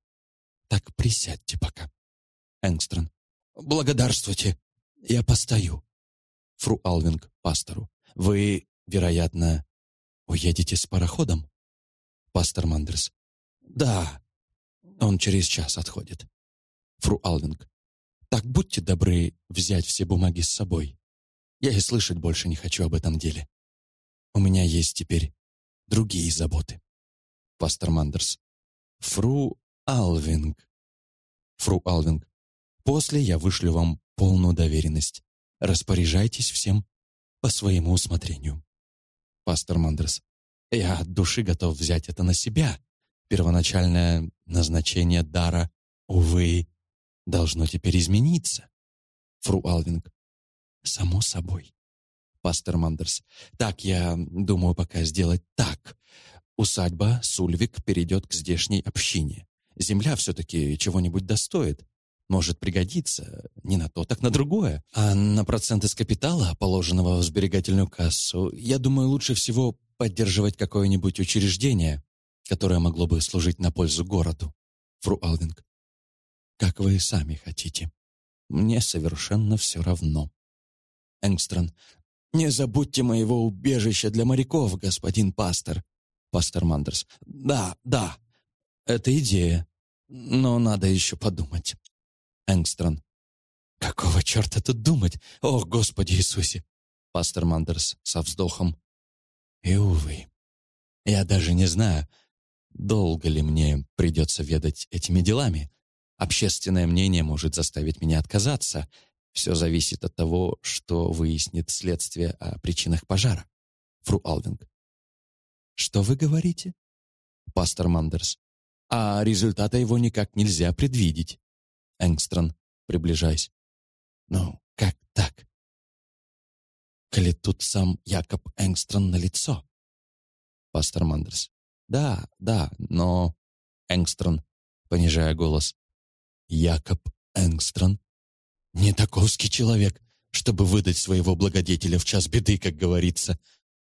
Так присядьте пока. Энгстрон. «Благодарствуйте. Я постою». Фру Алвинг пастору. «Вы, вероятно, уедете с пароходом?» Пастор Мандерс. «Да, он через час отходит». Фру Алвинг. «Так будьте добры взять все бумаги с собой. Я и слышать больше не хочу об этом деле. У меня есть теперь другие заботы». Пастор Мандерс. «Фру Алвинг». Фру Алвинг. После я вышлю вам полную доверенность. Распоряжайтесь всем по своему усмотрению. Пастор Мандрес. Я от души готов взять это на себя. Первоначальное назначение дара, увы, должно теперь измениться. Фру Алвинг. Само собой. Пастор Мандерс. Так, я думаю пока сделать так. Усадьба Сульвик перейдет к здешней общине. Земля все-таки чего-нибудь достоит. Может пригодиться не на то, так на другое. А на процент из капитала, положенного в сберегательную кассу, я думаю, лучше всего поддерживать какое-нибудь учреждение, которое могло бы служить на пользу городу. Фру Алвинг. Как вы сами хотите. Мне совершенно все равно. Энгстрон. Не забудьте моего убежища для моряков, господин пастор. Пастор Мандерс. Да, да. Это идея. Но надо еще подумать. Энгстрон. Какого черта тут думать? О, Господи Иисусе! Пастор Мандерс со вздохом. И, увы, я даже не знаю, долго ли мне придется ведать этими делами. Общественное мнение может заставить меня отказаться. Все зависит от того, что выяснит следствие о причинах пожара. Фру Алвинг. Что вы говорите? Пастор Мандерс. А результата его никак нельзя предвидеть. Энгстрон, приближаясь. Ну, как так? Коли тут сам Якоб Энгстрон на лицо. Пастор Мандерс. Да, да, но... Энгстрон, понижая голос. Якоб Энгстрон? Не таковский человек, чтобы выдать своего благодетеля в час беды, как говорится.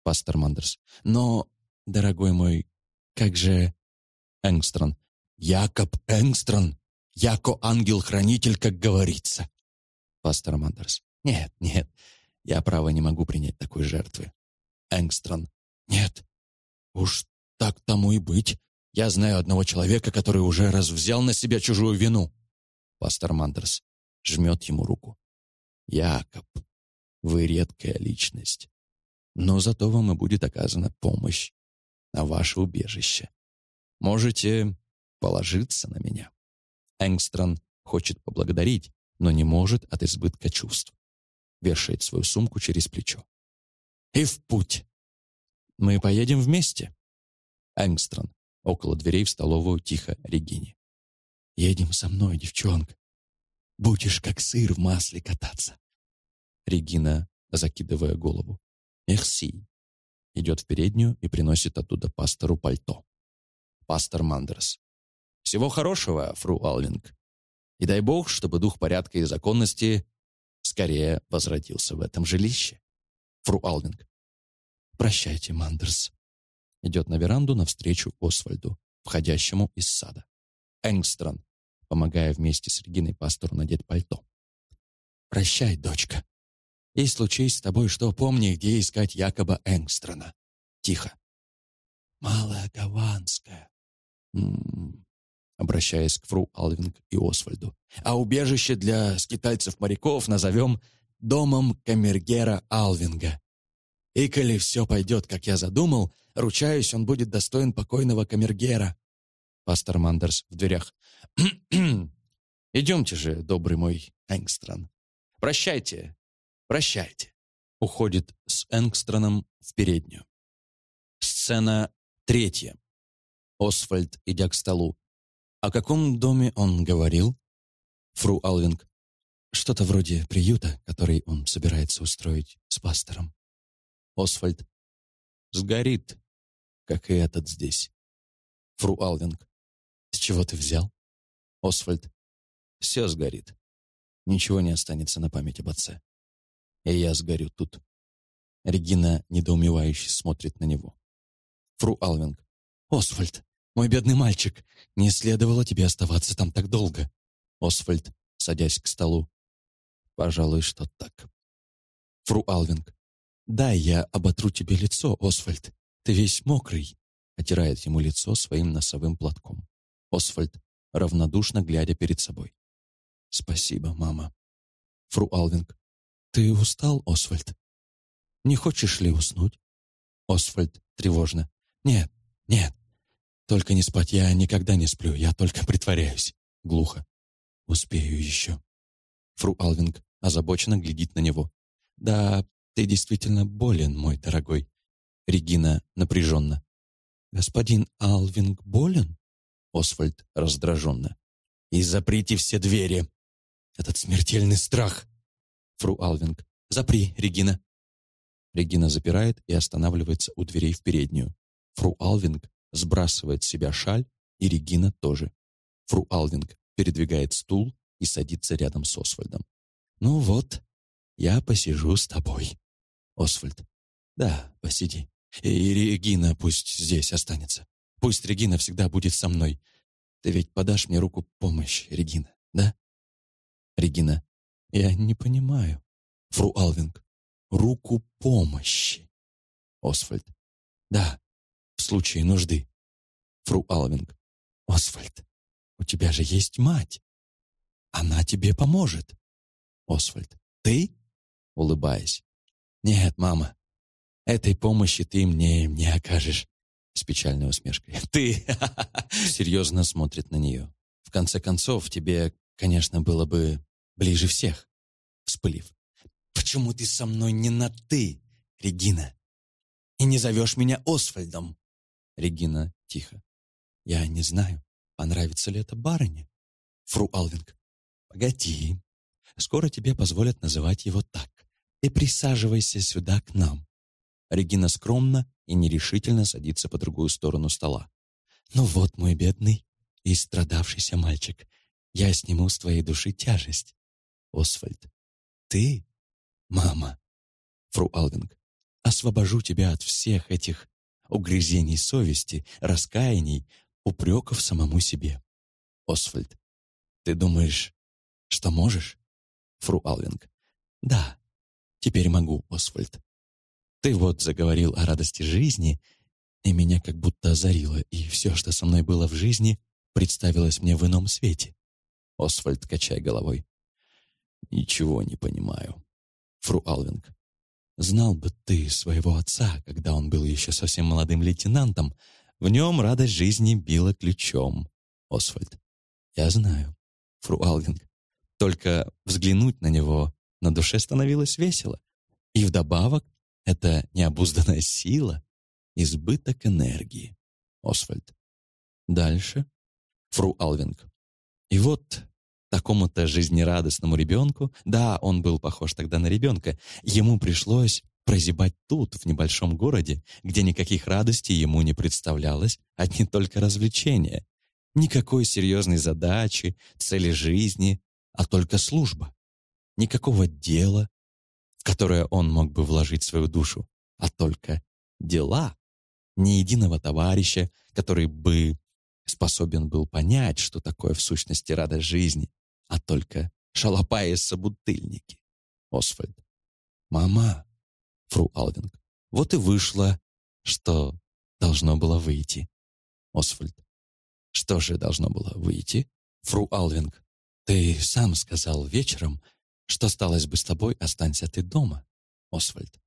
Пастор Мандерс. Но, дорогой мой, как же... Энгстрон. Якоб Энгстрон яко ангел-хранитель, как говорится. Пастор Мандерс. Нет, нет, я, право, не могу принять такой жертвы. Энгстрон. Нет, уж так тому и быть. Я знаю одного человека, который уже раз взял на себя чужую вину. Пастор Мандерс жмет ему руку. Якоб, вы редкая личность. Но зато вам и будет оказана помощь на ваше убежище. Можете положиться на меня. Энгстрон хочет поблагодарить, но не может от избытка чувств. Вешает свою сумку через плечо. «И в путь!» «Мы поедем вместе?» Энгстрон, около дверей в столовую, тихо Регине. «Едем со мной, девчонка. Будешь как сыр в масле кататься». Регина, закидывая голову. «Мерси». Идет в переднюю и приносит оттуда пастору пальто. Пастор Мандерс. Всего хорошего, фру Алвинг. И дай бог, чтобы дух порядка и законности скорее возродился в этом жилище. Фру Алвинг. Прощайте, Мандерс. Идет на веранду навстречу Освальду, входящему из сада. Энгстрон, помогая вместе с Региной пастору надеть пальто. «Прощай, дочка. И случись с тобой что, помни, где искать якобы Энгстрона. Тихо. Малая Гаванская. М -м -м обращаясь к фру Алвинг и Освальду. «А убежище для скитальцев-моряков назовем домом камергера Алвинга. И коли все пойдет, как я задумал, ручаюсь, он будет достоин покойного камергера». Пастор Мандерс в дверях. «Идемте же, добрый мой Энгстрон. Прощайте, прощайте». Уходит с Энгстроном в переднюю. Сцена третья. Освальд, идя к столу, о каком доме он говорил? Фру Алвинг. Что-то вроде приюта, который он собирается устроить с пастором. Освальд. Сгорит, как и этот здесь. Фру Алвинг. С чего ты взял? Освальд. Все сгорит. Ничего не останется на память об отце. И я сгорю тут. Регина недоумевающе смотрит на него. Фру Алвинг. Освальд, «Мой бедный мальчик, не следовало тебе оставаться там так долго». Освальд, садясь к столу. «Пожалуй, что так». Фру Алвинг. «Дай я оботру тебе лицо, Освальд. Ты весь мокрый», — отирает ему лицо своим носовым платком. Освальд, равнодушно глядя перед собой. «Спасибо, мама». Фру Алвинг. «Ты устал, Освальд? Не хочешь ли уснуть?» Освальд тревожно. «Нет, нет, только не спать я никогда не сплю, я только притворяюсь. Глухо. Успею еще. Фру Алвинг озабоченно глядит на него. «Да, ты действительно болен, мой дорогой». Регина напряженно. «Господин Алвинг болен?» Освальд раздраженно. «И заприте все двери!» «Этот смертельный страх!» Фру Алвинг. «Запри, Регина!» Регина запирает и останавливается у дверей в переднюю. Фру Алвинг сбрасывает с себя шаль, и Регина тоже. Фру Алвинг передвигает стул и садится рядом с Освальдом. «Ну вот, я посижу с тобой». Освальд. «Да, посиди. И Регина пусть здесь останется. Пусть Регина всегда будет со мной. Ты ведь подашь мне руку помощи, Регина, да?» Регина. «Я не понимаю». Фру Алвинг. «Руку помощи». Освальд. «Да, в случае нужды». Фру Алвинг. «Освальд, у тебя же есть мать. Она тебе поможет». Освальд. «Ты?» Улыбаясь. «Нет, мама, этой помощи ты мне не окажешь». С печальной усмешкой. [laughs] «Ты!» [laughs] Серьезно смотрит на нее. «В конце концов, тебе, конечно, было бы ближе всех». Вспылив. «Почему ты со мной не на «ты», Регина? И не зовешь меня Освальдом?» Регина тихо. «Я не знаю, понравится ли это барыне?» Фру Алвинг. «Погоди, скоро тебе позволят называть его так. Ты присаживайся сюда к нам». Регина скромно и нерешительно садится по другую сторону стола. «Ну вот, мой бедный и страдавшийся мальчик, я сниму с твоей души тяжесть. Освальд, ты, мама, фру Алвинг, освобожу тебя от всех этих угрызений совести, раскаяний, упреков самому себе. Освальд, ты думаешь, что можешь? Фру Алвинг, да, теперь могу, Освальд. Ты вот заговорил о радости жизни, и меня как будто озарило, и все, что со мной было в жизни, представилось мне в ином свете. Освальд, качая головой. Ничего не понимаю. Фру Алвинг. Знал бы ты своего отца, когда он был еще совсем молодым лейтенантом, в нем радость жизни била ключом. Освальд. Я знаю. Фру Алвинг. Только взглянуть на него на душе становилось весело. И вдобавок это необузданная сила, избыток энергии. Освальд. Дальше. Фру Алвинг. И вот такому-то жизнерадостному ребенку, да, он был похож тогда на ребенка, ему пришлось прозябать тут, в небольшом городе, где никаких радостей ему не представлялось, одни только развлечения. Никакой серьезной задачи, цели жизни, а только служба. Никакого дела, в которое он мог бы вложить свою душу, а только дела. Ни единого товарища, который бы способен был понять, что такое в сущности радость жизни, а только шалопаи собутыльники. Освальд. «Мама!» Фру Алвинг. «Вот и вышло, что должно было выйти». Освальд. «Что же должно было выйти?» Фру Алвинг. «Ты сам сказал вечером, что сталось бы с тобой, останься ты дома, Освальд.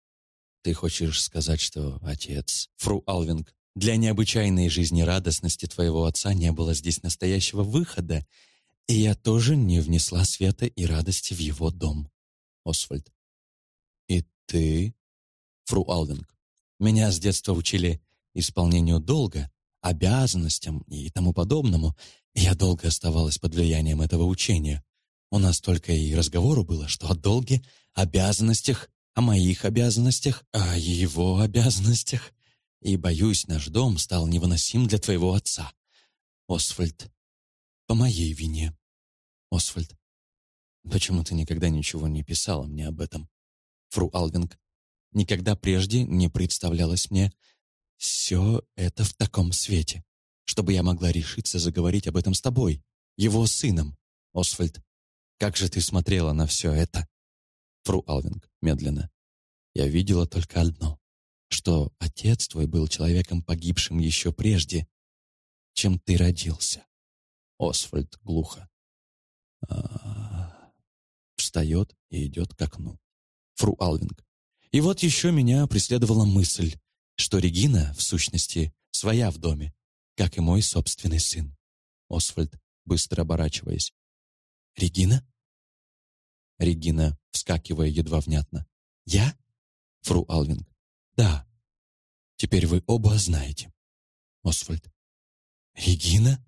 Ты хочешь сказать, что отец, фру Алвинг, для необычайной жизнерадостности твоего отца не было здесь настоящего выхода, и я тоже не внесла света и радости в его дом, Освальд. И ты, фру Алвинг, меня с детства учили исполнению долга, обязанностям и тому подобному, и я долго оставалась под влиянием этого учения. У нас только и разговору было, что о долге, обязанностях, о моих обязанностях, о его обязанностях. И, боюсь, наш дом стал невыносим для твоего отца. Освальд, по моей вине. Освальд, почему ты никогда ничего не писала мне об этом? Фру Алвинг, никогда прежде не представлялось мне все это в таком свете, чтобы я могла решиться заговорить об этом с тобой, его сыном. Освальд, как же ты смотрела на все это?» Фру Алвинг медленно. «Я видела только одно, что отец твой был человеком погибшим еще прежде, чем ты родился». Освальд глухо. А Встает и идет к окну. Фру Алвинг. И вот еще меня преследовала мысль, что Регина, в сущности, своя в доме, как и мой собственный сын. Освальд, быстро оборачиваясь. «Регина?» Регина, вскакивая едва внятно. «Я?» Фру Алвинг. «Да. Теперь вы оба знаете». Освальд. «Регина?»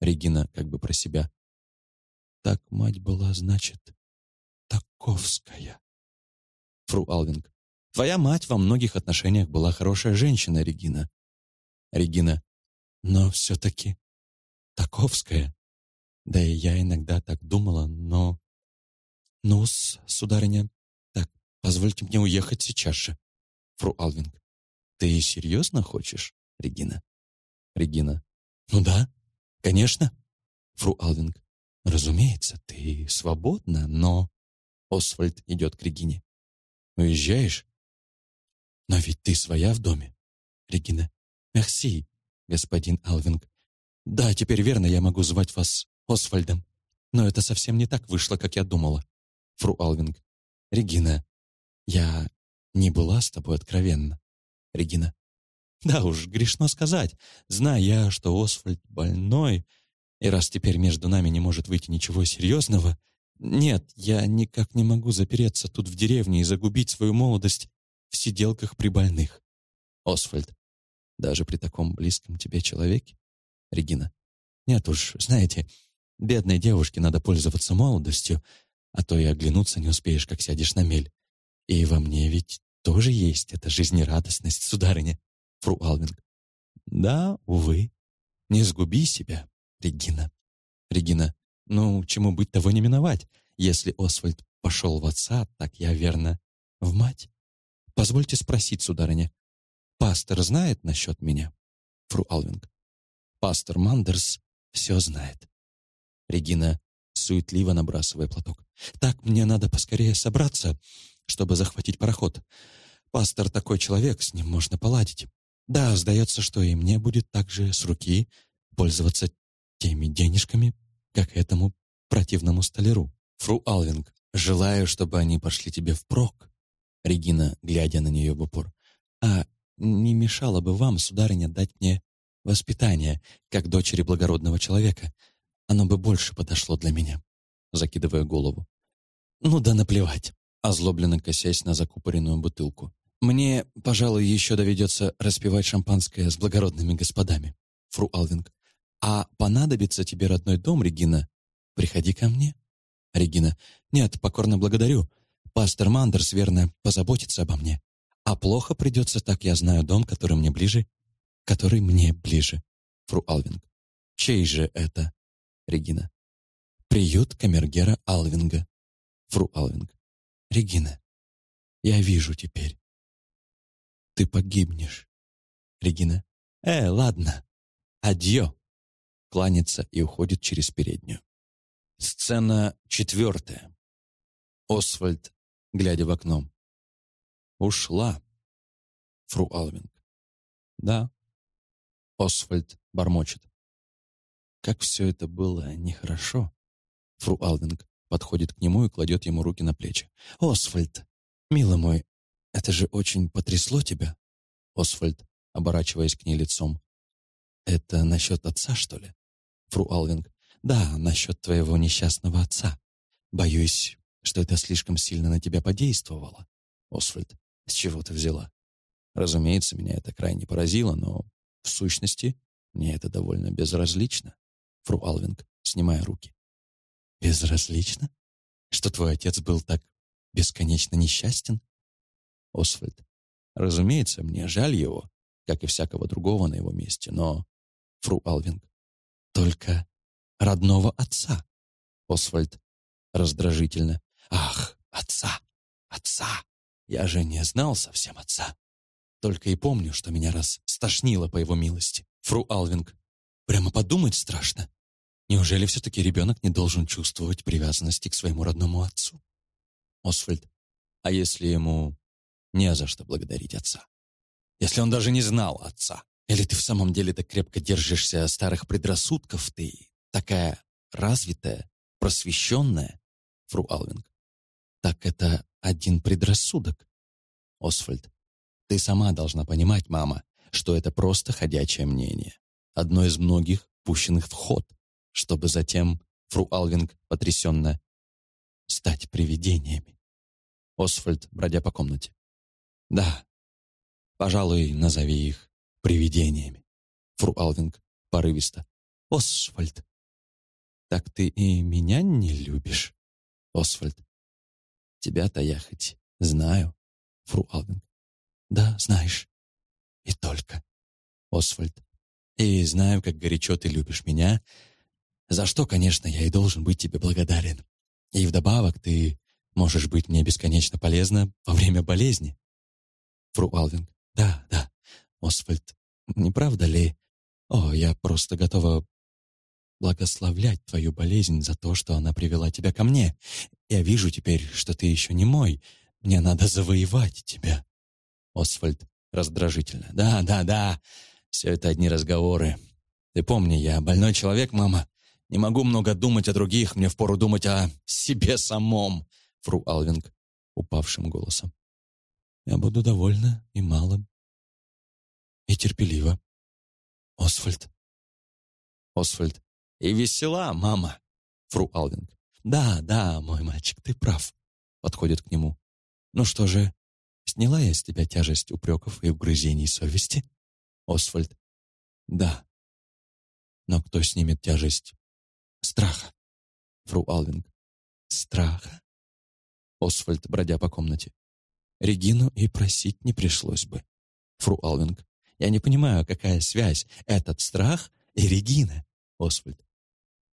Регина как бы про себя. «Так мать была, значит, Таковская». Фру Алвинг. «Твоя мать во многих отношениях была хорошая женщина, Регина». Регина. «Но все-таки Таковская. Да и я иногда так думала, но...» ну сударыня, так, позвольте мне уехать сейчас же». Фру Алвинг. «Ты серьезно хочешь, Регина?» Регина. «Ну да, конечно». Фру Алвинг. «Разумеется, ты свободна, но...» Освальд идет к Регине. «Уезжаешь?» «Но ведь ты своя в доме». Регина. «Мерси, господин Алвинг. Да, теперь верно, я могу звать вас Освальдом. Но это совсем не так вышло, как я думала. Фру Алвинг. Регина, я не была с тобой откровенна. Регина. Да уж, грешно сказать. Зная я, что Освальд больной, и раз теперь между нами не может выйти ничего серьезного, нет, я никак не могу запереться тут в деревне и загубить свою молодость в сиделках при больных. Освальд. Даже при таком близком тебе человеке? Регина. Нет уж, знаете, бедной девушке надо пользоваться молодостью, а то и оглянуться не успеешь, как сядешь на мель. И во мне ведь тоже есть эта жизнерадостность, сударыня, фру Алвинг. Да, увы. Не сгуби себя, Регина. Регина. Ну, чему быть, того не миновать. Если Освальд пошел в отца, так я, верно, в мать. Позвольте спросить, сударыня, пастор знает насчет меня? Фру Алвинг. Пастор Мандерс все знает. Регина суетливо набрасывая платок. «Так, мне надо поскорее собраться, чтобы захватить пароход. Пастор такой человек, с ним можно поладить. Да, сдается, что и мне будет также с руки пользоваться теми денежками, как этому противному столяру. Фру Алвинг, желаю, чтобы они пошли тебе впрок». Регина, глядя на нее в упор. «А не мешало бы вам, сударыня, дать мне воспитание, как дочери благородного человека. Оно бы больше подошло для меня», закидывая голову. «Ну да наплевать», озлобленно косясь на закупоренную бутылку. «Мне, пожалуй, еще доведется распивать шампанское с благородными господами, фру Алвинг. А понадобится тебе родной дом, Регина? Приходи ко мне». Регина. «Нет, покорно благодарю. Пастор Мандерс, верно, позаботится обо мне. А плохо придется, так я знаю дом, который мне ближе, который мне ближе». Фру Алвинг. «Чей же это?» Регина. Приют камергера Алвинга. Фру Алвинг. Регина, я вижу теперь. Ты погибнешь. Регина. Э, ладно. Адьё. Кланится и уходит через переднюю. Сцена четвертая. Освальд, глядя в окно. Ушла. Фру Алвинг. Да. Освальд бормочет. Как все это было нехорошо. Фру Алвинг подходит к нему и кладет ему руки на плечи. «Освальд, милый мой, это же очень потрясло тебя?» Освальд, оборачиваясь к ней лицом. «Это насчет отца, что ли?» Фру Алвинг. «Да, насчет твоего несчастного отца. Боюсь, что это слишком сильно на тебя подействовало». Освальд. «С чего ты взяла?» Разумеется, меня это крайне поразило, но, в сущности, мне это довольно безразлично фру Алвинг, снимая руки. «Безразлично? Что твой отец был так бесконечно несчастен?» Освальд. «Разумеется, мне жаль его, как и всякого другого на его месте, но...» Фру Алвинг. «Только родного отца?» Освальд раздражительно. «Ах, отца! Отца! Я же не знал совсем отца. Только и помню, что меня раз стошнило по его милости. Фру Алвинг. Прямо подумать страшно. Неужели все-таки ребенок не должен чувствовать привязанности к своему родному отцу? Освальд, а если ему не за что благодарить отца? Если он даже не знал отца? Или ты в самом деле так крепко держишься старых предрассудков, ты такая развитая, просвещенная, фру Алвинг? Так это один предрассудок. Освальд, ты сама должна понимать, мама, что это просто ходячее мнение. Одно из многих, пущенных в ход, чтобы затем, фру Алвинг потрясенно, стать привидениями. Освальд, бродя по комнате. Да, пожалуй, назови их привидениями. Фру Алвинг порывисто. Освальд, так ты и меня не любишь, Освальд. Тебя-то я хоть знаю, Фру Алвинг. Да, знаешь. И только. Освальд. И знаю, как горячо ты любишь меня, за что, конечно, я и должен быть тебе благодарен. И вдобавок ты можешь быть мне бесконечно полезна во время болезни. Фру Алвинг. Да, да. Освальд, не правда ли? О, я просто готова благословлять твою болезнь за то, что она привела тебя ко мне. Я вижу теперь, что ты еще не мой. Мне надо завоевать тебя. Освальд раздражительно. Да, да, да. Все это одни разговоры. Ты помни, я больной человек, мама. Не могу много думать о других, мне впору думать о себе самом. Фру Алвинг упавшим голосом. Я буду довольна и малым. И терпеливо. Освальд. Освальд. И весела, мама. Фру Алвинг. Да, да, мой мальчик, ты прав. Подходит к нему. Ну что же, сняла я с тебя тяжесть упреков и угрызений совести? Освальд. Да. Но кто снимет тяжесть страха? Фру Алвинг. Страха? Освальд, бродя по комнате. Регину и просить не пришлось бы. Фру Алвинг. Я не понимаю, какая связь этот страх и Регина. Освальд.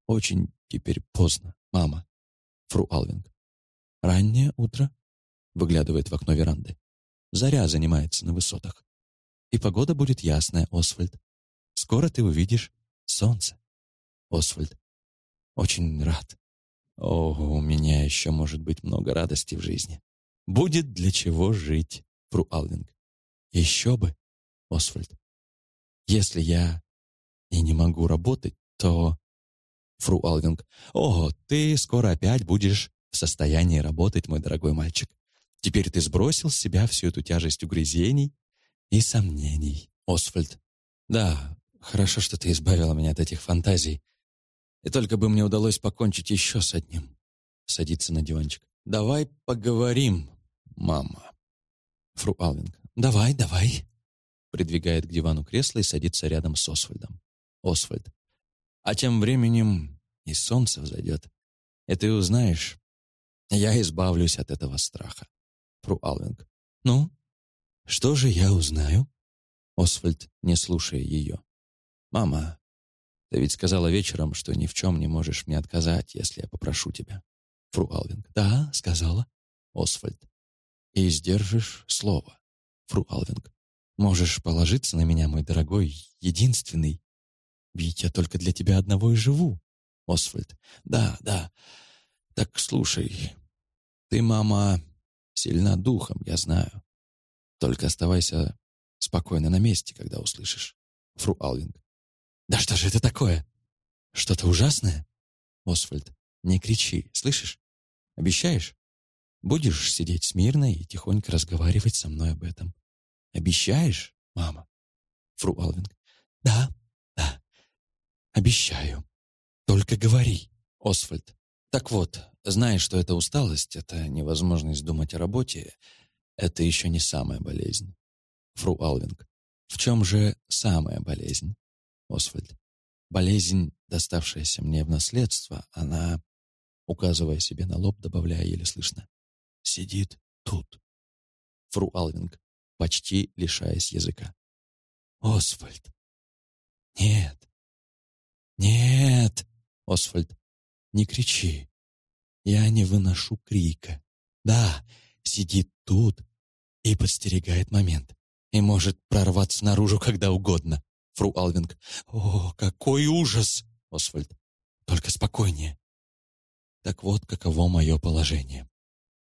Очень теперь поздно, мама. Фру Алвинг. Раннее утро. Выглядывает в окно веранды. Заря занимается на высотах. И погода будет ясная, Освальд. Скоро ты увидишь солнце. Освальд. Очень рад. О, у меня еще может быть много радости в жизни. Будет для чего жить, Фру Алвинг. Еще бы, Освальд. Если я и не могу работать, то... Фру Алвинг. О, ты скоро опять будешь в состоянии работать, мой дорогой мальчик. Теперь ты сбросил с себя всю эту тяжесть угрызений и сомнений. Освальд. Да, хорошо, что ты избавила меня от этих фантазий. И только бы мне удалось покончить еще с одним. Садится на диванчик. Давай поговорим, мама. Фру Алвинг. Давай, давай. Придвигает к дивану кресло и садится рядом с Освальдом. Освальд. А тем временем и солнце взойдет. И ты узнаешь, я избавлюсь от этого страха. Фру Алвинг. Ну, что же я узнаю? Освальд, не слушая ее. Мама, ты ведь сказала вечером, что ни в чем не можешь мне отказать, если я попрошу тебя. Фру Алвинг. Да, сказала. Освальд. И сдержишь слово. Фру Алвинг. Можешь положиться на меня, мой дорогой, единственный, ведь я только для тебя одного и живу. Освальд. Да, да. Так слушай. Ты, мама, сильна духом, я знаю. Только оставайся спокойно на месте, когда услышишь. Фру Алвинг. Да что же это такое? Что-то ужасное? Освальд. Не кричи, слышишь? Обещаешь? Будешь сидеть смирно и тихонько разговаривать со мной об этом. Обещаешь, мама? Фру Алвинг. Да, Обещаю. Только говори, Освальд. Так вот, знаешь, что эта усталость, это невозможность думать о работе, это еще не самая болезнь. Фру Алвинг. В чем же самая болезнь? Освальд. Болезнь, доставшаяся мне в наследство, она, указывая себе на лоб, добавляя еле слышно, сидит тут. Фру Алвинг, почти лишаясь языка. Освальд. Нет, «Нет, Освальд, не кричи. Я не выношу крика. Да, сидит тут и подстерегает момент. И может прорваться наружу когда угодно. Фру Алвинг. О, какой ужас! Освальд. Только спокойнее. Так вот, каково мое положение.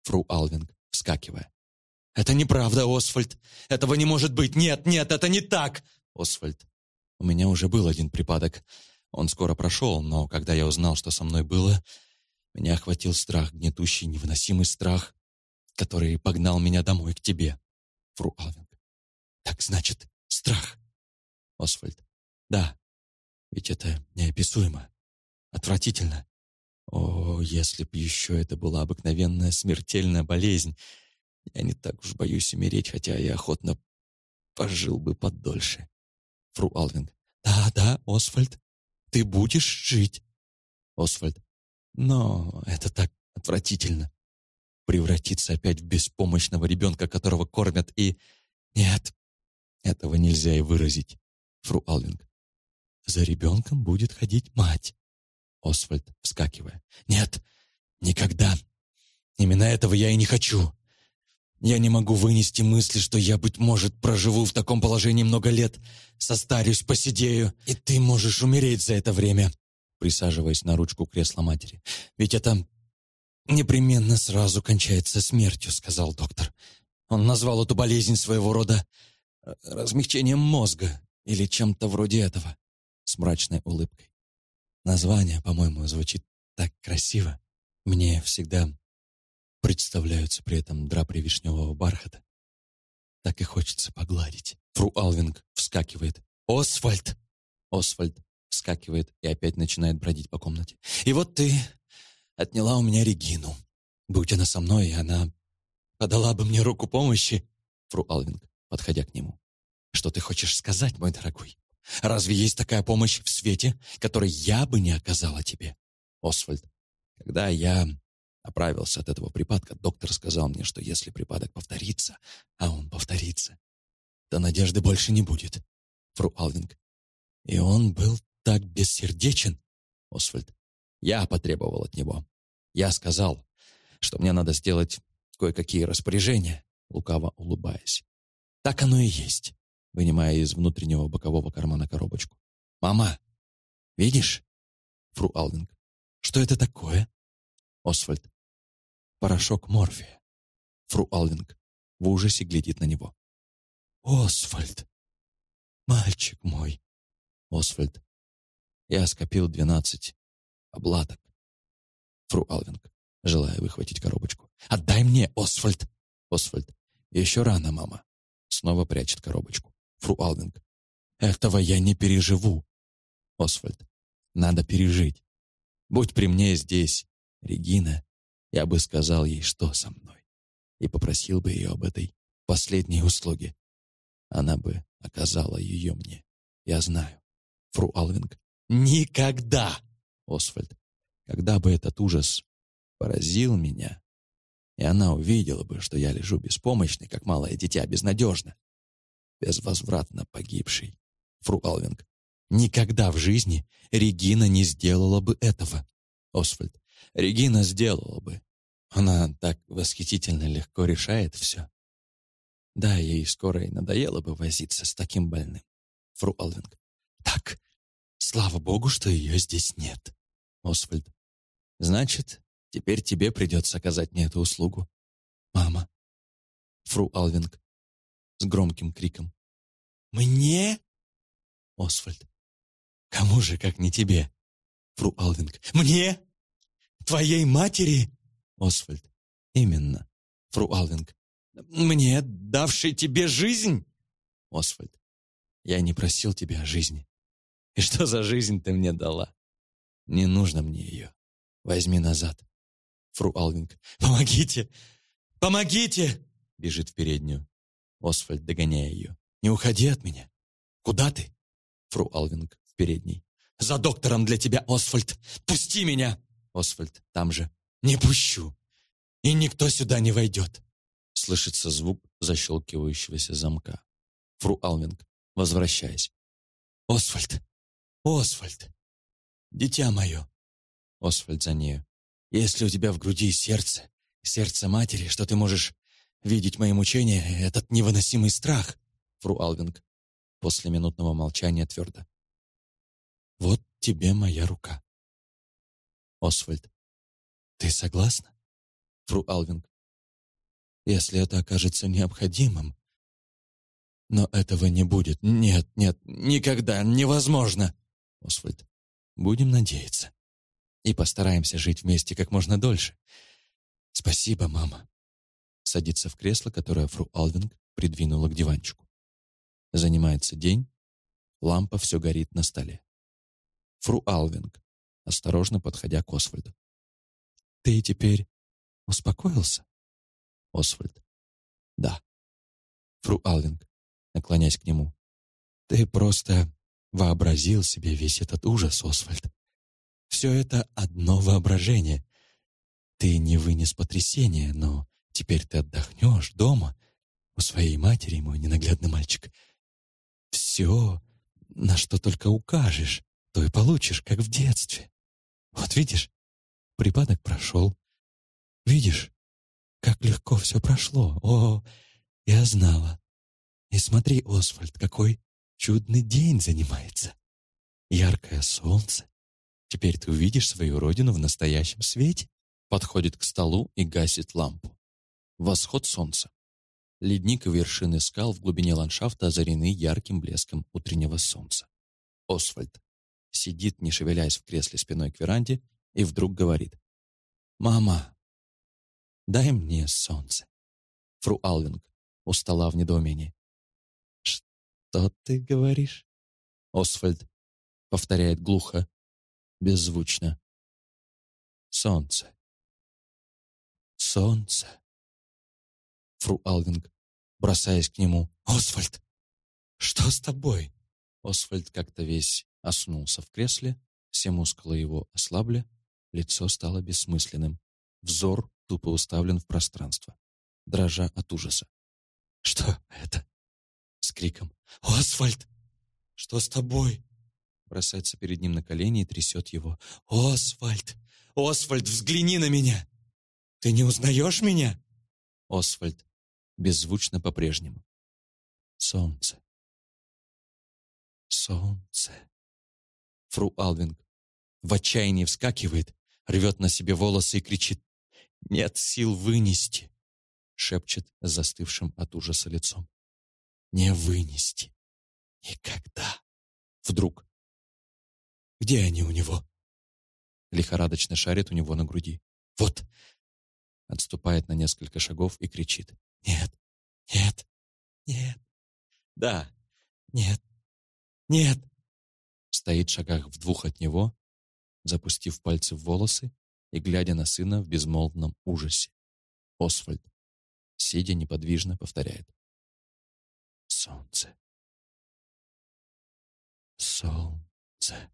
Фру Алвинг, вскакивая. «Это неправда, Освальд! Этого не может быть! Нет, нет, это не так!» Освальд. «У меня уже был один припадок. Он скоро прошел, но когда я узнал, что со мной было, меня охватил страх, гнетущий, невыносимый страх, который погнал меня домой к тебе, фру Алвинг. Так значит, страх. Освальд. Да, ведь это неописуемо, отвратительно. О, если б еще это была обыкновенная смертельная болезнь. Я не так уж боюсь умереть, хотя я охотно пожил бы подольше. Фру Алвинг. Да, да, Освальд, ты будешь жить. Освальд. Но это так отвратительно. Превратиться опять в беспомощного ребенка, которого кормят, и... Нет, этого нельзя и выразить. Фру Алвинг. За ребенком будет ходить мать. Освальд, вскакивая. «Нет, никогда. Именно этого я и не хочу. Я не могу вынести мысли, что я, быть может, проживу в таком положении много лет, состарюсь, посидею, и ты можешь умереть за это время», присаживаясь на ручку кресла матери. «Ведь это непременно сразу кончается смертью», сказал доктор. Он назвал эту болезнь своего рода э, размягчением мозга или чем-то вроде этого, с мрачной улыбкой. Название, по-моему, звучит так красиво. Мне всегда представляются при этом драпли вишневого бархата. Так и хочется погладить. Фру Алвинг вскакивает. «Освальд!» Освальд вскакивает и опять начинает бродить по комнате. «И вот ты отняла у меня Регину. Будь она со мной, она подала бы мне руку помощи». Фру Алвинг, подходя к нему. «Что ты хочешь сказать, мой дорогой? Разве есть такая помощь в свете, которой я бы не оказала тебе? Освальд, когда я оправился от этого припадка, доктор сказал мне, что если припадок повторится, а он повторится, то надежды больше не будет. Фру Алвинг. И он был так бессердечен. Освальд. Я потребовал от него. Я сказал, что мне надо сделать кое-какие распоряжения, лукаво улыбаясь. Так оно и есть вынимая из внутреннего бокового кармана коробочку. «Мама, видишь?» Фру Алвинг. «Что это такое?» Освальд. «Порошок морфия». Фру Алвинг в ужасе глядит на него. «Освальд! Мальчик мой!» Освальд. «Я скопил двенадцать облаток». Фру Алвинг, желая выхватить коробочку. «Отдай мне, Освальд!» Освальд. «Еще рано, мама». Снова прячет коробочку. Фру Алвинг. «Этого я не переживу». Освальд. «Надо пережить. Будь при мне здесь, Регина, я бы сказал ей, что со мной, и попросил бы ее об этой последней услуге. Она бы оказала ее мне. Я знаю. Фру Алвинг. Никогда! Освальд. Когда бы этот ужас поразил меня, и она увидела бы, что я лежу беспомощный, как малое дитя, безнадежно, безвозвратно погибший. Фру Алвинг. Никогда в жизни Регина не сделала бы этого. Освальд. Регина сделала бы. Она так восхитительно легко решает все. Да, ей скоро и надоело бы возиться с таким больным. Фру Алвинг. Так, слава богу, что ее здесь нет. Освальд. Значит, теперь тебе придется оказать мне эту услугу. Мама. Фру Алвинг с громким криком. «Мне?» Освальд. «Кому же, как не тебе?» Фру Алвинг. «Мне? Твоей матери?» Освальд. «Именно. Фру Алвинг. Мне, давшей тебе жизнь?» Освальд. «Я не просил тебя о жизни. И что за жизнь ты мне дала? Не нужно мне ее. Возьми назад». Фру Алвинг. «Помогите! Помогите!» Бежит в переднюю. Освальд, догоняя ее. «Не уходи от меня! Куда ты?» Фру Алвинг в передней. «За доктором для тебя, Освальд! Пусти меня!» Освальд там же. «Не пущу! И никто сюда не войдет!» Слышится звук защелкивающегося замка. Фру Алвинг, возвращаясь. «Освальд! Освальд! Дитя мое!» Освальд за нею. «Если у тебя в груди сердце, сердце матери, что ты можешь видеть мои мучения, этот невыносимый страх, Фру Алвинг, после минутного молчания твердо. Вот тебе моя рука. Освальд. Ты согласна? Фру Алвинг. Если это окажется необходимым. Но этого не будет. Нет, нет, никогда, невозможно. Освальд. Будем надеяться. И постараемся жить вместе как можно дольше. Спасибо, мама садится в кресло, которое фру Алвинг придвинула к диванчику. Занимается день, лампа все горит на столе. Фру Алвинг, осторожно подходя к Освальду. Ты теперь успокоился? Освальд. Да. Фру Алвинг, наклонясь к нему. Ты просто вообразил себе весь этот ужас, Освальд. Все это одно воображение. Ты не вынес потрясения, но теперь ты отдохнешь дома у своей матери, мой ненаглядный мальчик. Все, на что только укажешь, то и получишь, как в детстве. Вот видишь, припадок прошел. Видишь, как легко все прошло. О, я знала. И смотри, Освальд, какой чудный день занимается. Яркое солнце. Теперь ты увидишь свою родину в настоящем свете. Подходит к столу и гасит лампу. Восход солнца. Ледник и вершины скал в глубине ландшафта озарены ярким блеском утреннего солнца. Освальд сидит, не шевелясь в кресле спиной к веранде, и вдруг говорит. «Мама, дай мне солнце». Фру Алвинг у стола в недоумении. «Что ты говоришь?» Освальд повторяет глухо, беззвучно. «Солнце. Солнце». Фру Алвинг, бросаясь к нему. «Освальд, что с тобой?» Освальд как-то весь осунулся в кресле, все мускулы его ослабли, лицо стало бессмысленным, взор тупо уставлен в пространство, дрожа от ужаса. «Что это?» С криком «Освальд! Что с тобой?» Бросается перед ним на колени и трясет его. «Освальд! Освальд, взгляни на меня! Ты не узнаешь меня?» Освальд беззвучно по-прежнему. Солнце. Солнце. Фру Алвинг в отчаянии вскакивает, рвет на себе волосы и кричит «Нет сил вынести!» шепчет застывшим от ужаса лицом. «Не вынести! Никогда!» Вдруг. «Где они у него?» Лихорадочно шарит у него на груди. «Вот!» Отступает на несколько шагов и кричит. Нет, нет, нет, да, нет, нет. Стоит в шагах в двух от него, запустив пальцы в волосы и глядя на сына в безмолвном ужасе. Освальд, сидя неподвижно, повторяет. Солнце. Солнце.